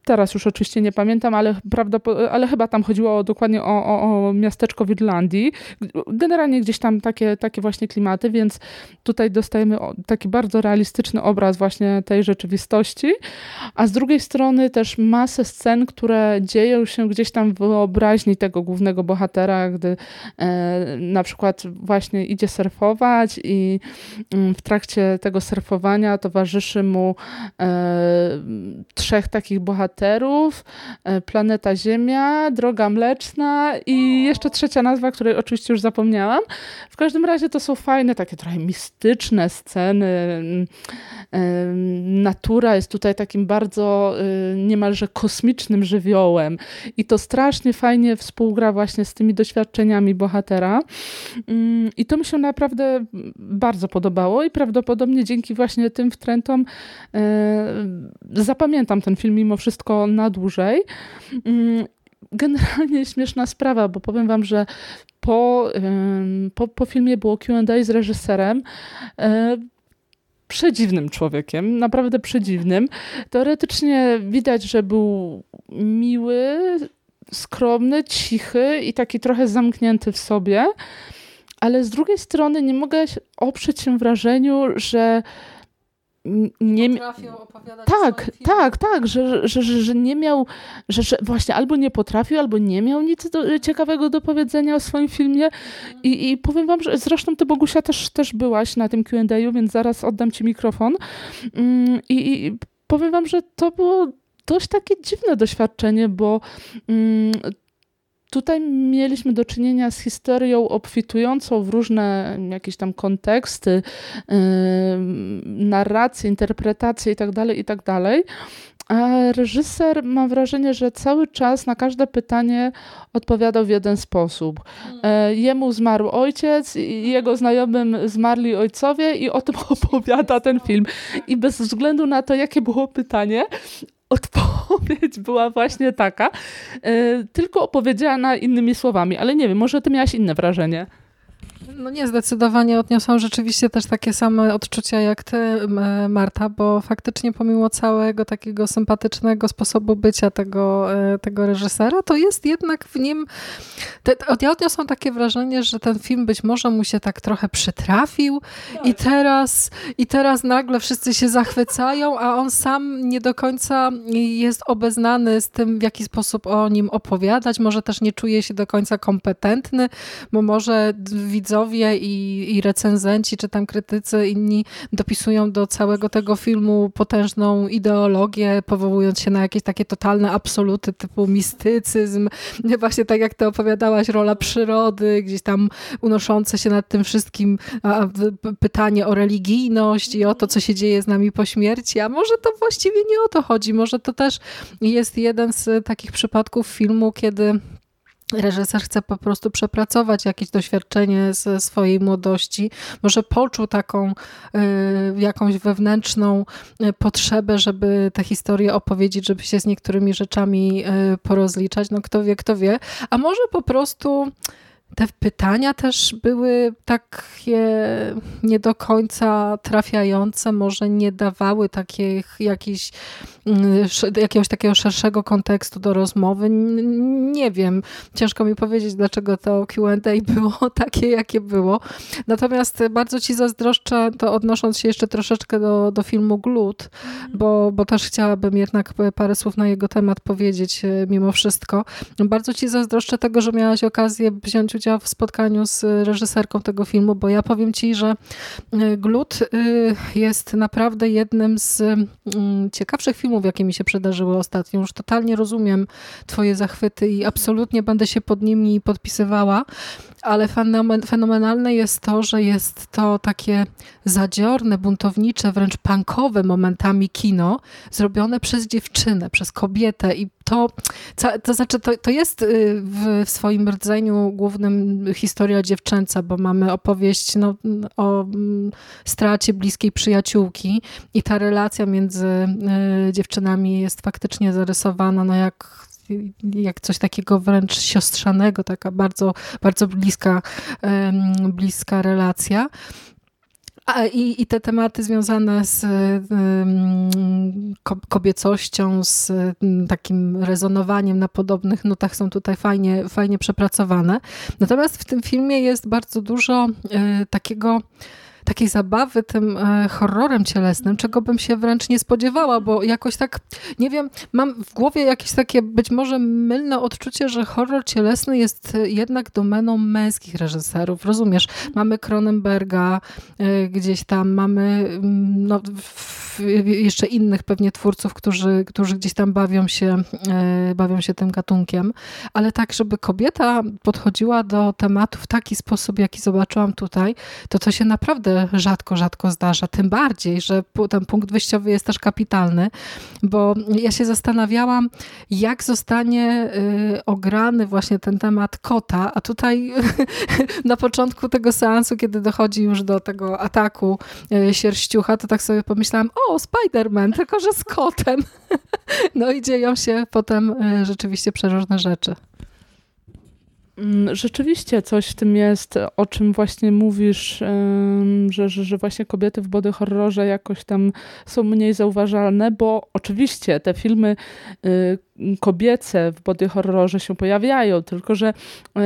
Teraz już oczywiście nie pamiętam, ale, ale chyba tam chodziło dokładnie o, o, o, miasteczko w Irlandii. Generalnie gdzieś tam takie, takie właśnie klimaty, więc tutaj dostajemy taki bardzo realistyczny obraz właśnie tej rzeczywistości, a z drugiej strony też masę scen, które dzieją się gdzieś tam w wyobraźni tego głównego bohatera, gdy e, na przykład właśnie idzie surfować i mm, w trakcie tego surfowania towarzyszy mu e, trzech takich bohaterów, bohaterów, e, Planeta Ziemia, Droga Mleczna i jeszcze trzecia nazwa, której oczywiście już zapomniałam. W każdym razie to są fajne, takie trochę mistyczne sceny. Natura jest tutaj takim bardzo y, niemalże kosmicznym żywiołem i to strasznie fajnie współgra właśnie z tymi doświadczeniami bohatera. Mm, I to mi się naprawdę bardzo podobało i prawdopodobnie dzięki właśnie tym wtrętom e, zapamiętam ten film mimo wszystko wszystko na dłużej. Mm, generalnie śmieszna sprawa, bo powiem wam, że po, po, po filmie było QA z reżyserem e, przedziwnym człowiekiem, naprawdę przedziwnym. Teoretycznie widać, że był miły, skromny, cichy i taki trochę zamknięty w sobie, ale z drugiej strony nie mogę oprzeć się wrażeniu, że nie tak, tak, tak, że, że, że, że nie miał, że, że właśnie albo nie potrafił, albo nie miał nic do, ciekawego do powiedzenia o swoim filmie. I, i powiem wam, że zresztą ty Bogusia też, też byłaś na tym Q&A, więc zaraz oddam ci mikrofon. Mm, i, i powiem wam, że to było dość takie dziwne doświadczenie, bo mm, tutaj mieliśmy do czynienia z historią obfitującą w różne jakieś tam konteksty, yy, narracje, interpretacje itd., tak itd., tak a reżyser, mam wrażenie, że cały czas na każde pytanie odpowiadał w jeden sposób. E, jemu zmarł ojciec, jego znajomym zmarli ojcowie, i o tym opowiada ten film. I bez względu na to, jakie było pytanie, odpowiedź była właśnie taka, e, tylko opowiedziana innymi słowami, ale nie wiem, może ty miałaś inne wrażenie.
No nie, zdecydowanie odniosłam rzeczywiście też takie same odczucia jak ty, Marta, bo faktycznie pomimo całego takiego sympatycznego sposobu bycia tego, e, tego reżysera, to jest jednak w nim... Te, ja odniosłam takie wrażenie, że ten film być może mu się tak trochę przytrafił tak. i teraz i teraz nagle wszyscy się zachwycają, a on sam nie do końca jest obeznany z tym, w jaki sposób o nim opowiadać, może też nie czuje się do końca kompetentny, bo może widzowie widzowie i, i recenzenci, czy tam krytycy inni dopisują do całego tego filmu potężną ideologię, powołując się na jakieś takie totalne absoluty typu mistycyzm, właśnie tak jak ty opowiadałaś, rola przyrody, gdzieś tam unoszące się nad tym wszystkim a, pytanie o religijność i o to, co się dzieje z nami po śmierci, a może to właściwie nie o to chodzi, może to też jest jeden z takich przypadków filmu, kiedy reżyser chce po prostu przepracować jakieś doświadczenie ze swojej młodości. Może poczuł taką y, jakąś wewnętrzną y, potrzebę, żeby tę historię opowiedzieć, żeby się z niektórymi rzeczami y, porozliczać. No kto wie, kto wie. A może po prostu te pytania też były takie nie do końca trafiające, może nie dawały takich, jakichś, jakiegoś takiego szerszego kontekstu do rozmowy. Nie wiem, ciężko mi powiedzieć, dlaczego to Q&A było takie, jakie było. Natomiast bardzo ci zazdroszczę, to odnosząc się jeszcze troszeczkę do, do filmu Glut, bo, bo też chciałabym jednak parę słów na jego temat powiedzieć e, mimo wszystko. Bardzo ci zazdroszczę tego, że miałaś okazję wziąć udział w spotkaniu z reżyserką tego filmu, bo ja powiem ci, że y, Glut y, jest naprawdę jednym z mm, ciekawszych filmów, jakie mi się przydarzyły ostatnio. Już totalnie rozumiem twoje zachwyty i absolutnie będę się pod nimi podpisywała, ale fenomenalne jest to, że jest to takie zadziorne, buntownicze, wręcz punkowe momentami kino, zrobione przez dziewczynę, przez kobietę. I to, to znaczy to, to jest y, w, w swoim rdzeniu głównym historia dziewczęca, bo mamy opowieść no, o mm, stracie bliskiej przyjaciółki i ta relacja między y, dziewczynami jest faktycznie zarysowana no jak jak coś takiego wręcz siostrzanego, taka bardzo, bardzo bliska, bliska relacja. A, i, I te tematy związane z kobiecością, z takim rezonowaniem na podobnych nutach są tutaj fajnie, fajnie przepracowane. Natomiast w tym filmie jest bardzo dużo y, takiego takiej zabawy tym e, horrorem cielesnym, czego bym się wręcz nie spodziewała, bo jakoś tak, nie wiem, mam w głowie jakieś takie być może mylne odczucie, że horror cielesny jest jednak domeną męskich reżyserów. Rozumiesz? Mamy Cronenberga e, gdzieś tam, mamy mm, no, jeszcze innych pewnie twórców, którzy, którzy gdzieś tam bawią się, e, bawią się tym gatunkiem, ale tak, żeby kobieta podchodziła do tematu w taki sposób, jaki zobaczyłam tutaj, to to się naprawdę rzadko, rzadko zdarza. Tym bardziej, że ten punkt wyjściowy jest też kapitalny, bo ja się zastanawiałam, jak zostanie y, ograny właśnie ten temat kota, a tutaj na początku tego seansu, kiedy dochodzi już do tego ataku y, sierściucha, to tak sobie pomyślałam, o, Spider-Man, tylko że z kotem. No i dzieją się potem y, rzeczywiście przeróżne rzeczy.
Mm, rzeczywiście coś w tym jest, o czym właśnie mówisz, że, że, że, właśnie kobiety w body horrorze jakoś tam są mniej zauważalne, bo oczywiście te filmy y, kobiece w body horrorze się pojawiają, tylko że y,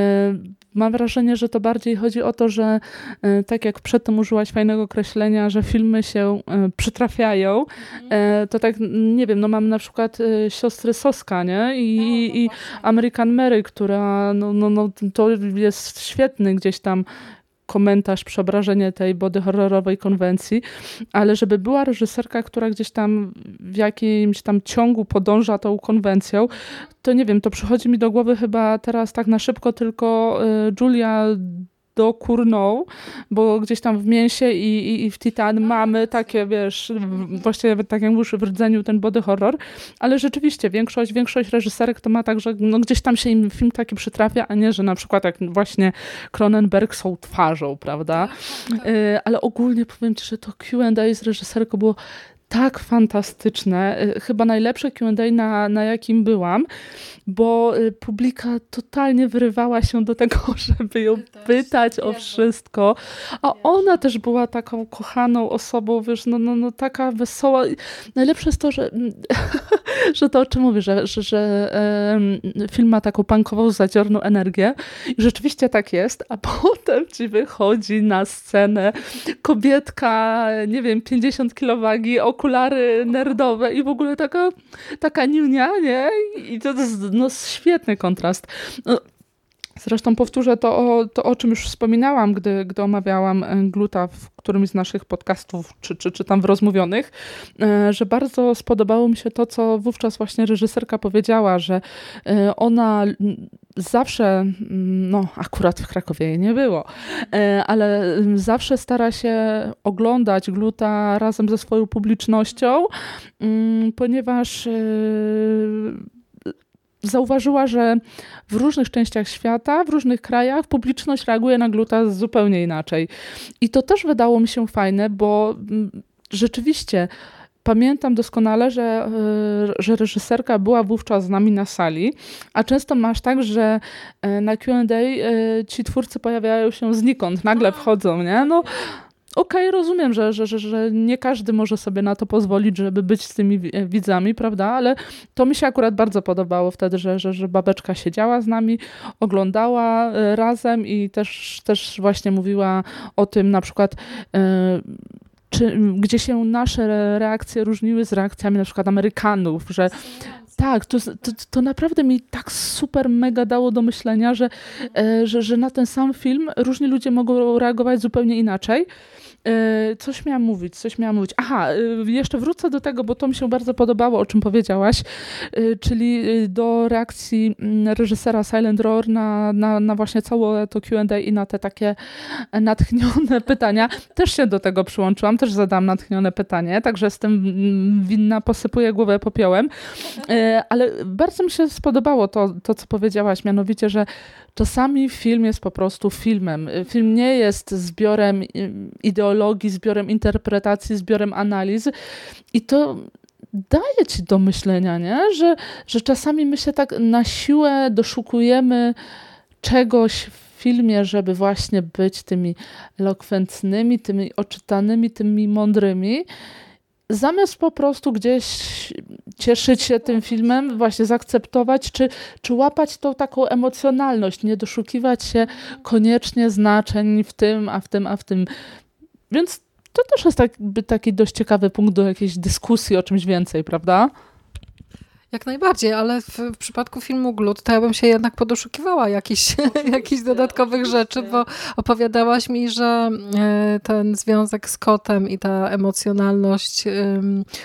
mam wrażenie, że to bardziej chodzi o to, że e, tak jak przedtem użyłaś fajnego określenia, że filmy się e, przytrafiają, mhm. to tak, nie wiem, no mam na przykład siostry Soska, nie? I, no, i American Mary, która, no, no, no, to jest świetny gdzieś tam komentarz, przeobrażenie tej body horrorowej konwencji, ale żeby była reżyserka, która gdzieś tam w jakimś tam ciągu podąża tą konwencją, to nie wiem, to przychodzi mi do głowy chyba teraz tak na szybko tylko y, Julia do kurną, bo gdzieś tam w mięsie i, i, i w Titan mamy takie, wiesz, właściwie tak jak mówisz, w rdzeniu ten body horror, ale rzeczywiście większość, większość reżyserek to ma tak, że no, gdzieś tam się im film taki przytrafia, a nie, że na przykład jak właśnie Cronenberg są twarzą, prawda? Tak, tak. Y, ale ogólnie powiem ci, że to Q&A z reżyserką było tak fantastyczne. Y, chyba najlepsze QA, na, na jakim byłam, bo y, publika totalnie wyrywała się do tego, żeby ją pytać o wszystko. A ona też była taką kochaną osobą, wiesz, no, no, no taka wesoła. Najlepsze jest to, że, że to o czym mówię, że, że, że film ma taką pankową, zadziorną energię. I rzeczywiście tak jest, a potem ci wychodzi na scenę kobietka, nie wiem, 50 kg wagi, okulary nerdowe i w ogóle taka, taka niunia, nie? I to jest no, świetny kontrast. No, Zresztą powtórzę to o, to, o czym już wspominałam, gdy, gdy omawiałam e, gluta w którymś z naszych podcastów, czy, czy, czy tam w rozmówionych, e, że bardzo spodobało mi się to, co wówczas właśnie reżyserka powiedziała, że e, ona zawsze, no akurat w Krakowie jej nie było, ale zawsze stara się oglądać gluta razem ze swoją publicznością, mm, ponieważ zauważyła, że w różnych częściach świata, w różnych krajach publiczność reaguje na gluta zupełnie inaczej. I to też wydało mi się fajne, bo mm, rzeczywiście pamiętam doskonale, że, e, że reżyserka była wówczas z nami na sali, a często masz tak, że e, na Q&A e, ci twórcy pojawiają się znikąd, nagle wchodzą, nie? No, okej, okay, rozumiem, że, że, że, że nie każdy może sobie na to pozwolić, żeby być z tymi widzami, prawda? Ale to mi się akurat bardzo podobało wtedy, że, że, że babeczka siedziała z nami, oglądała razem i też, też właśnie mówiła o tym na przykład. Yy, czy, gdzie się nasze reakcje różniły z reakcjami na przykład Amerykanów, że tak, to, to, to, naprawdę mi tak super mega dało do myślenia, że, e, że, że na ten sam film różni ludzie mogą reagować zupełnie inaczej. E, coś miałam mówić, coś miałam mówić. Aha, e, jeszcze wrócę do tego, bo to mi się bardzo podobało, o czym powiedziałaś, e, czyli do reakcji mm, reżysera Silent Roar na, na, na właśnie całe to Q&A i na te takie natchnione pytania. Też się do tego przyłączyłam, też zadałam natchnione pytanie, także jestem mm, winna, posypuję głowę popiołem, ale bardzo mi się spodobało to, to co powiedziałaś, mianowicie, że czasami film jest po prostu filmem. Film nie jest zbiorem ideologii, zbiorem interpretacji, zbiorem analiz i to daje ci do myślenia, nie? Że, że czasami my się tak na siłę doszukujemy czegoś w filmie, żeby właśnie być tymi elokwentnymi, tymi oczytanymi, tymi mądrymi zamiast po prostu gdzieś cieszyć się tym filmem, właśnie zaakceptować, czy, czy łapać tą taką emocjonalność, nie doszukiwać się koniecznie znaczeń w tym, a w tym, a w tym. Więc to też jest tak, taki dość ciekawy punkt do jakiejś dyskusji o czymś więcej, prawda?
Jak najbardziej, ale w, w, przypadku filmu Glut to ja bym się jednak podoszukiwała jakichś, jakichś dodatkowych rzeczy, bo opowiadałaś mi, że e, ten związek z kotem i ta emocjonalność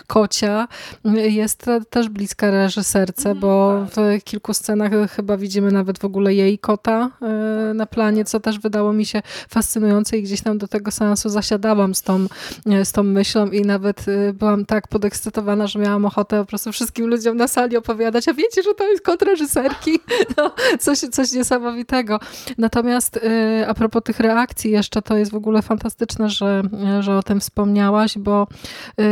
kocia jest też bliska reżyserce, mhm, bo tak. w kilku scenach chyba widzimy nawet w ogóle jej kota e, na planie, co też wydało mi się fascynujące i gdzieś tam do tego seansu zasiadałam z tą, e, z tą myślą i nawet byłam tak podekscytowana, że miałam ochotę po prostu wszystkim ludziom na sali opowiadać, a wiecie, że to jest kot reżyserki? No, coś, coś niesamowitego. Natomiast y, a propos tych reakcji jeszcze, to jest w ogóle fantastyczne, że, że o tym wspomniałaś, bo y,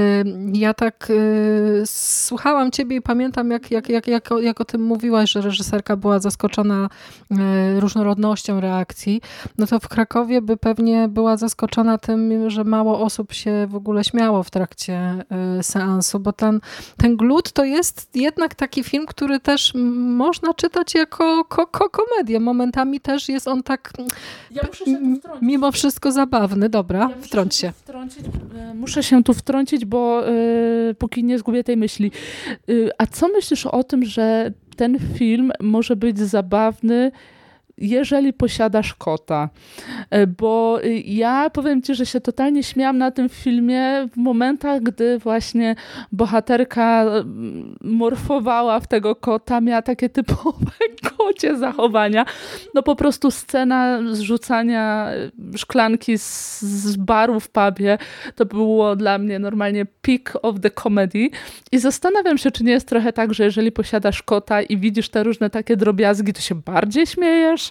ja tak y, słuchałam ciebie i pamiętam, jak, jak, jak, jak, jak o tym mówiłaś, że reżyserka była zaskoczona różnorodnością reakcji. No to w Krakowie by pewnie była zaskoczona tym, że mało osób się w ogóle śmiało w trakcie seansu, bo ten, ten glut to jest jednak taki film, który też można czytać jako ko ko komedię. Momentami też jest on tak
ja
mimo wszystko zabawny. Dobra, ja wtrąć się.
Wtrącić, e, muszę się tu wtrącić, bo yy, póki nie zgubię tej myśli. Yy, a co myślisz o tym, że ten film może być zabawny jeżeli posiadasz kota. E, bo ja powiem ci, że się totalnie śmiałam na tym filmie w momentach, gdy właśnie bohaterka mm, morfowała w tego kota, miała takie typowe kocie zachowania. No po prostu scena zrzucania szklanki z, z baru w pubie to było dla mnie normalnie peak of the comedy. I zastanawiam się, czy nie jest trochę tak, że jeżeli posiadasz kota i widzisz te różne takie drobiazgi, to się bardziej śmiejesz?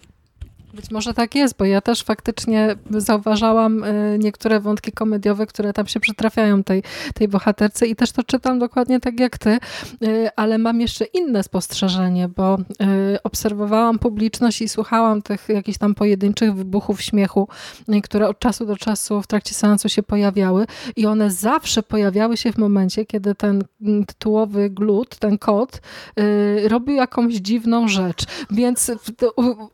Być może tak jest, bo ja też faktycznie zauważałam y, niektóre wątki komediowe, które tam się przytrafiają tej, tej bohaterce i też to czytam dokładnie tak jak ty, y, ale mam jeszcze inne spostrzeżenie, bo y, obserwowałam publiczność i słuchałam tych jakichś tam pojedynczych wybuchów śmiechu, które od czasu do czasu w trakcie seansu się pojawiały i one zawsze pojawiały się w momencie, kiedy ten mm, tytułowy glut, ten kot robił jakąś dziwną rzecz, więc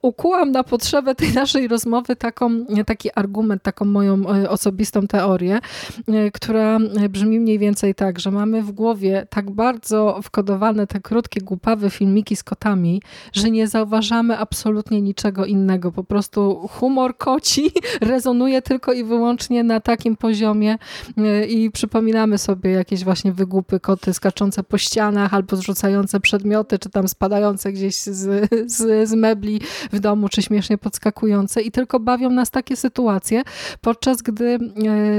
ukułam na potrzebę potrzebę tej naszej rozmowy taką, taki argument, taką moją e, osobistą teorię, e, która brzmi mniej więcej tak, że mamy w głowie tak bardzo wkodowane te krótkie, głupawe filmiki z kotami, że nie zauważamy absolutnie niczego innego. Po prostu humor koci rezonuje tylko i wyłącznie na takim poziomie e, i przypominamy sobie jakieś właśnie wygłupy koty skaczące po ścianach albo zrzucające przedmioty, czy tam spadające gdzieś z, z, z mebli w domu, czy śmiesznie podskakujące i tylko bawią nas takie sytuacje, podczas gdy e,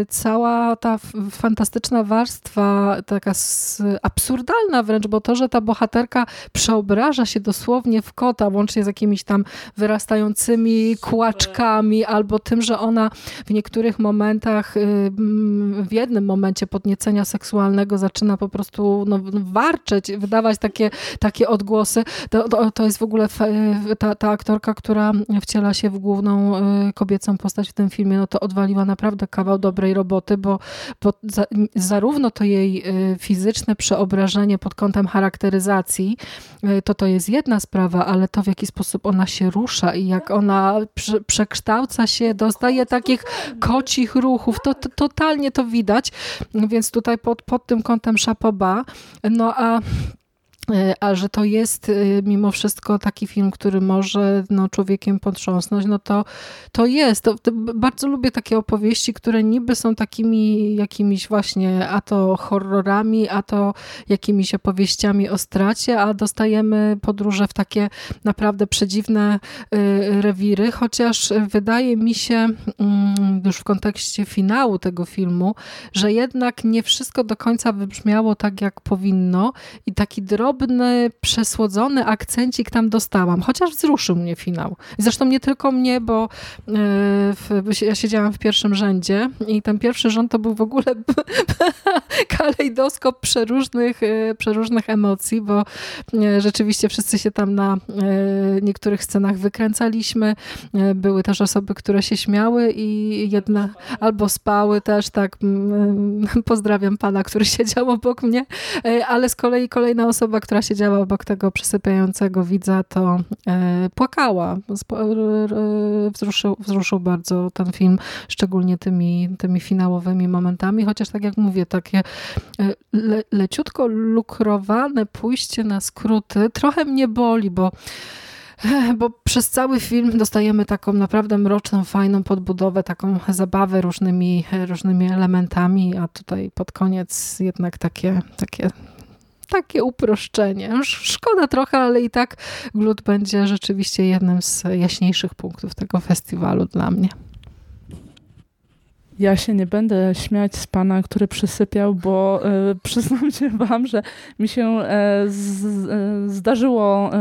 cała ta fantastyczna warstwa, taka absurdalna wręcz, bo to, że ta bohaterka przeobraża się dosłownie w kota, łącznie z jakimiś tam wyrastającymi kłaczkami, albo tym, że ona w niektórych momentach, y, w jednym momencie podniecenia seksualnego zaczyna po prostu no, warczeć, wydawać takie, takie odgłosy, to, to, to jest w ogóle ta, ta aktorka, która wciela się w główną y, kobiecą postać w tym filmie, no to odwaliła naprawdę kawał dobrej roboty, bo, bo za, zarówno to jej y, fizyczne przeobrażenie pod kątem charakteryzacji, y, to to jest jedna sprawa, ale to w jaki sposób ona się rusza i jak ona prze, przekształca się, dostaje takich kocich ruchów, to, to totalnie to widać, więc tutaj pod, pod tym kątem szapoba. No a a że to jest e, mimo wszystko taki film, który może no, człowiekiem potrząsnąć, no to, to jest. To, to bardzo lubię takie opowieści, które niby są takimi jakimiś właśnie a to horrorami, a to jakimiś opowieściami o stracie, a dostajemy podróże w takie naprawdę przedziwne e, rewiry, chociaż wydaje mi się mm, już w kontekście finału tego filmu, że jednak nie wszystko do końca wybrzmiało tak, jak powinno i taki drobny drobny, przesłodzony akcencik tam dostałam, chociaż wzruszył mnie finał. Zresztą nie tylko mnie, bo e, w, ja siedziałam w pierwszym rzędzie i ten pierwszy rząd to był w ogóle kalejdoskop przeróżnych, e, przeróżnych emocji, bo e, rzeczywiście wszyscy się tam na niektórych scenach wykręcaliśmy. Były też osoby, które się śmiały i jedna albo spały też, tak pozdrawiam pana, który siedział obok mnie, ale z kolei kolejna osoba, która siedziała obok tego przysypiającego widza, to e, płakała. Wzruszył, wzruszył bardzo ten film, szczególnie tymi, tymi finałowymi momentami, chociaż tak jak mówię, takie e, le, leciutko lukrowane pójście na skróty trochę mnie boli, bo e, bo przez cały film dostajemy taką naprawdę mroczną, fajną podbudowę, taką zabawę różnymi, różnymi elementami, a tutaj pod koniec jednak takie, takie takie uproszczenie. Szkoda trochę, ale i tak glut będzie rzeczywiście jednym z jaśniejszych punktów tego festiwalu dla mnie.
Ja się nie będę śmiać z pana, który przysypiał, bo e, przyznam się wam, że mi się e, z, e, zdarzyło e,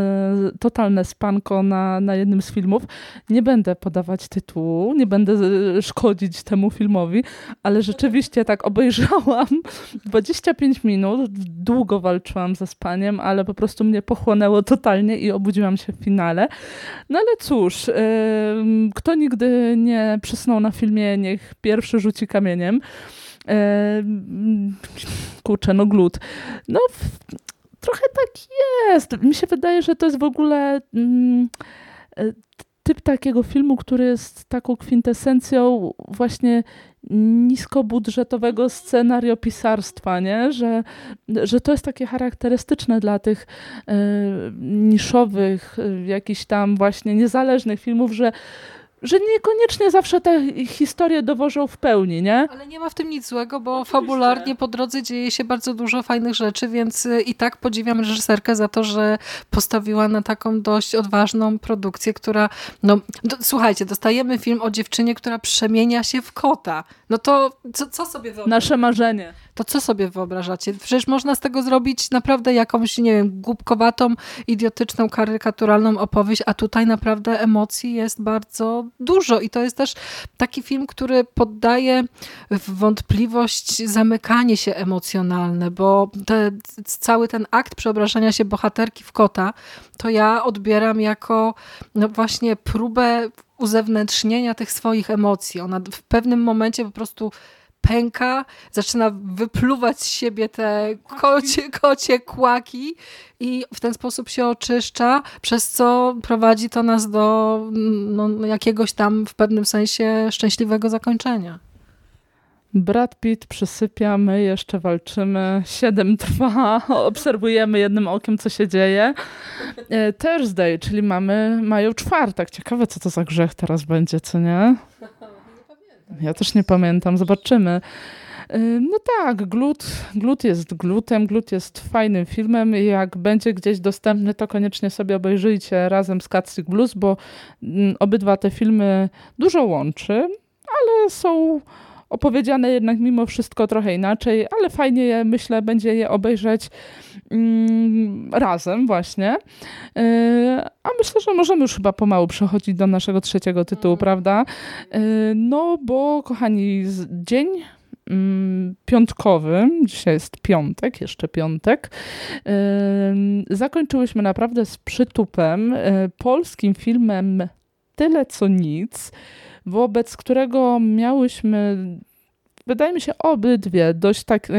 totalne spanko na, na jednym z filmów. Nie będę podawać tytułu, nie będę e, szkodzić temu filmowi, ale rzeczywiście tak obejrzałam 25 minut, długo walczyłam ze spaniem, ale po prostu mnie pochłonęło totalnie i obudziłam się w finale. No ale cóż, e, kto nigdy nie przysnął na filmie, niech pierwszy pierwszy rzuci kamieniem. Kurczę, no glut. No, trochę tak jest. Mi się wydaje, że to jest w ogóle mm, e, typ takiego filmu, który jest taką kwintesencją właśnie niskobudżetowego scenariopisarstwa, nie? Że, że to jest takie charakterystyczne dla tych e, niszowych, e, jakichś tam właśnie niezależnych filmów, że że niekoniecznie zawsze te historie dowożą w pełni, nie?
Ale nie ma w tym nic złego, bo Oczywiście. fabularnie po drodze dzieje się bardzo dużo fajnych rzeczy, więc y, i tak podziwiam reżyserkę za to, że postawiła na taką dość odważną produkcję, która, no do, słuchajcie, dostajemy film o dziewczynie, która przemienia się w kota. No to co, co sobie wyobrażacie?
Nasze marzenie.
To co sobie wyobrażacie? Przecież można z tego zrobić naprawdę jakąś, nie wiem, głupkowatą, idiotyczną, karykaturalną opowieść, a tutaj naprawdę emocji jest bardzo dużo i to jest też taki film, który poddaje w wątpliwość zamykanie się emocjonalne, bo te, cały ten akt przeobrażania się bohaterki w kota, to ja odbieram jako no właśnie próbę uzewnętrznienia tych swoich emocji. Ona w pewnym momencie po prostu pęka, zaczyna wypluwać z siebie te kocie, kocie kłaki i w ten sposób się oczyszcza, przez co prowadzi to nas do no, jakiegoś tam w pewnym sensie szczęśliwego zakończenia.
Brad Pitt przysypia, my jeszcze walczymy, siedem trwa, obserwujemy jednym okiem, co się dzieje. E, Thursday, czyli mamy, mają czwartek. Ciekawe, co to za grzech teraz będzie, co nie? Ja też nie pamiętam, zobaczymy. Y, no tak, Glut, Glut jest Glutem, Glut jest fajnym filmem. Jak będzie gdzieś dostępny, to koniecznie sobie obejrzyjcie razem z Catsick Blues, bo mm, obydwa te filmy dużo łączy, ale są opowiedziane jednak mimo wszystko trochę inaczej, ale fajnie je, myślę, będzie je obejrzeć razem właśnie. Yy, a myślę, że możemy już chyba pomału przechodzić do naszego trzeciego tytułu, mm. prawda? Yy, no bo kochani, dzień mm, piątkowy, dzisiaj jest piątek, jeszcze piątek, yy, zakończyłyśmy naprawdę z przytupem, polskim filmem Tyle co nic, wobec którego miałyśmy wydaje mi się obydwie dość tak e,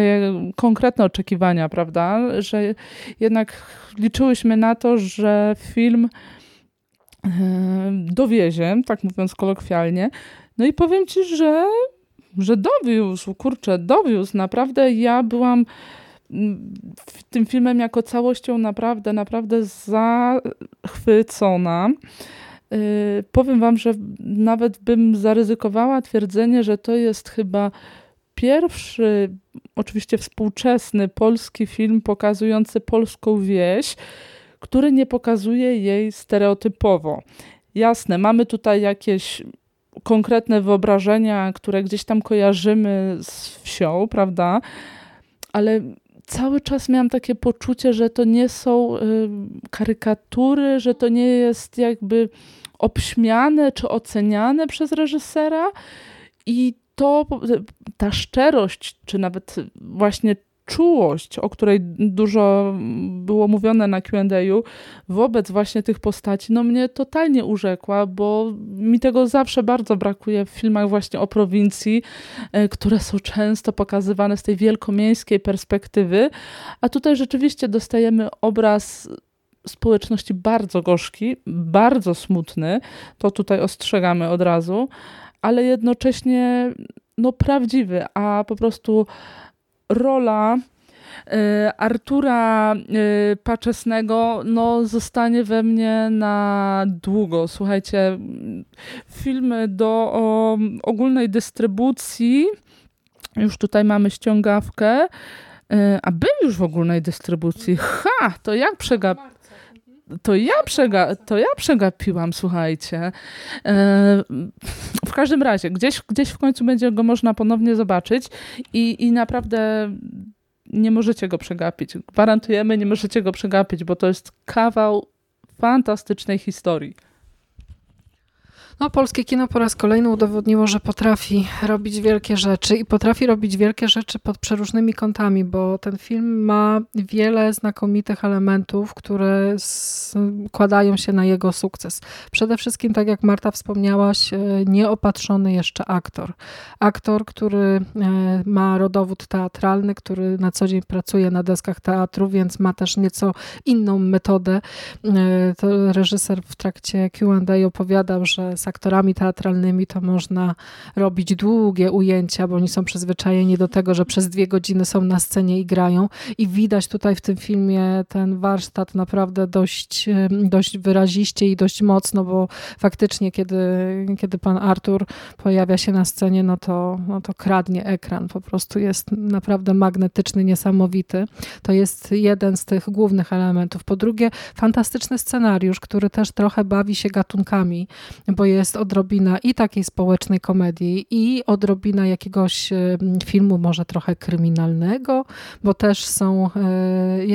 konkretne oczekiwania, prawda? Że jednak liczyłyśmy na to, że film e, dowiezie, tak mówiąc kolokwialnie. No i powiem ci, że, że dowiózł, kurczę, dowiózł. Naprawdę ja byłam mm, tym filmem jako całością naprawdę, naprawdę zachwycona. Y, powiem Wam, że nawet bym zaryzykowała twierdzenie, że to jest chyba pierwszy, oczywiście współczesny polski film pokazujący polską wieś, który nie pokazuje jej stereotypowo. Jasne, mamy tutaj jakieś konkretne wyobrażenia, które gdzieś tam kojarzymy z wsią, prawda? Ale cały czas miałam takie poczucie, że to nie są y, karykatury, że to nie jest jakby obśmiane czy oceniane przez reżysera. I to ta szczerość, czy nawet właśnie czułość, o której dużo było mówione na Q&A wobec właśnie tych postaci, no mnie totalnie urzekła, bo mi tego zawsze bardzo brakuje w filmach właśnie o prowincji, e, które są często pokazywane z tej wielkomiejskiej perspektywy, a tutaj rzeczywiście dostajemy obraz społeczności bardzo gorzki, bardzo smutny, to tutaj ostrzegamy od razu, ale jednocześnie no, prawdziwy, a po prostu rola y, Artura y, Paczesnego no, zostanie we mnie na długo. Słuchajcie, filmy do o, ogólnej dystrybucji, już tutaj mamy ściągawkę, y, a był już w ogólnej dystrybucji. Ha, to jak przegap to ja, przega to ja przegapiłam, słuchajcie. E, w każdym razie, gdzieś, gdzieś w końcu będzie go można ponownie zobaczyć i, i naprawdę nie możecie go przegapić. Gwarantujemy, nie możecie go przegapić, bo to jest kawał fantastycznej historii.
No, polskie kino po raz kolejny udowodniło, że potrafi robić wielkie rzeczy i potrafi robić wielkie rzeczy pod przeróżnymi kątami, bo ten film ma wiele znakomitych elementów, które składają się na jego sukces. Przede wszystkim, tak jak Marta wspomniałaś, e, nieopatrzony jeszcze aktor. Aktor, który e, ma rodowód teatralny, który na co dzień pracuje na deskach teatru, więc ma też nieco inną metodę. E, to reżyser w trakcie Q&A opowiadał, że aktorami teatralnymi to można robić długie ujęcia, bo oni są przyzwyczajeni do tego, że przez dwie godziny są na scenie i grają. I widać tutaj w tym filmie ten warsztat naprawdę dość, dość wyraziście i dość mocno, bo faktycznie, kiedy, kiedy pan Artur pojawia się na scenie, no to, no to kradnie ekran. Po prostu jest naprawdę magnetyczny, niesamowity. To jest jeden z tych głównych elementów. Po drugie, fantastyczny scenariusz, który też trochę bawi się gatunkami, bo jest odrobina i takiej społecznej komedii, i odrobina jakiegoś filmu może trochę kryminalnego, bo też są,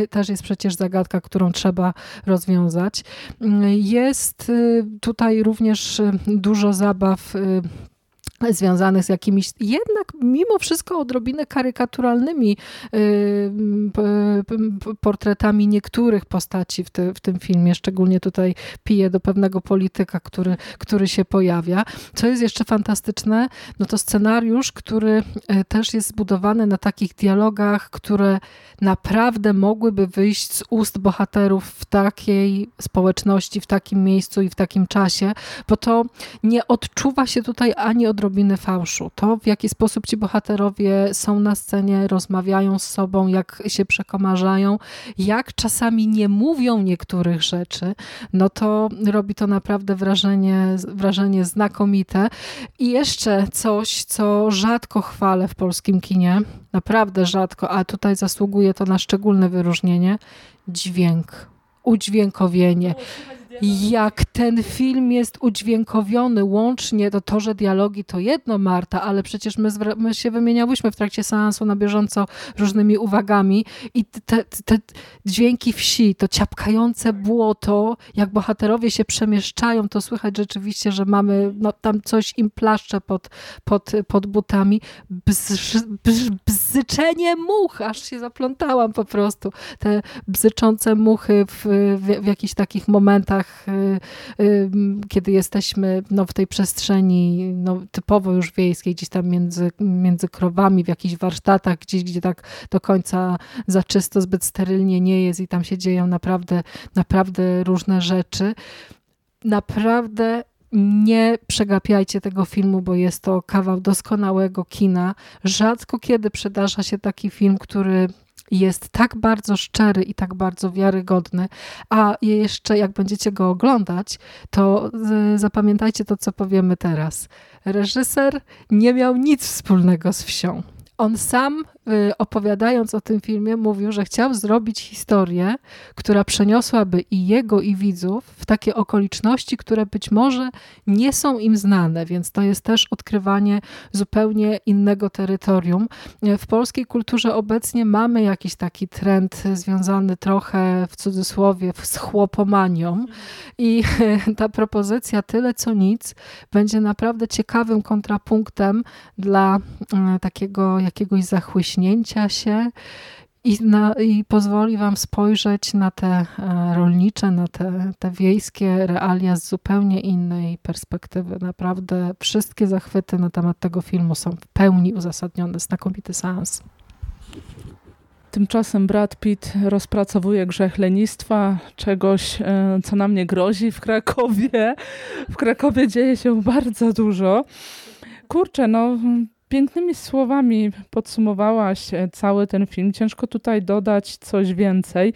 e, też jest przecież zagadka, którą trzeba rozwiązać. Jest y, tutaj również y, dużo zabaw y, związanych z jakimiś jednak mimo wszystko odrobinę karykaturalnymi portretami niektórych postaci w, te, w tym filmie, szczególnie tutaj pije do pewnego polityka, który, który się pojawia. Co jest jeszcze fantastyczne, no to scenariusz, który e, też jest zbudowany na takich dialogach, które naprawdę mogłyby wyjść z ust bohaterów w takiej społeczności, w takim miejscu i w takim czasie, bo to nie odczuwa się tutaj ani odrobiny fałszu. To, w jaki sposób ci bohaterowie są na scenie, rozmawiają z sobą, jak się przekomarzają, jak czasami nie mówią niektórych rzeczy, no to robi to naprawdę wrażenie, wrażenie znakomite. I jeszcze coś, co rzadko chwalę w polskim kinie, naprawdę rzadko, a tutaj zasługuje to na szczególne wyróżnienie, dźwięk, udźwiękowienie jak ten film jest udźwiękowiony łącznie, to to, że dialogi to jedno, Marta, ale przecież my, my się wymieniałyśmy w trakcie seansu na bieżąco różnymi uwagami i te, te dźwięki wsi, to ciapkające błoto, jak bohaterowie się przemieszczają, to słychać rzeczywiście, że mamy no, tam coś im plaszcze pod, pod, pod butami. Bzz, bzyczenie much, aż się zaplątałam po prostu. Te bzyczące muchy w, w, w jakichś takich momentach Y, y, kiedy jesteśmy no, w tej przestrzeni no, typowo już wiejskiej, gdzieś tam między, między krowami, w jakichś warsztatach, gdzieś, gdzie tak do końca za czysto, zbyt sterylnie nie jest i tam się dzieją naprawdę, naprawdę różne rzeczy. Naprawdę nie przegapiajcie tego filmu, bo jest to kawał doskonałego kina. Rzadko kiedy przydarza się taki film, który jest tak bardzo szczery i tak bardzo wiarygodny, a jeszcze jak będziecie go oglądać, to zapamiętajcie to, co powiemy teraz. Reżyser nie miał nic wspólnego z wsią. On sam Y, opowiadając o tym filmie, mówił, że chciał zrobić historię, która przeniosłaby i jego, i widzów w takie okoliczności, które być może nie są im znane, więc to jest też odkrywanie zupełnie innego terytorium. W polskiej kulturze obecnie mamy jakiś taki trend związany trochę w cudzysłowie z chłopomanią i ta propozycja tyle co nic będzie naprawdę ciekawym kontrapunktem dla y, takiego jakiegoś zachłyśnięcia zaciśnięcia się i, na, i pozwoli Wam spojrzeć na te e, rolnicze, na te, te wiejskie realia z zupełnie innej perspektywy. Naprawdę wszystkie zachwyty na temat tego filmu są w pełni uzasadnione. Znakomity seans.
Tymczasem Brad Pitt rozpracowuje grzech lenistwa, czegoś, e, co nam nie grozi w Krakowie. W Krakowie dzieje się bardzo dużo. Kurczę, no pięknymi słowami podsumowałaś cały ten film. Ciężko tutaj dodać coś więcej.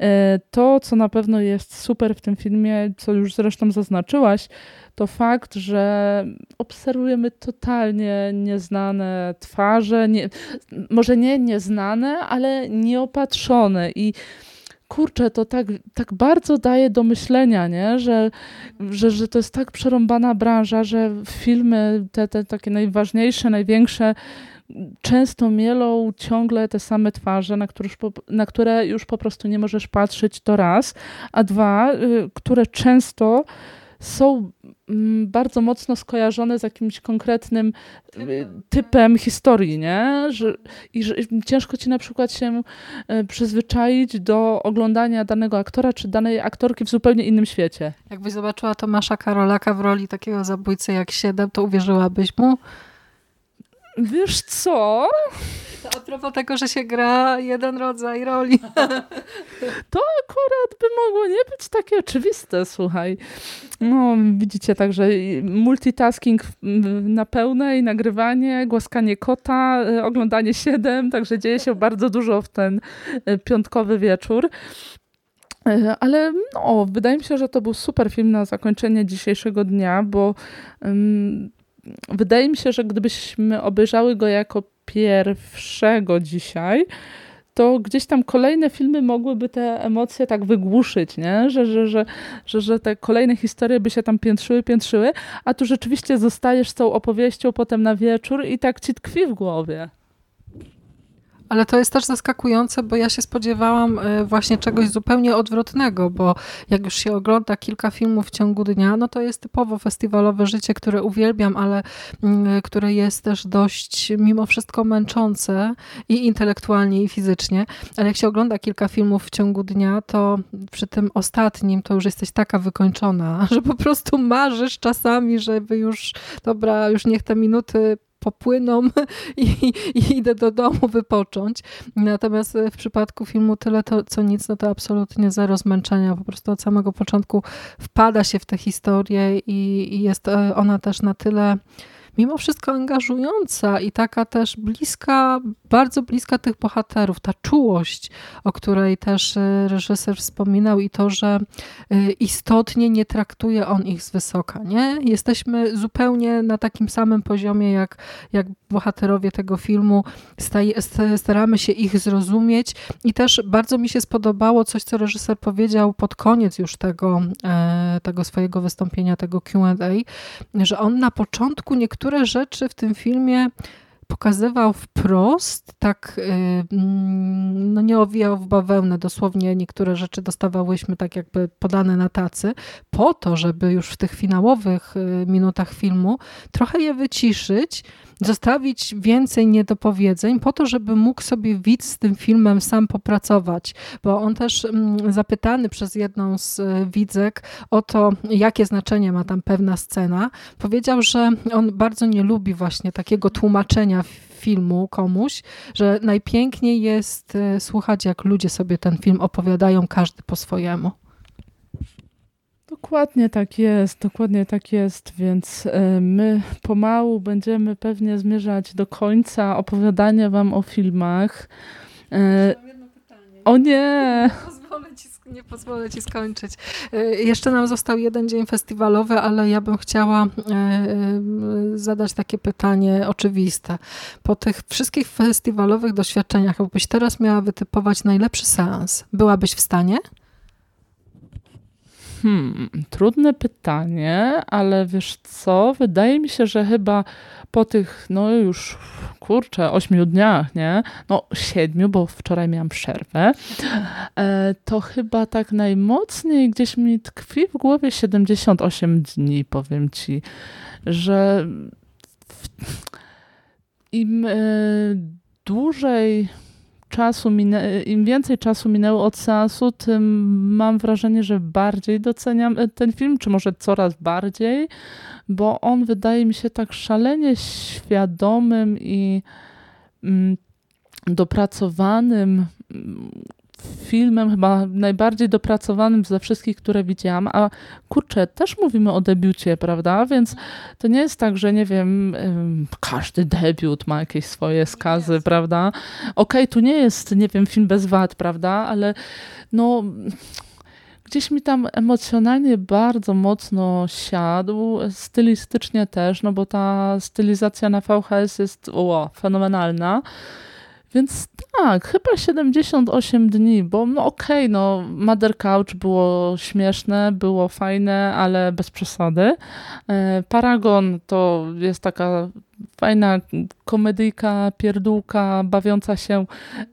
E, to, co na pewno jest super w tym filmie, co już zresztą zaznaczyłaś, to fakt, że obserwujemy totalnie nieznane twarze, nie, może nie nieznane, ale nieopatrzone i kurczę, to tak, tak bardzo daje do myślenia, nie? Że, że, że to jest tak przerąbana branża, że filmy, te, te takie najważniejsze, największe, często mielą ciągle te same twarze, na które, już po, na które już po prostu nie możesz patrzeć, to raz, a dwa, y, które często są mm, bardzo mocno skojarzone z jakimś konkretnym y, typem historii, nie? Że, I że ciężko ci na przykład się y, przyzwyczaić do oglądania danego aktora czy danej aktorki w zupełnie innym świecie.
Jakbyś zobaczyła Tomasza Karolaka w roli takiego zabójcy jak Siedem, to uwierzyłabyś mu?
Wiesz co?
To a propos tego, że się gra jeden rodzaj roli.
To akurat by mogło nie być takie oczywiste, słuchaj. No, widzicie, także multitasking na pełne i nagrywanie, głaskanie kota, e, oglądanie siedem, także dzieje się bardzo dużo w ten e, piątkowy wieczór. Ale no, wydaje mi się, że to był super film na zakończenie dzisiejszego dnia, bo wydaje mi się, że gdybyśmy obejrzały go jako pierwszego dzisiaj, to gdzieś tam kolejne filmy mogłyby te emocje tak wygłuszyć, nie? Że, że, że, że, że te kolejne historie by się tam piętrzyły, piętrzyły, a tu rzeczywiście zostajesz z tą opowieścią potem na wieczór i tak ci tkwi w głowie.
Ale to jest też zaskakujące, bo ja się spodziewałam e, właśnie czegoś zupełnie odwrotnego, bo jak już się ogląda kilka filmów w ciągu dnia, no to jest typowo festiwalowe życie, które uwielbiam, ale mm, które jest też dość mimo wszystko męczące i intelektualnie, i fizycznie. Ale jak się ogląda kilka filmów w ciągu dnia, to przy tym ostatnim to już jesteś taka wykończona, że po prostu marzysz czasami, żeby już, dobra, już niech te minuty popłyną i, i, idę do domu wypocząć. Natomiast w przypadku filmu Tyle to co nic, no to absolutnie zero zmęczenia. Po prostu od samego początku wpada się w tę historię i, i jest e, ona też na tyle mimo wszystko angażująca i taka też bliska, bardzo bliska tych bohaterów. Ta czułość, o której też e, reżyser wspominał i to, że e, istotnie nie traktuje on ich z wysoka. Nie? Jesteśmy zupełnie na takim samym poziomie jak, jak bohaterowie tego filmu. Staramy się ich zrozumieć i też bardzo mi się spodobało coś, co reżyser powiedział pod koniec już tego, e, tego swojego wystąpienia, tego Q&A, że on na początku niektóre niektóre rzeczy w tym filmie pokazywał wprost, tak y, mm, no nie owijał w bawełnę, dosłownie niektóre rzeczy dostawałyśmy tak jakby podane na tacy, po to, żeby już w tych finałowych y, minutach filmu trochę je wyciszyć, zostawić więcej niedopowiedzeń po to, żeby mógł sobie widz z tym filmem sam popracować, bo on też mm, zapytany przez jedną z y, widzek o to, jakie znaczenie ma tam pewna scena, powiedział, że on bardzo nie lubi właśnie takiego tłumaczenia filmu komuś, że najpiękniej jest y, słuchać, jak ludzie sobie ten film opowiadają, każdy po swojemu.
Dokładnie tak jest, dokładnie tak jest, więc e, my pomału będziemy pewnie zmierzać do końca opowiadania wam o filmach.
E,
o nie!
Pozwolę ci, nie pozwolę ci skończyć. E, jeszcze nam został jeden dzień festiwalowy, ale ja bym chciała zadać takie pytanie oczywiste. Po tych wszystkich festiwalowych doświadczeniach, jakbyś teraz miała wytypować najlepszy seans, byłabyś w stanie?
Hmm, trudne pytanie, ale wiesz co? Wydaje mi się, że chyba po tych, no już kurczę, ośmiu dniach, nie? No siedmiu, bo wczoraj miałam przerwę, e, to chyba tak najmocniej gdzieś mi tkwi w głowie 78 dni, powiem ci, że im e, dłużej czasu minę, im więcej czasu minęło od seansu, tym mam wrażenie, że bardziej doceniam e, ten film, czy może coraz bardziej, bo on wydaje mi się tak szalenie świadomym i mm, dopracowanym filmem chyba najbardziej dopracowanym ze wszystkich, które widziałam, a kurczę, też mówimy o debiucie, prawda? Więc to nie jest tak, że nie wiem, każdy debiut ma jakieś swoje skazy, prawda? Okej, okay, tu nie jest, nie wiem, film bez wad, prawda? Ale no gdzieś mi tam emocjonalnie bardzo mocno siadł, stylistycznie też, no bo ta stylizacja na VHS jest o, fenomenalna. Więc tak, chyba 78 dni, bo no okej, okay, no Mother Couch było śmieszne, było fajne, ale bez przesady. E, Paragon to jest taka fajna komedyjka, pierdółka, bawiąca się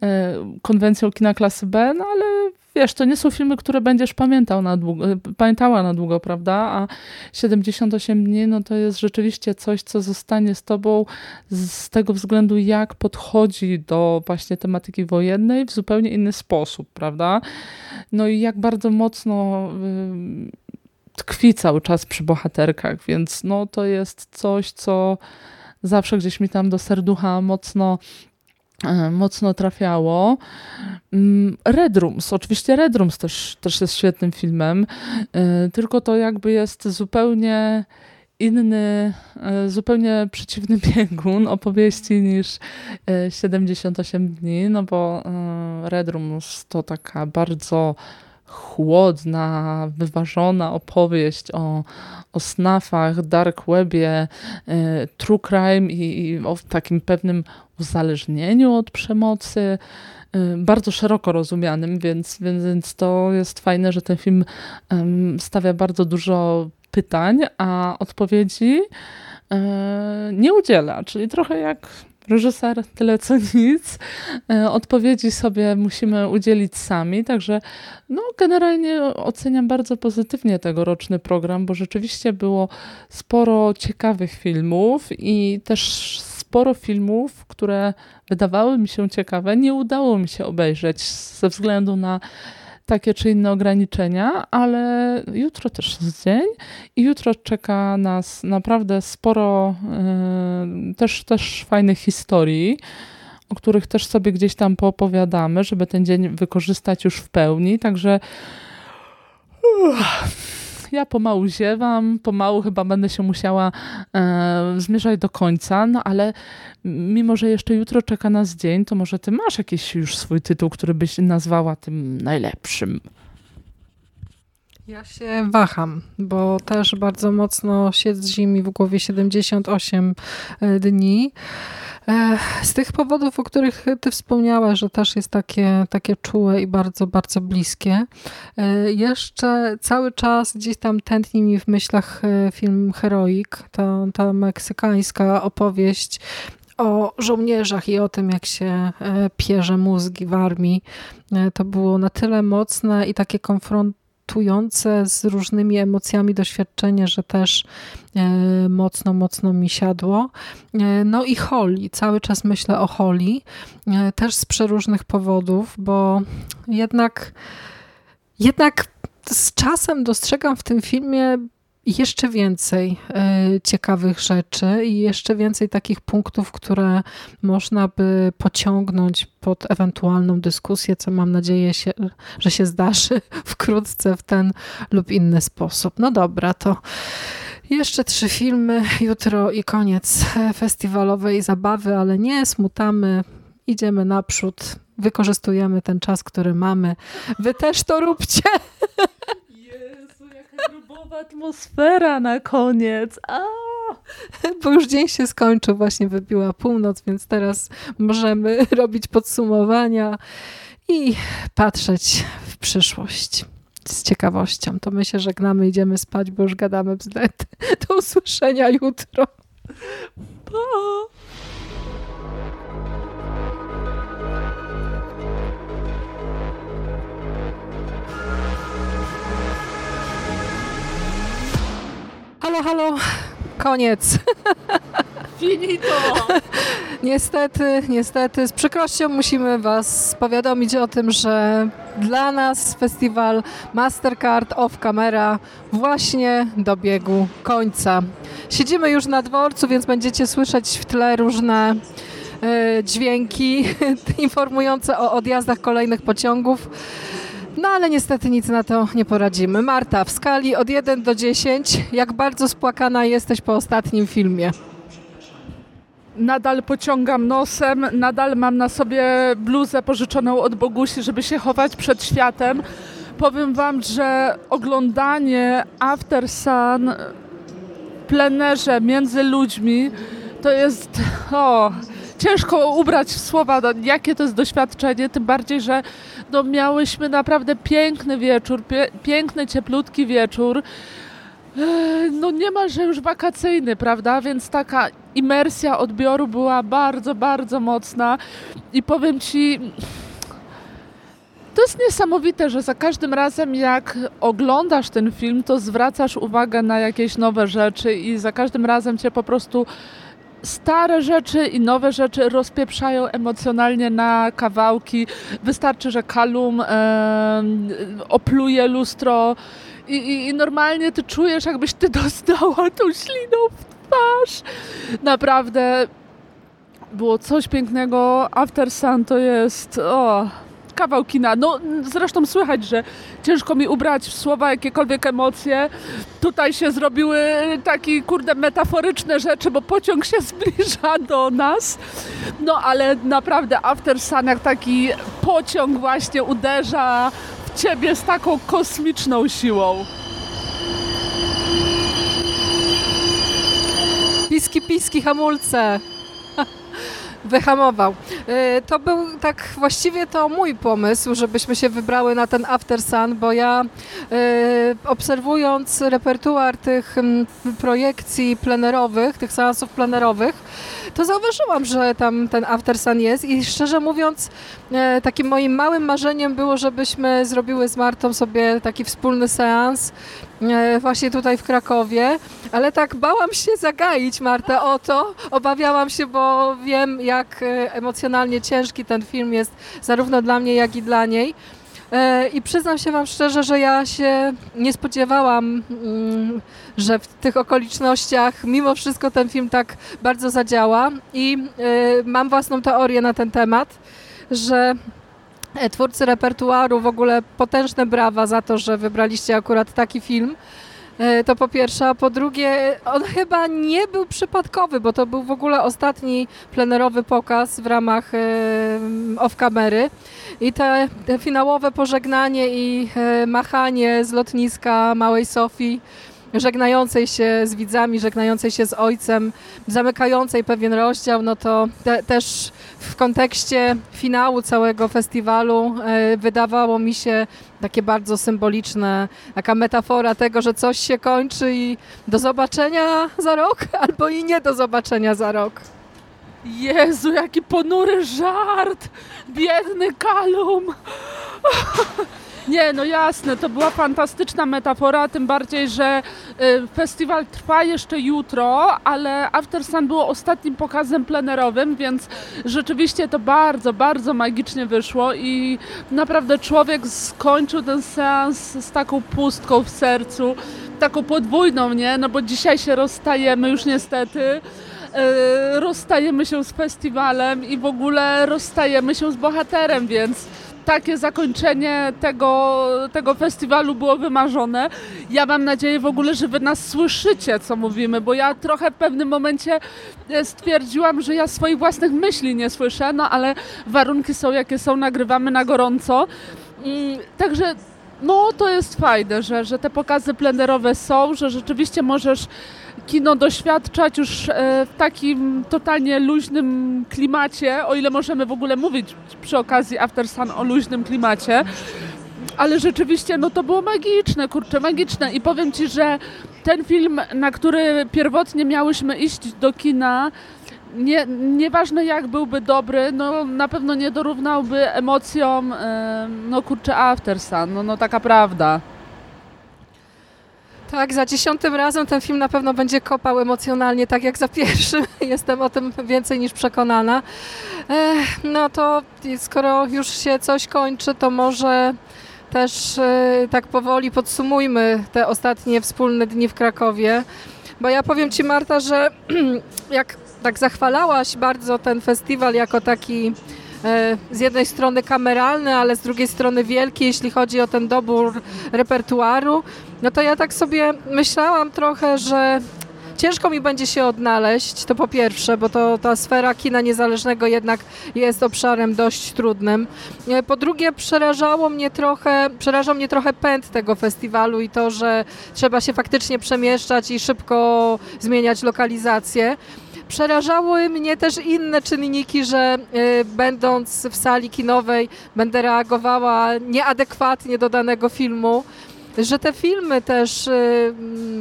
e, konwencją kina klasy B, no ale wiesz, to nie są filmy, które będziesz pamiętał na długo, pamiętała na długo, prawda? A 78 dni, no to jest rzeczywiście coś, co zostanie z tobą z tego względu, jak podchodzi do właśnie tematyki wojennej w zupełnie inny sposób, prawda? No i jak bardzo mocno tkwi cały czas przy bohaterkach, więc no to jest coś, co zawsze gdzieś mi tam do serducha mocno e, mocno trafiało. Mm, Red Rooms, oczywiście Red Rooms też, też jest świetnym filmem, e, tylko to jakby jest zupełnie inny, e, zupełnie przeciwny biegun opowieści niż 78 dni, no bo Red Rooms to taka bardzo chłodna, wyważona opowieść o, o snafach, dark webie, e, true crime i, i o takim pewnym uzależnieniu od przemocy, e, bardzo szeroko rozumianym, więc, więc to jest fajne, że ten film stawia bardzo dużo pytań, a odpowiedzi e, nie udziela, czyli trochę jak reżyser tyle co nic. E, odpowiedzi sobie musimy udzielić sami, także no, generalnie oceniam bardzo pozytywnie tegoroczny program, bo rzeczywiście było sporo ciekawych filmów i też sporo filmów, które wydawały mi się ciekawe, nie udało mi się obejrzeć ze względu na takie czy inne ograniczenia, ale jutro też jest dzień i jutro czeka nas naprawdę sporo yy, też, też fajnych historii o których też sobie gdzieś tam poopowiadamy, żeby ten dzień wykorzystać już w pełni. Także ja pomału ziewam, pomału chyba będę się musiała e, zmierzać do końca, no ale mimo, że jeszcze jutro czeka nas dzień, to może ty masz jakiś już swój tytuł, który byś nazwała tym najlepszym.
Ja się waham, bo też bardzo mocno siedzi mi w głowie 78 e, dni. E, z tych powodów, o których ty wspomniałaś, że też jest takie, takie czułe i bardzo, bardzo bliskie. E, jeszcze cały czas gdzieś tam tętni mi w myślach film Heroik, ta, ta meksykańska opowieść o żołnierzach i o tym, jak się pierze mózgi w armii. To było na tyle mocne i takie konfront z różnymi emocjami doświadczenie, że też e, mocno, mocno mi siadło. E, no i Holly, cały czas myślę o Holly, e, też z przeróżnych powodów, bo jednak, jednak z czasem dostrzegam w tym filmie jeszcze więcej y, ciekawych rzeczy i jeszcze więcej takich punktów, które można by pociągnąć pod ewentualną dyskusję, co mam nadzieję, się, że się zdarzy wkrótce w ten lub inny sposób. No dobra, to jeszcze trzy filmy, jutro i koniec festiwalowej zabawy, ale nie smutamy, idziemy naprzód, wykorzystujemy ten czas, który mamy. Wy też to róbcie.
atmosfera na koniec. A!
Bo już dzień się skończył, właśnie wybiła północ, więc teraz możemy robić podsumowania i patrzeć w przyszłość z ciekawością. To my się żegnamy, idziemy spać, bo już gadamy bzdety. Do usłyszenia jutro. Pa! Halo, halo, koniec.
Finito!
niestety, niestety, z przykrością musimy Was powiadomić o tym, że dla nas festiwal Mastercard Off Camera właśnie dobiegł końca. Siedzimy już na dworcu, więc będziecie słyszeć w tle różne y, dźwięki informujące o odjazdach kolejnych pociągów. No ale niestety nic na to nie poradzimy. Marta, w skali od 1 do 10, jak bardzo spłakana jesteś po ostatnim filmie?
Nadal pociągam nosem, nadal mam na sobie bluzę pożyczoną od Bogusi, żeby się chować przed światem. Powiem Wam, że oglądanie After Sun plenerze między ludźmi to jest o, ciężko ubrać w słowa, no, jakie to jest doświadczenie, tym bardziej, że no, miałyśmy naprawdę piękny wieczór, pie, piękny, cieplutki wieczór. No niemalże już wakacyjny, prawda? Więc taka imersja odbioru była bardzo, bardzo mocna i powiem Ci, To jest niesamowite, że za każdym razem jak oglądasz ten film, to zwracasz uwagę na jakieś nowe rzeczy i za każdym razem cię po prostu stare rzeczy i nowe rzeczy rozpieprzają emocjonalnie na kawałki. Wystarczy, że Kalum e, opluje lustro i, i, i, normalnie ty czujesz, jakbyś ty dostała tą śliną w twarz. Naprawdę było coś pięknego. After Sun to jest... O, kawał kina. No zresztą słychać, że ciężko mi ubrać w słowa jakiekolwiek emocje. Tutaj się zrobiły takie, kurde, metaforyczne rzeczy, bo pociąg się zbliża do nas. No ale naprawdę After Sun jak taki pociąg właśnie uderza w ciebie z taką kosmiczną siłą.
Piski, piski, hamulce wyhamował. Y, to był tak właściwie to mój pomysł, żebyśmy się wybrały na ten After Sun, bo ja y, obserwując repertuar tych projekcji plenerowych, tych seansów plenerowych, to zauważyłam, że tam ten After Sun jest i szczerze mówiąc y, takim moim małym marzeniem było, żebyśmy zrobiły z Martą sobie taki wspólny seans E, właśnie tutaj w Krakowie, ale tak bałam się zagaić Martę o to. Obawiałam się, bo wiem, jak e, emocjonalnie ciężki ten film jest, zarówno dla mnie, jak i dla niej. E, I przyznam się Wam szczerze, że ja się nie spodziewałam, mm, że w tych okolicznościach mimo wszystko ten film tak bardzo zadziała. I mam własną teorię na ten temat, że E, twórcy repertuaru, w ogóle potężne brawa za to, że wybraliście akurat taki film. E, to po pierwsze, a po drugie, on chyba nie był przypadkowy, bo to był w ogóle ostatni plenerowy pokaz w ramach e, off-kamery. I te, te finałowe pożegnanie i machanie z lotniska Małej Sofii żegnającej się z widzami, żegnającej się z ojcem, zamykającej pewien rozdział, no to te, też w kontekście finału całego festiwalu e, wydawało mi się takie bardzo symboliczne, taka metafora tego, że coś się kończy i do zobaczenia za rok, albo i nie do zobaczenia za rok.
Jezu, jaki ponury żart! Biedny Kalum! Nie, no jasne, to była fantastyczna metafora, tym bardziej, że y, festiwal trwa jeszcze jutro, ale After Sun było ostatnim pokazem plenerowym, więc rzeczywiście to bardzo, bardzo magicznie wyszło i naprawdę człowiek skończył ten seans z taką pustką w sercu, taką podwójną, nie? No bo dzisiaj się rozstajemy już niestety y, rozstajemy się z festiwalem i w ogóle rozstajemy się z bohaterem, więc takie zakończenie tego, tego festiwalu było wymarzone. Ja mam nadzieję w ogóle, że wy nas słyszycie, co mówimy, bo ja trochę w pewnym momencie e, stwierdziłam, że ja swoich własnych myśli nie słyszę, no ale warunki są jakie są, nagrywamy na gorąco. Mm, także no to jest fajne, że, że te pokazy plenerowe są, że rzeczywiście możesz kino doświadczać już e, w takim totalnie luźnym klimacie, o ile możemy w ogóle mówić przy okazji After Sun o luźnym klimacie. Ale rzeczywiście, no to było magiczne, kurczę, magiczne. I powiem Ci, że ten film, na który pierwotnie miałyśmy iść do kina, nie, nieważne jak byłby dobry, no na pewno nie dorównałby emocjom, e, no kurczę, After Sun, no, no taka prawda.
Tak, za dziesiątym razem ten film na pewno będzie kopał emocjonalnie, tak jak za pierwszym. Jestem o tym więcej niż przekonana. No to skoro już się coś kończy, to może też e, tak powoli podsumujmy te ostatnie wspólne dni w Krakowie. Bo ja powiem Ci, Marta, że jak tak zachwalałaś bardzo ten festiwal jako taki z jednej strony kameralny, ale z drugiej strony wielki, jeśli chodzi o ten dobór repertuaru, no to ja tak sobie myślałam trochę, że ciężko mi będzie się odnaleźć, to po pierwsze, bo to ta sfera kina niezależnego jednak jest obszarem dość trudnym. E, po drugie, przerażało mnie trochę, przerażał mnie trochę pęd tego festiwalu i to, że trzeba się faktycznie przemieszczać i szybko zmieniać lokalizację. Przerażały mnie też inne czynniki, że y, będąc w sali kinowej będę reagowała nieadekwatnie do danego filmu że te filmy też y,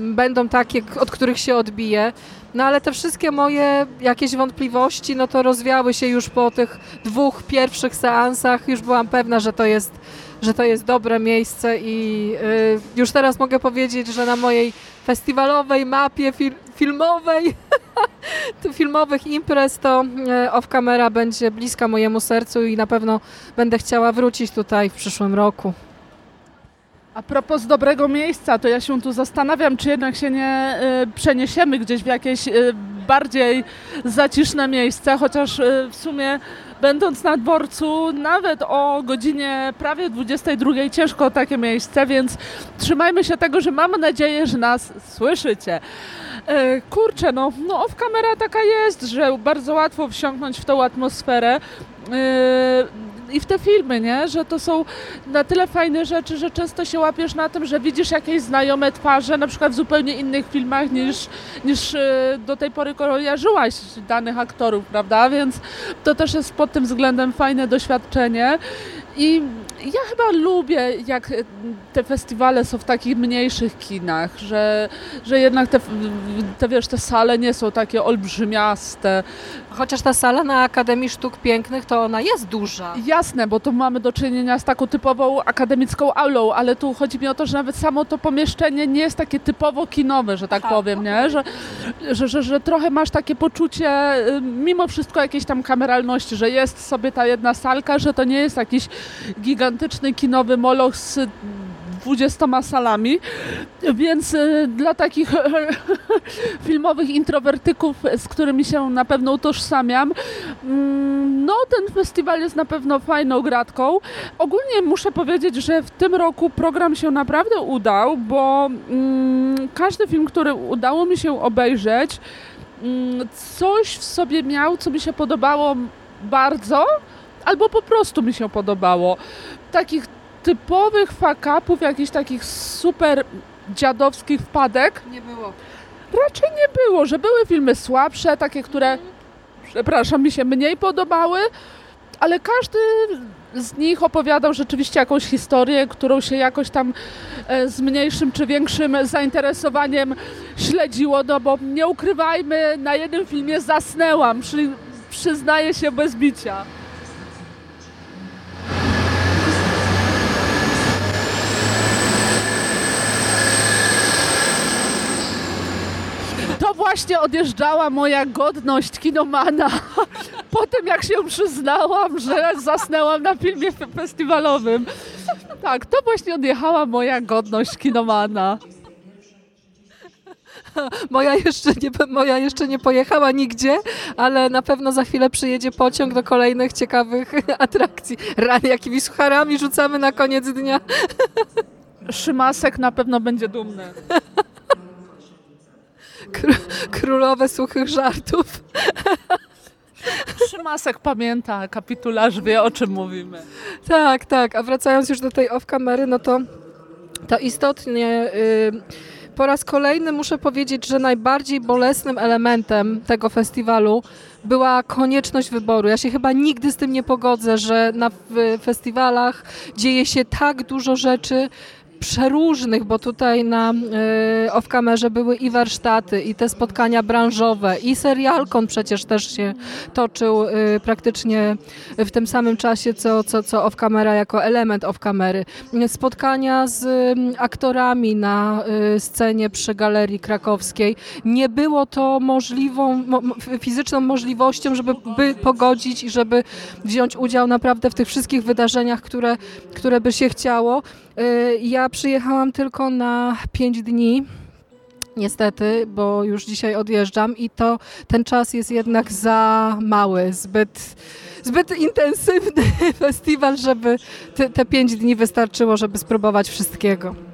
będą takie, od których się odbije. No ale te wszystkie moje jakieś wątpliwości, no to rozwiały się już po tych dwóch pierwszych seansach. Już byłam pewna, że to jest że to jest dobre miejsce i y, już teraz mogę powiedzieć, że na mojej festiwalowej mapie fil filmowej, filmowych imprez, to y, off camera będzie bliska mojemu sercu i na pewno będę chciała wrócić tutaj w przyszłym roku.
A propos dobrego miejsca, to ja się tu zastanawiam, czy jednak się nie y, przeniesiemy gdzieś w jakieś y, bardziej zaciszne miejsce, chociaż w sumie będąc na dworcu nawet o godzinie prawie 22 ciężko takie miejsce, więc trzymajmy się tego, że mam nadzieję, że nas słyszycie. E, kurczę, no, no off kamera taka jest, że bardzo łatwo wsiąknąć w tą atmosferę. E, i w te filmy, nie? Że to są na tyle fajne rzeczy, że często się łapiesz na tym, że widzisz jakieś znajome twarze, na przykład w zupełnie innych filmach niż, niż e, do tej pory kojarzyłaś danych aktorów, prawda? Więc to też jest pod tym względem fajne doświadczenie. I ja chyba lubię, jak te festiwale są w takich mniejszych kinach, że, że jednak te, te, wiesz, te sale nie są takie olbrzymiaste.
Chociaż ta sala na Akademii Sztuk Pięknych, to ona jest duża.
Jasne, bo tu mamy do czynienia z taką typową akademicką aulą, ale tu chodzi mi o to, że nawet samo to pomieszczenie nie jest takie typowo kinowe, że tak powiem, nie? Że, że, że, że trochę masz takie poczucie, y, mimo wszystko jakiejś tam kameralności, że jest sobie ta jedna salka, że to nie jest jakiś gigantyczny kinowy moloch z dwudziestoma salami, więc y, dla takich filmowych introwertyków, z którymi się na pewno utożsamiam, mm, no ten festiwal jest na pewno fajną gratką. Ogólnie muszę powiedzieć, że w tym roku program się naprawdę udał, bo mm, każdy film, który udało mi się obejrzeć, mm, coś w sobie miał, co mi się podobało bardzo, albo po prostu mi się podobało. Takich typowych fakapów, jakichś takich super dziadowskich wpadek.
Nie było.
Raczej nie było, że były filmy słabsze, takie, które, przepraszam, mi się mniej podobały, ale każdy z nich opowiadał rzeczywiście jakąś historię, którą się jakoś tam e, z mniejszym czy większym zainteresowaniem śledziło, no bo nie ukrywajmy, na jednym filmie zasnęłam, przy, przyznaję się bez bicia. To właśnie odjeżdżała moja godność kinomana. Potem jak się przyznałam, że zasnęłam na filmie festiwalowym. Tak, to właśnie odjechała moja godność kinomana.
Moja jeszcze, nie, moja jeszcze nie pojechała nigdzie, ale na pewno za chwilę przyjedzie pociąg do kolejnych ciekawych atrakcji. Rany, jakimi sucharami rzucamy na koniec dnia.
Szymasek na pewno będzie dumny.
Królowe suchych żartów.
Szymasek pamięta, kapitularz wie o czym mówimy.
Tak, tak. A wracając już do tej off-kamery, no to, to istotnie... Yy, po raz kolejny muszę powiedzieć, że najbardziej bolesnym elementem tego festiwalu była konieczność wyboru. Ja się chyba nigdy z tym nie pogodzę, że na festiwalach dzieje się tak dużo rzeczy, przeróżnych, bo tutaj na y, off-kamerze były i warsztaty, i te spotkania branżowe, i serialkon przecież też się toczył y, praktycznie w tym samym czasie, co, co, co off-kamera jako element off-kamery. Spotkania z y, aktorami na y, scenie przy Galerii Krakowskiej. Nie było to możliwą, mo, fizyczną możliwością, żeby by pogodzić i żeby wziąć udział naprawdę w tych wszystkich wydarzeniach, które, które by się chciało. Y, ja przyjechałam tylko na 5 dni. Niestety, bo już dzisiaj odjeżdżam i to ten czas jest jednak za mały, zbyt, zbyt intensywny festiwal, żeby te, te pięć dni wystarczyło, żeby spróbować wszystkiego.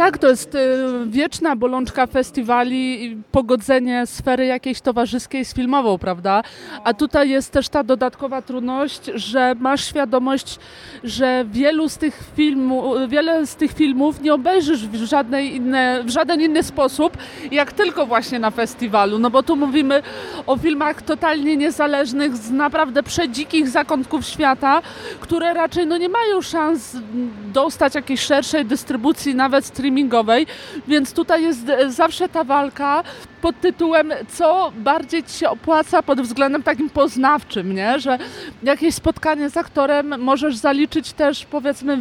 Tak, to jest y, wieczna bolączka festiwali, pogodzenie sfery jakiejś towarzyskiej z filmową, prawda? A tutaj jest też ta dodatkowa trudność, że masz świadomość, że wielu z tych filmów, wiele z tych filmów nie obejrzysz w, żadnej inne, w żaden inny sposób, jak tylko właśnie na festiwalu. No bo tu mówimy o filmach totalnie niezależnych, z naprawdę przedzikich zakątków świata, które raczej no, nie mają szans dostać jakiejś szerszej dystrybucji, nawet streamingowej, streamingowej, więc tutaj jest e, zawsze ta walka pod tytułem, co bardziej ci się opłaca pod względem takim poznawczym, nie? Że jakieś spotkanie z aktorem możesz zaliczyć też powiedzmy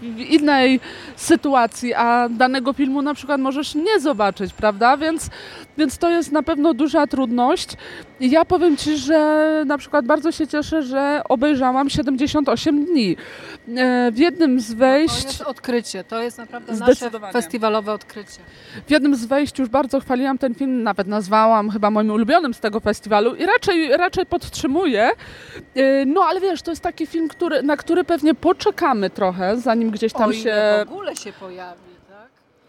w, innej sytuacji, a danego filmu na przykład możesz nie zobaczyć, prawda? Więc, więc to jest na pewno duża trudność. Ja powiem Ci, że na przykład bardzo się cieszę, że obejrzałam 78 dni. E, W jednym z
To
wejść...
jest odkrycie, to jest naprawdę nasze festiwalowe odkrycie.
W jednym z wejść już bardzo chwaliłam ten film, nawet nazwałam chyba moim ulubionym z tego festiwalu i raczej, raczej podtrzymuję. Yy, No ale wiesz, to jest taki film, który, na który pewnie poczekamy trochę, zanim gdzieś tam
o ile
się...
w ogóle się pojawi?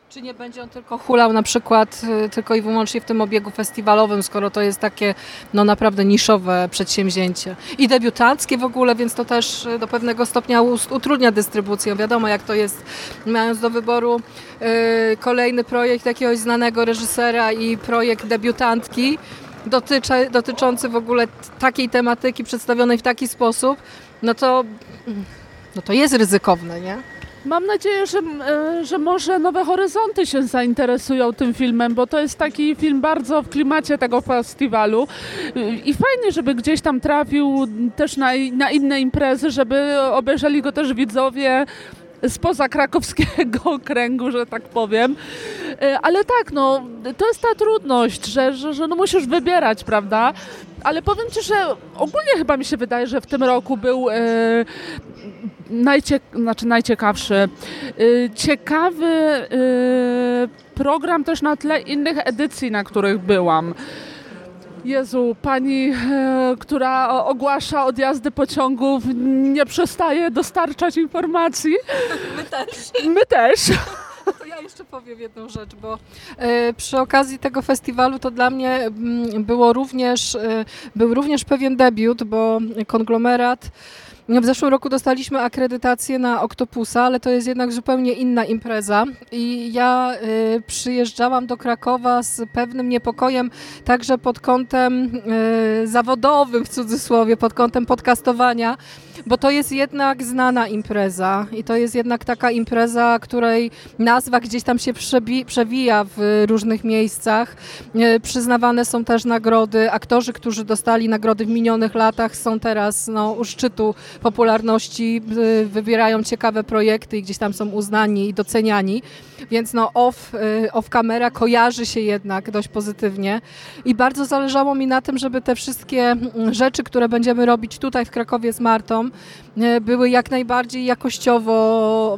Czy nie będzie on tylko hulał na przykład y, tylko i wyłącznie w tym obiegu festiwalowym, skoro to jest takie no naprawdę niszowe przedsięwzięcie. I debiutanckie w ogóle, więc to też y, do pewnego stopnia utrudnia dystrybucję. Wiadomo jak to jest, mając do wyboru y, kolejny projekt jakiegoś znanego reżysera i projekt debiutantki, dotyczy, dotyczący w ogóle takiej tematyki przedstawionej w taki sposób, no to, no to jest ryzykowne, nie?
Mam nadzieję, że, e, że może Nowe Horyzonty się zainteresują tym filmem, bo to jest taki film bardzo w klimacie tego festiwalu. I fajnie, żeby gdzieś tam trafił też na, na inne imprezy, żeby obejrzeli go też widzowie spoza krakowskiego kręgu, że tak powiem. E, Ale tak, no, to jest ta trudność, że, że, że no musisz wybierać, prawda? Ale powiem Ci, że ogólnie chyba mi się wydaje, że w tym roku był e, najcie, znaczy najciekawszy, e, ciekawy e, program też na tle innych edycji, na których byłam. Jezu, pani, e, która ogłasza odjazdy pociągów, nie przestaje dostarczać informacji.
My też.
My też.
To ja jeszcze powiem jedną rzecz, bo e, przy okazji tego festiwalu to dla mnie mm, było również, e, był również pewien debiut, bo konglomerat w zeszłym roku dostaliśmy akredytację na Octopusa, ale to jest jednak zupełnie inna impreza i ja e, przyjeżdżałam do Krakowa z pewnym niepokojem także pod kątem e, zawodowym w cudzysłowie, pod kątem podcastowania, bo to jest jednak znana impreza i to jest jednak taka impreza, której nazwa gdzieś tam się przewija w różnych miejscach. E, Przyznawane są też nagrody. Aktorzy, którzy dostali nagrody w minionych latach są teraz no, u szczytu popularności, y, wybierają ciekawe projekty i gdzieś tam są uznani i doceniani. Więc no off, y, off camera kojarzy się jednak dość pozytywnie i bardzo zależało mi na tym, żeby te wszystkie mm, rzeczy, które będziemy robić tutaj w Krakowie z Martą, były jak najbardziej jakościowo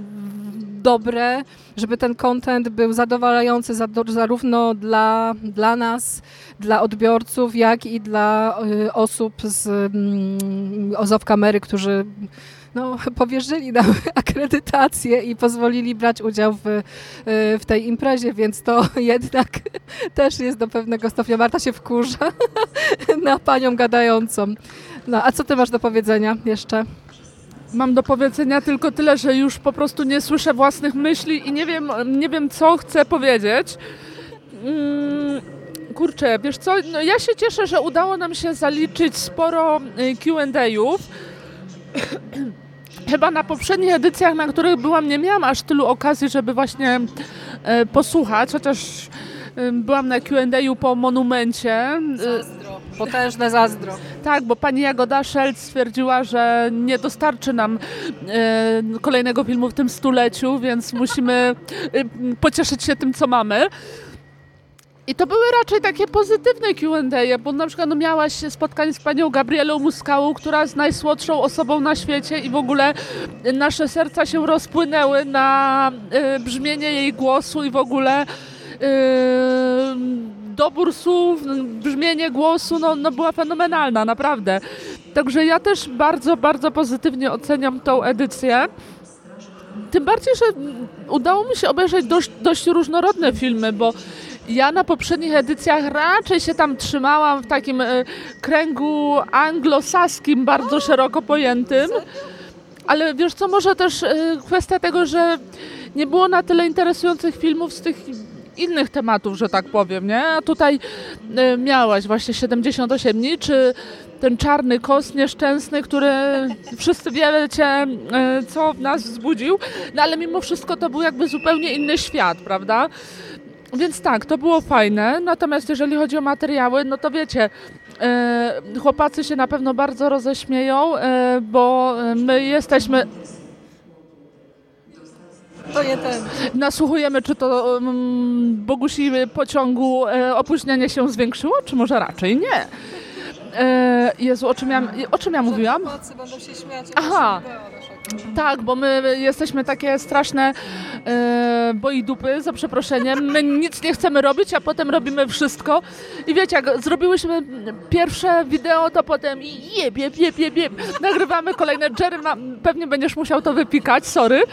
dobre, żeby ten content był zadowalający za, zarówno dla, dla nas, dla odbiorców, jak i dla y, osób z mm, Ozow Kamery, którzy no, powierzyli nam akredytację i pozwolili brać udział w, y, w tej imprezie, więc to jednak też jest do pewnego stopnia. Marta się wkurza na panią gadającą. No, a co ty masz do powiedzenia jeszcze?
Mam do powiedzenia tylko tyle, że już po prostu nie słyszę własnych myśli i nie wiem, nie wiem co chcę powiedzieć. Mm, kurczę, wiesz co, no ja się cieszę, że udało nam się zaliczyć sporo y, Q&A'ów. Chyba na poprzednich edycjach, na których byłam, nie miałam aż tylu okazji, żeby właśnie e, posłuchać, chociaż byłam na Q&A po monumencie. Y,
Zazdro. Potężne zazdro.
tak, bo pani Jagoda Szelc stwierdziła, że nie dostarczy nam e, kolejnego filmu w tym stuleciu, więc musimy e, pocieszyć się tym, co mamy. I to były raczej takie pozytywne Q&A, bo na przykład no, miałaś spotkanie z panią Gabrielą Muskałą, która jest najsłodszą osobą na świecie i w ogóle nasze serca się rozpłynęły na e, brzmienie jej głosu i w ogóle e, dobór słów, brzmienie głosu no, no była fenomenalna, naprawdę. Także ja też bardzo, bardzo pozytywnie oceniam tą edycję. Tym bardziej, że udało mi się obejrzeć dość, dość różnorodne filmy, bo ja na poprzednich edycjach raczej się tam trzymałam w takim e, kręgu anglosaskim, bardzo szeroko pojętym. Ale wiesz co, może też e, kwestia tego, że nie było na tyle interesujących filmów z tych innych tematów, że tak powiem, nie? A tutaj e, miałaś właśnie 78 dni, czy ten czarny kos nieszczęsny, który wszyscy wiecie, e, co w nas wzbudził, no ale mimo wszystko to był jakby zupełnie inny świat, prawda? Więc tak, to było fajne. Natomiast jeżeli chodzi o materiały, no to wiecie, e, chłopacy się na pewno bardzo roześmieją, bo my jesteśmy,
To nie ten.
nasłuchujemy, czy to um, Bogusi pociągu e, opóźnienie się zwiększyło, czy może raczej nie. E, Jezu, o czym ja, o czym ja mówiłam?
będą się śmiać.
Aha. Tak, bo my jesteśmy takie straszne e, boi dupy, za przeproszeniem. My nic nie chcemy robić, a potem robimy wszystko. I wiecie, jak zrobiłyśmy pierwsze wideo, to potem jeb, jeb, jeb. Nagrywamy kolejne. Jerry, pewnie będziesz musiał to wypikać, sorry.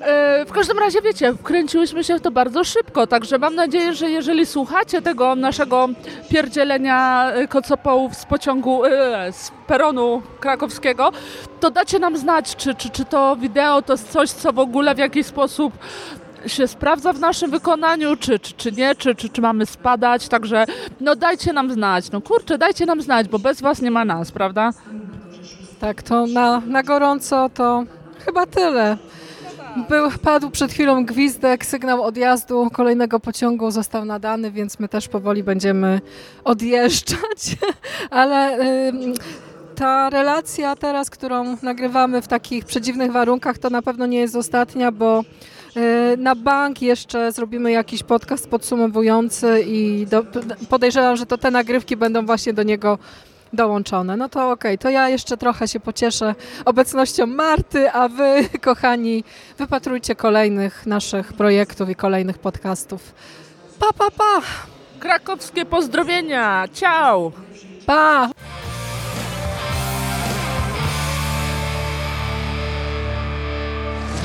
E, w każdym razie, wiecie, wkręciłyśmy się w to bardzo szybko, także mam nadzieję, że jeżeli słuchacie tego naszego pierdzielenia e, kocopołów z pociągu, e, z peronu krakowskiego, to dacie nam znać, czy, czy, czy to wideo to jest coś, co w ogóle w jakiś sposób się sprawdza w naszym wykonaniu, czy, czy, czy nie, czy, czy, czy mamy spadać, także no dajcie nam znać, no kurczę, dajcie nam znać, bo bez was nie ma nas, prawda?
Tak, to na, na gorąco to chyba tyle. Był, padł przed chwilą gwizdek, sygnał odjazdu kolejnego pociągu został nadany, więc my też powoli będziemy odjeżdżać. Ale ym, ta relacja teraz, którą nagrywamy w takich przedziwnych warunkach, to na pewno nie jest ostatnia, bo y, na bank jeszcze zrobimy jakiś podcast podsumowujący i do, podejrzewam, że to te nagrywki będą właśnie do niego dołączone. No to okej, to ja jeszcze trochę się pocieszę obecnością Marty, a wy, kochani, wypatrujcie kolejnych naszych projektów i kolejnych podcastów. Pa, pa, pa!
Krakowskie pozdrowienia, ciao!
Pa!